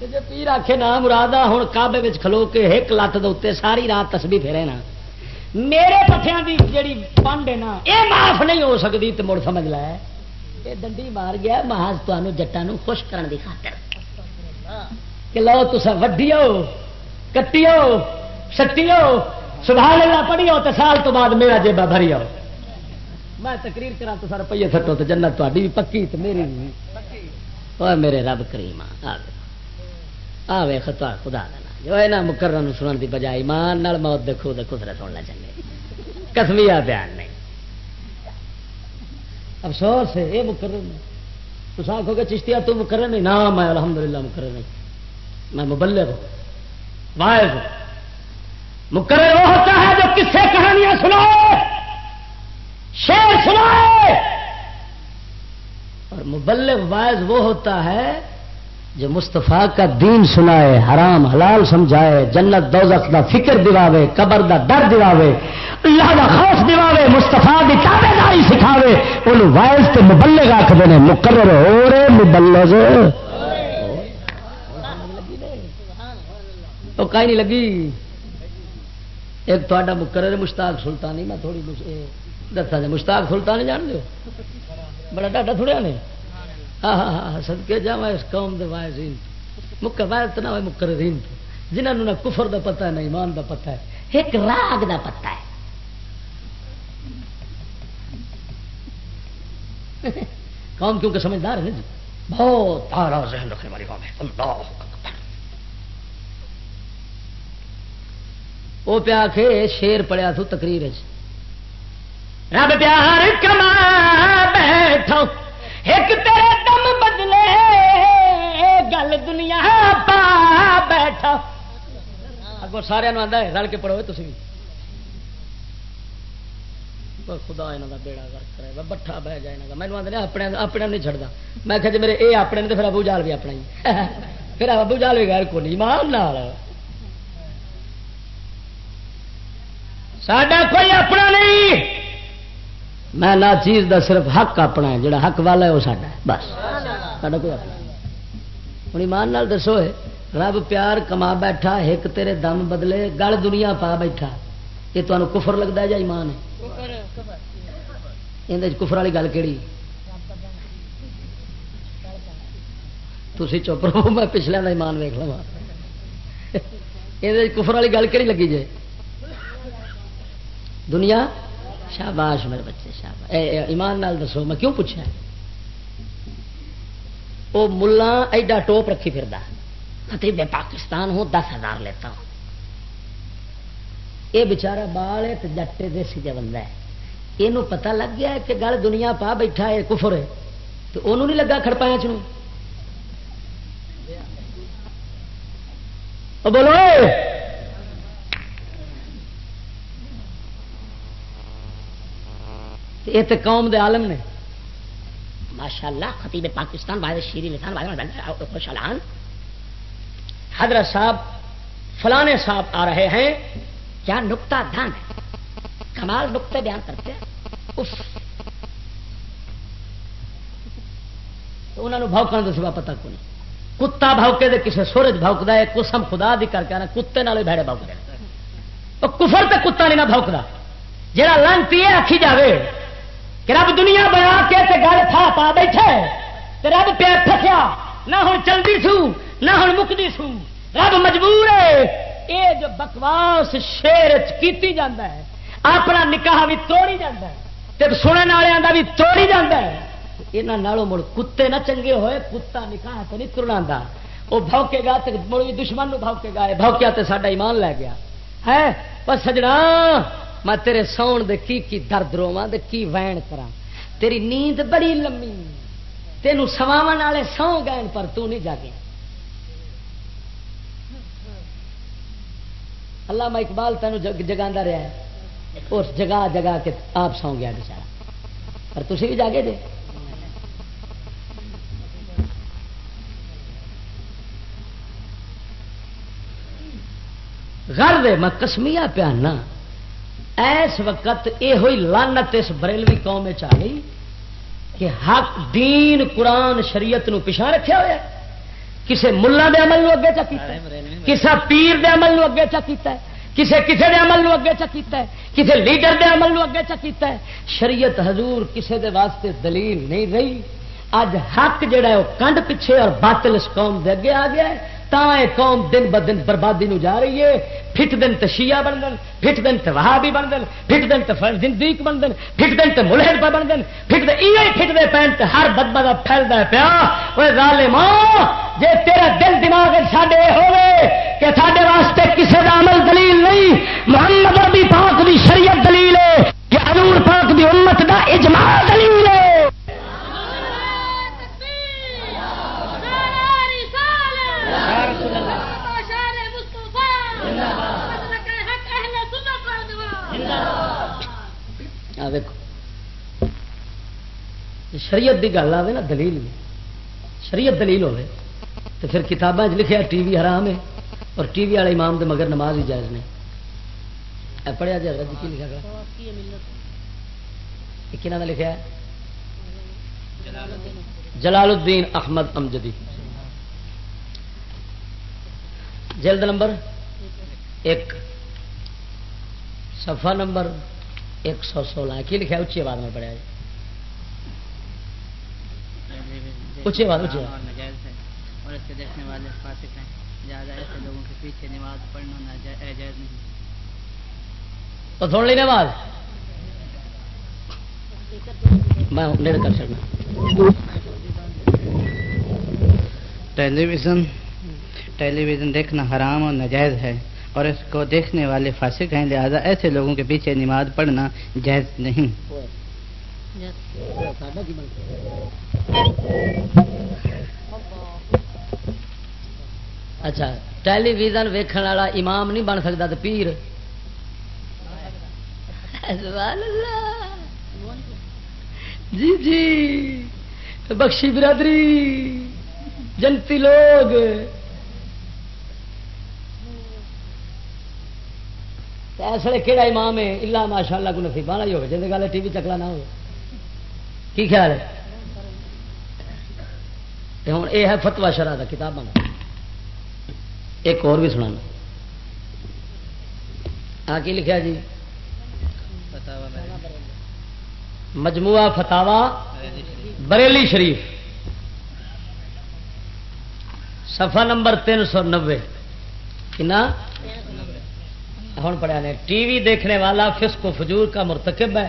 جی پیر آخے نہ مراد ہوں کابے کھلو کے ایک لت دے ساری رات تسبی پھیرے نا۔ میرے پٹھیاں دی جیڑی پنڈ ہے نا یہ معاف نہیں ہو سکتی تو مڑ سمجھ لا یہ ڈنڈی مار گیا محاذ تمہوں جٹان خوش کرنے کی خاطر۔ کہ لو تصا وڈیو کٹیو سٹیو سبحان اللہ پڑھیو تو سال تو بعد میرا جیبا بھری آؤ میں تقریر کرا تو سر روپیے سٹو تو جنت تاری بھی پکی تو میری بھی اور میرے رب کریم آ وے۔ خطا خدا دینا جو ہے نا مقرر سنن دی بجائے ایمان نال موت دیکھو تو خسرے سننا چاہیے کسمیا بیان نہیں۔ افسوس ہے یہ مقرر نہیں تو آخو گے چشتیا تو مقرر نہیں۔ نہ، میں الحمدللہ مقرر نہیں۔ میں مبلغ ہوں، واعظ ہوں۔ مقرر وہ ہوتا ہے جو کس سے کہانیاں سنائے شیر سنائے۔ اور مبلغ واعظ وہ ہوتا ہے جو مستفا کا دین سنائے، حرام، حلال سمجھائے، جنت دوزخ دا فکر دلاوے، قبر دا در دلاوے، اللہ دا خوف دلاوے مستفا کی تابے داری سکھاوے، ان وائز تے مبلغ آخر نے، مقرر ہو رہے مبلغ۔ تو کہیں نہیں لگی؟ ایک تا مقرر مشتاق سلطانی، میں تھوڑی دسا جی مشتاق سلطانی جان دو بڑا ڈاڈا تھوڑا نے۔ ہاں, ہاں،, ہاں،, ہاں، سدکے جا اس قوم دے وائز مکہ وائز تو نہ ہوئے مقرر جنہوں نہ کفر دا پتہ ہے، نہ ایمان دا پتہ ہے، ایک راگ دا پتہ ہے۔ قوم کیونکہ سمجھدار ہے جی؟ بہت آرا ذہن رکھنے والی قوم ہے۔ اللہ وہ پیا کے شیر پڑیا تھو تقریر جی۔ رب پیار کما بیٹھو، ایک تیرے دنیا پا بیٹھا۔ اگو سارے آتا ہے، رل کے پڑھو تھی خدا یہاں کا بیڑا گرک کرے گا بٹھا بہ جائے گا مینو آدھے اپنے اپنے نہیں چڑھتا میں کہ جی میرے یہ اپنے تو پھر ابو جال بھی اپنا ہی پھر ابو جال بھی غیر کو نہیں مان سڈا کوئی اپنا نہیں۔ میں نہ چیز دا صرف حق اپنا ہے، جڑا حق والا ہے، وہ ساڈا ہے، بس۔ ساڈا کوئی اپنا ہوں ایمان نال دسو رب پیار کما بیٹھا ایک تیرے دم بدلے گل دنیا پا بیٹھا۔ یہ تمہیں کفر لگتا ہے یا ایمان ہے؟ یہ کفر۔ والی گل کہڑی تھی چپ رہو میں پچھلے کا ایمان ویک لوا یہ کفر والی گل کہڑی لگی جائے دنیا؟ شاباش میرے بچے شاباش۔ ایمان نال دسو میں کیوں پوچھا وہ ملا ایڈا ٹوپ رکھی پھر فتح پاکستان ہوں، دس ہزار لیتا ہوں۔ یہ بچارا بال ہے تو جٹے دیسی جا بندہ ہے۔ یہ پتا لگ گیا کہ گل دنیا پا بیٹھا ہے، کفر ہے۔ تو انہوں نہیں لگا کھڑپایا چنو بولو۔ یہ تو قوم دے عالم نے ماشاء اللہ خطیب پاکستان باہر شیری لسان خوشالان حضرت صاحب، فلانے صاحب آ رہے ہیں۔ کیا نکتا دھان ہے؟ کمال نقطے بیان کرتے ہیں۔ انہوں نے بھوکن کا سوا پتا کو نہیں کتا بھوکے دے کسی سورج بھوکتا ہے، قسم خدا دی کر کے کتے نال بھڑے بھوکتے کفر تے کتا نہیں نہ بھوکتا جہاں لانتی ہے آخی جاوے۔ کہ رب دنیا بنا کے تے گل تھا پا بیٹھے، تے رب پیا پھسیا نہ ہوں چلتی سو، نہ ہوں مکتی سو۔ رب مجبور ہے یہ جو بکواس شیر کی جاتا ہے، اپنا نکاح بھی توڑی جاتا ہے، تے سننے والوں کا بھی توڑی جاتا ہے۔ یہاں مڑ کتے نہ چنگے ہوئے، کتا نکاح تو نہیں ترنا وہ بھوکے گا تو مڑ بھی دشمن بھوکے گا بھوکیا تو ساڈا ایمان لے گیا۔ ہے، پر سجنا میں تیرے ساؤن دے کی کی درد رواں کی وین کرا تیری نیند بڑی لمبی۔ تینوں سواو والے سو گئے پر تو نہیں جاگے۔ اللہ میں اقبال تینوں جگا رہا ہے۔ اس جگہ جگا کے آپ سو گیا بچارا پر تھی بھی جاگے جے گھر میں کسمیا پیانا۔ ایس وقت یہ ہوئی لانت اس بریلوی قوم آ گئی کہ حق دین قرآن شریعت نو پچھا رکھا ہوا کسے ملا دے عمل نو اگے چا کیتا ہے۔ کسا پیر دے عمل نو اگے چا کیتا ہے۔ کسے کسے دے عمل نو اگے چا کیتا ہے۔ کسے لیڈر دے عمل نو اگے چا کیتا ہے۔ شریعت حضور کسے دے واسطے دلیل نہیں رہی۔ اج حق جڑا ہے وہ کنڈ پیچھے اور باطل اس قوم دے اگے آ گیا ہے۔ تا قوم دن ب دن بربادی نو جا رہی ہے۔ پھٹ دن تو شیعہ بن دن، پھٹ دن تو وہابی بن دن، پھٹ دن تو زندیق بن دن، پھٹ دن تو ملحد پہ بن دن، پھٹ دے ایویں پھٹ دے پین تے ہر بدبا دا پھیلدا ہے پیا اوے ظالماں جے تیرا دل دماغ ساڈے ہوے کہ ساڈے واسطے کسے دا عمل دلیل نہیں، محمد ربی پاک دی شریعت دلیل ہے کہ حضور پاک دی امت دا اجماع دلیل ہے۔ آ دیکھو جی شریعت دی گل آئے نا، دلیل شریعت دلیل ہوے تو پھر کتابیں لکھیا ٹی وی حرام ہے، اور ٹی وی والے امام دے مگر نماز ہی جائز نہیں۔ پڑھیا جی حضرت کی لکھا گیا کنہ نے لکھا ہے، جلال الدین احمد امجدی۔ جلد نمبر ایک۔ صفحہ نمبر ایک سو سولہ کی لکھا اچھی آواز میں پڑھا جی اچھی آواز اچھی ہے اور اس کے دیکھنے والے فاسق ہیں زیادہ ایسے لوگوں کے پیچھے نماز پڑھنا ناجائز نہیں تو سن لینے آواز؟ میں کر سکنا ٹیلی ویژن ٹیلی ویژن دیکھنا حرام اور ناجائز ہے۔ اور اس کو دیکھنے والے فاسق ہیں، لہذا ایسے لوگوں کے پیچھے نماز پڑھنا جائز نہیں۔ اچھا ٹیلی ویژن ویکھن والا امام نہیں بن سکتا تو پیر۔ جی جی۔ بخشی برادری، جنتی لوگ۔ اس لیے کہڑا امام ہے؟ اللہ ماشاء اللہ کو نصیب والا ہی ہوگا جن گل ٹی وی چکلا نہ ہو کی خیال ہے؟ ہوں یہ ہے فتوا شرح کا کتاب ایک اور بھی سنا آ، کی لکھا جی؟ مجموعہ فتوا بریلی شریف۔ صفحہ نمبر تین سو نبے کنا؟ ہوں پڑھا نے، ٹی وی دیکھنے والا فسق و فجور کا مرتکب ہے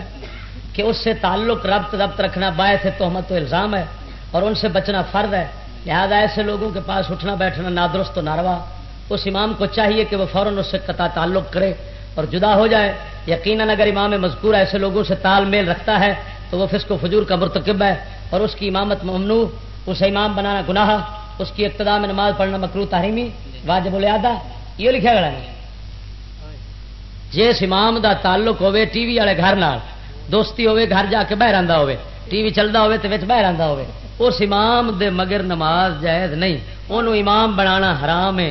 کہ اس سے تعلق ربط ربط رکھنا باعث تہمت و الزام ہے اور ان سے بچنا فرض ہے۔ لہذا ایسے لوگوں کے پاس اٹھنا بیٹھنا نادرست و ناروا۔ اس امام کو چاہیے کہ وہ فوراً اس سے قطع تعلق کرے اور جدا ہو جائے۔ یقیناً اگر امام مذکور ایسے لوگوں سے تال میل رکھتا ہے تو وہ فسق و فجور کا مرتکب ہے اور اس کی امامت ممنوع، اسے امام بنانا گناہ، اس کی ابتدا میں نماز پڑھنا مکرو تحریمی، واجب الادا یہ لکھا گیا ہے۔ جس امام دا تعلق ہوے ٹی وی والے گھر نال، دوستی ہوے گھر جا کے بہ رہا ہوے ٹی وی چلتا ہوے تو بہ رہا ہوے اس امام دے مگر نماز جائز نہیں۔ انہوں امام بنانا حرام ہے۔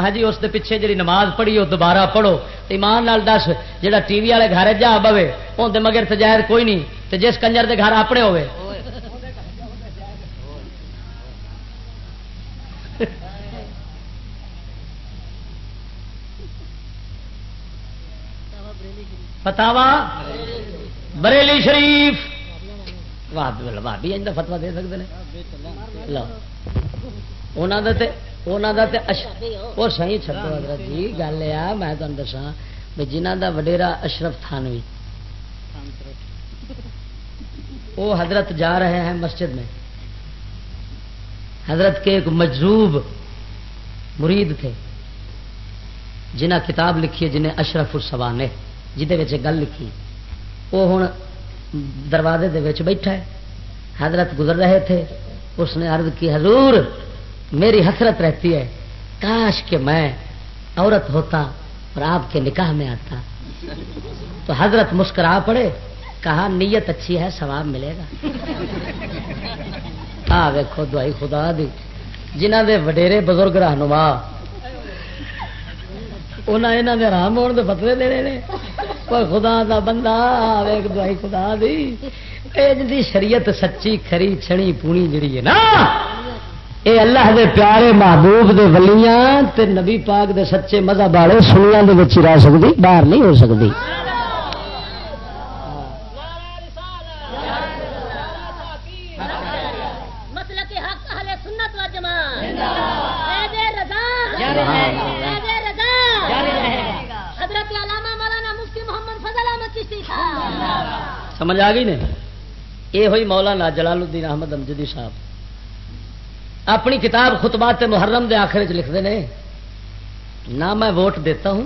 ہاں جی اس دے پیچھے جی نماز پڑھی وہ دوبارہ پڑھو۔ ایمان نال دس جہاں ٹی وی والے گھر جا بوے ان دے مگر تجائز کوئی نہیں۔ تو جس کنجر دے گھر اپنے ہوے فتوا بریلی شریف۔ بھابی اجا فتوا دے سکتے ہیں لو۔ اور سی چلو حضرت جی گل یہ میں تمہیں دسا بھی جنہ دا وڈیرا اشرف تھانوی۔ وہ حضرت جا رہے ہیں مسجد میں۔ حضرت کے ایک مجذوب مرید تھے جنہ کتاب لکھی ہے، جنہیں اشرف السوانے جہد گل لکھی۔ وہ ہوں دروازے دے بیٹھا ہے۔ حضرت گزر رہے تھے۔ اس نے عرض کی، حضور، میری حسرت رہتی ہے۔ کاش کہ میں عورت ہوتا اور آپ کے نکاح میں آتا۔ تو حضرت مسکرا پڑے۔ کہا، نیت اچھی ہے، ثواب ملے گا۔ آ ویکو دوائی خدا دی۔ جنہ دے وڈیرے بزرگ رہنما انہیں دے آرام ہونے کے فتوے دینے نے۔ پر خدا دا بندہ ویک دوائی خدا دی۔ دی شریعت سچی، کھری چھڑی پونی جڑی ہے نا۔ اے اللہ دے پیارے محبوب دے ولیاں تے نبی پاک دے سچے مذہب والے سنیا دے وچ رہ سکتی باہر نہیں ہو سکتی مسلک حق اہل سنت و جماعت قید رضا قید رضا حضرت علامہ مولانا مفتی محمد فضل احمد چشتی صاحب سمجھ آ گئی نے؟ یہ ہوئی مولانا جلال الدین احمد امجدی صاحب۔ اپنی کتاب خطبات محرم دے آخر چ لکھتے ہیں نہ میں ووٹ دیتا ہوں،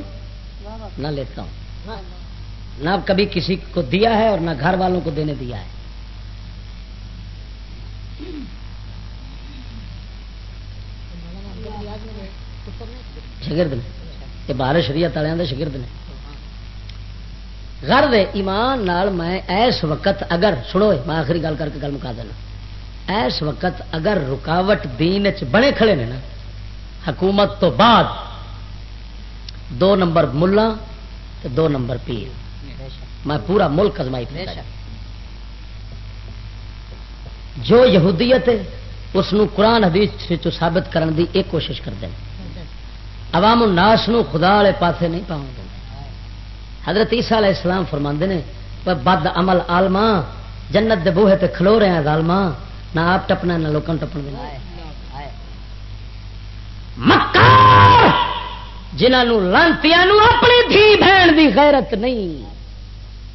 نہ لیتا ہوں۔ نہ کبھی کسی کو دیا ہے اور نہ گھر والوں کو دینے دیا ہے۔ شگرد نے، یہ باہر شریعت والوں کے شگرد نے۔ گھر دے ایمان نال میں ایس وقت اگر سنو میں آخری گل کر کے گل مکا دینا۔ ایس وقت اگر رکاوٹ دین چ بنے کھڑے نے نا حکومت تو بعد دو نمبر ملا دو نمبر پیر۔ میں پورا ملک ازمائی جو یہودیت ہے اس نو قرآن حدیث ثابت کرن دی ایک کوشش کرتے ہیں عوام الناس نو خدا والے پاسے نہیں پاؤں گے۔ حضرت عیسیٰ علیہ السلام فرماندے نے بد عمل آلما جنت دے بوہے تے کھلو رہے ہیں ظالما نہ آپ ٹپنا، نہ لوکاں ٹپن دینا مکار جنہاں اپنی دھی بہن دی غیرت نہیں۔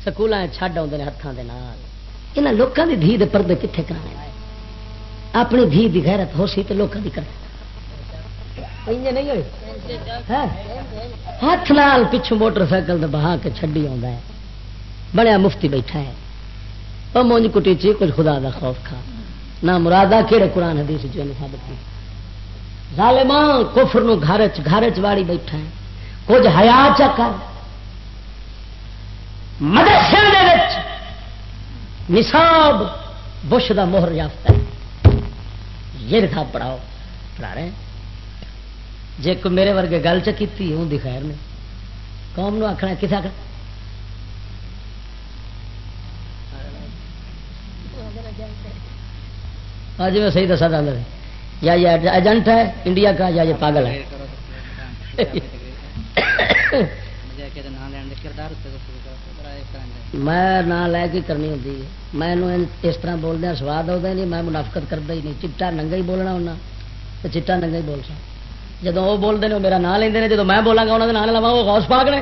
سکولاں چھڈ آوندے نے ہتھاں دے نال۔ انہاں لوکاں دی دھی دے پردے کتھے کرانے؟ اپنی دھی دی غیرت ہو سی تے لوکاں دی کرے انج نہیں ہوئی ہاں؟ ہاتھ لال پچھو موٹر سائیکل بہا کے چڈی آ بنیا مفتی بیٹھا ہے۔ وہ مونج کٹی چی، کچھ خدا دا خوف کھا۔ نہ مرادہ کہڑے قرآن حدیث جو ثابت کی۔ ظالماں کفر نو گھر چ گھر واڑی بیٹھا ہے۔ کچھ حیا چا کر۔ مدرسے نصاب، بش دا مہر یافتہ ہے۔ یہ لکھا پڑھاؤ، پڑھا رہے ہیں؟ جی کوئی میرے ورگے گل چکی ہوں خیر نے۔ قوم نو آخنا کتنے آخر آج میں صحیح دسا دل یا یہ ایجنٹ ہے انڈیا کا، یا یہ پاگل ہے۔ میں نہ لے کے کرنی ہوتی ہے۔ میں اس طرح بولدیا سواد آتا نہیں، میں منافقت کرتا ہی نہیں۔ چٹا ننگا ہی بولنا ہونا، تو چٹا ننگا ہی بول سکتا جب وہ بولتے ہیں میرا نام لیندے جب میں بولا گا انہوں نے نام لوا وہ غوث پاک نے۔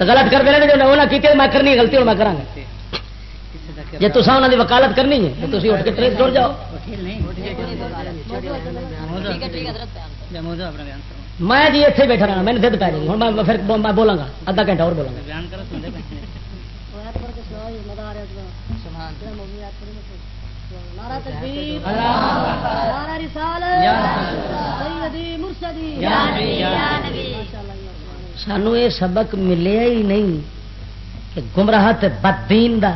غلط کر دے جو نہ کی میں کرنی غلطی میں کرا جی تصا انہوں کی وکالت کرنی ہے، تو تھی اٹھ کے ٹریس جڑ جاؤ۔ میں جی اتنے بیٹھا رہا میں دھد پی جائے ہوں میں پھر میں بولاں گا ادھا گھنٹہ اور بولاں گا۔ سانو یہ سبق ملیا ہی نہیں کہ گمراہ بدین دا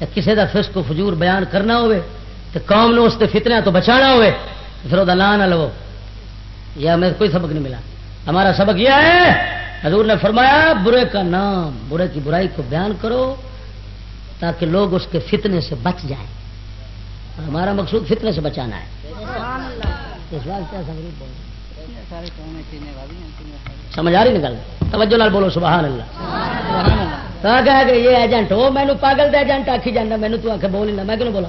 یا کسی دا فسق و فجور بیان کرنا ہوئے تو قوم نو اس فتنیا تو بچانا ہوئے پھر وہ نام نہ لو۔ یا ہمیں کوئی سبق نہیں ملا۔ ہمارا سبق یہ ہے حضور نے فرمایا برے کا نام برے کی برائی کو بیان کرو تاکہ لوگ اس کے فتنے سے بچ جائیں۔ ہمارا مقصود فتنے سے بچانا ہے۔ سمجھ آ رہی نکل توجہ لال بولو سبحان اللہ۔ تو کہ یہ ایجنٹ ہو مینو پاگل دے ایجنٹ آخی جانا مینو تو آخ بول میں کیوں بولا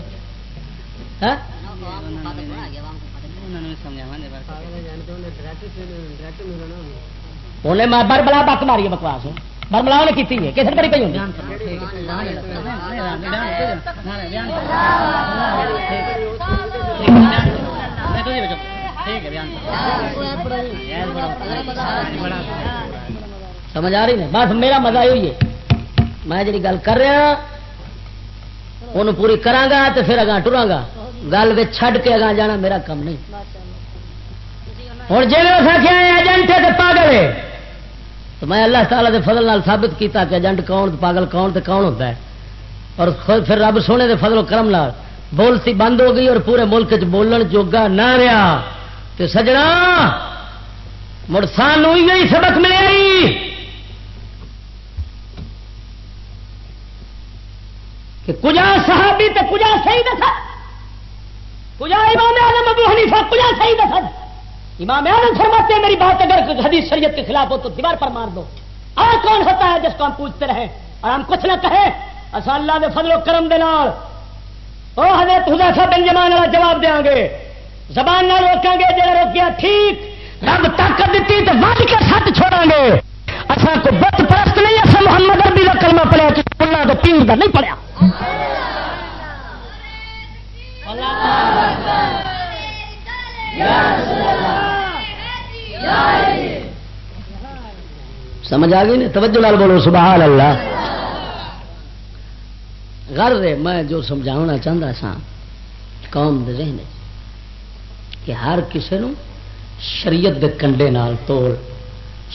انہیں میں بر بلا بک ماری بکواس برملا نے کی کسی بڑی پی ہوتی سمجھ آ رہی ہے بس میرا مزہ ہوئی ہے میں جی گل کر رہا ان پوری کرا تو پھر اگاں ٹرا گا گل چھڈ کے اگاں جانا میرا کم نہیں ہوں جی آخیا ایجنٹ ہے پاگل ہے تو میں اللہ تعالیٰ دے فضل نال ثابت کیتا کہ ایجنٹ کون پاگل کون تے کون ہوتا ہے۔ اور پھر رب سونے دے فضل و کرم نال بولتی بند ہو گئی اور پورے ملک چ بولن جوگا نہ رہا۔ تو سجنا، مڑ سانو ہی سبق ملے کہ کجا صحابی تے کجا صحیح دسا کجا امام اعظم ابو حنیفہ کجا صحیح دسد امام اعظم فرماتے ہیں، میری بات اگر حدیث شریعت کے خلاف ہو تو دیوار پر مار دو۔ اور کون ہوتا ہے جس کو ہم پوچھتے رہیں؟ اور ہم کچھ نہ کہیں اصا اللہ دے فضل و کرم دے نال۔ او حضرت حذیفہ بن جمان والا جواب دیں گے۔ زبان نہ روکیں گے جڑا روکیا ٹھیک۔ رب طاقت دیتی تو ود کے ساتھ چھوڑیں گے۔ اصا کو بت پرست نہیں اصا محمد اربی کا کلمہ پڑیا پڑھنا تو پیر کا نہیں پڑھیا۔ سمجھ آ گئی نا؟ توجہ لال بولو، سبحان اللہ۔ غرض ہے، میں جو سمجھانا چاہتا سا قوم دے ذہن کہ ہر کسی نو شریعت دے کنڈے نال توڑ،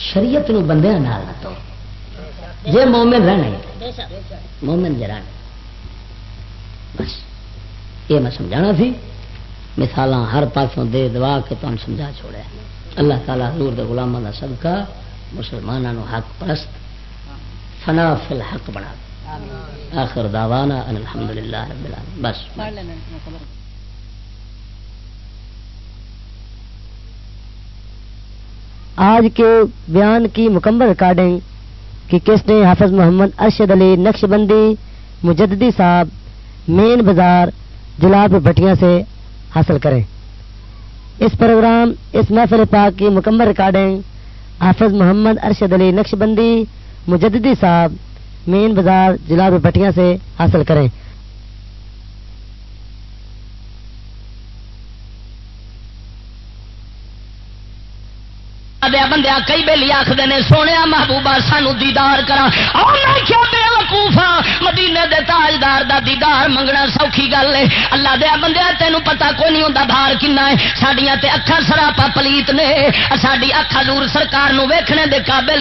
شریعت نو بندیاں نال نہ توڑ۔ یہ مومن رہنا ہے مومن جرا بس، یہ میں سمجھانا سی۔ مثال ہر پاسوں دے دعا کے تم سمجھا چھوڑا اللہ تعالیٰ حضور دے غلاموں کا صدقہ مسلمانوں حق پرست فنا فی الحق بنا۔ دے آخر دعوانا ان الحمدللہ رب العالمین۔ بس۔ آج کے بیان کی مکمل ریکارڈنگ کی کس نے حافظ محمد ارشد علی نقش بندی مجددی صاحب مین بازار جلاب بھٹیاں سے حاصل کریں۔ اس پروگرام، اس محفل پاک کی مکمل ریکارڈنگ، حافظ محمد ارشد علی نقش بندی مجددی صاحب، مین بازار جلاب بھٹیاں سے حاصل کریں۔ دیا بندیا کئی بہلی آخر نے، سونے محبوبہ سانو دیدار کرا وقوفا ہاں؟ مدینے دے تاجدار دا دیدار منگنا سوکھی گل ہے۔ اللہ دیا بندیا تینوں پتا کوئی نہیں ہوتا بھار کنا ہے؟ سڈیا تے اکھا سراپا پلیت نے۔ ساری اکھا دور سرکار نو ویکھنے دے قابل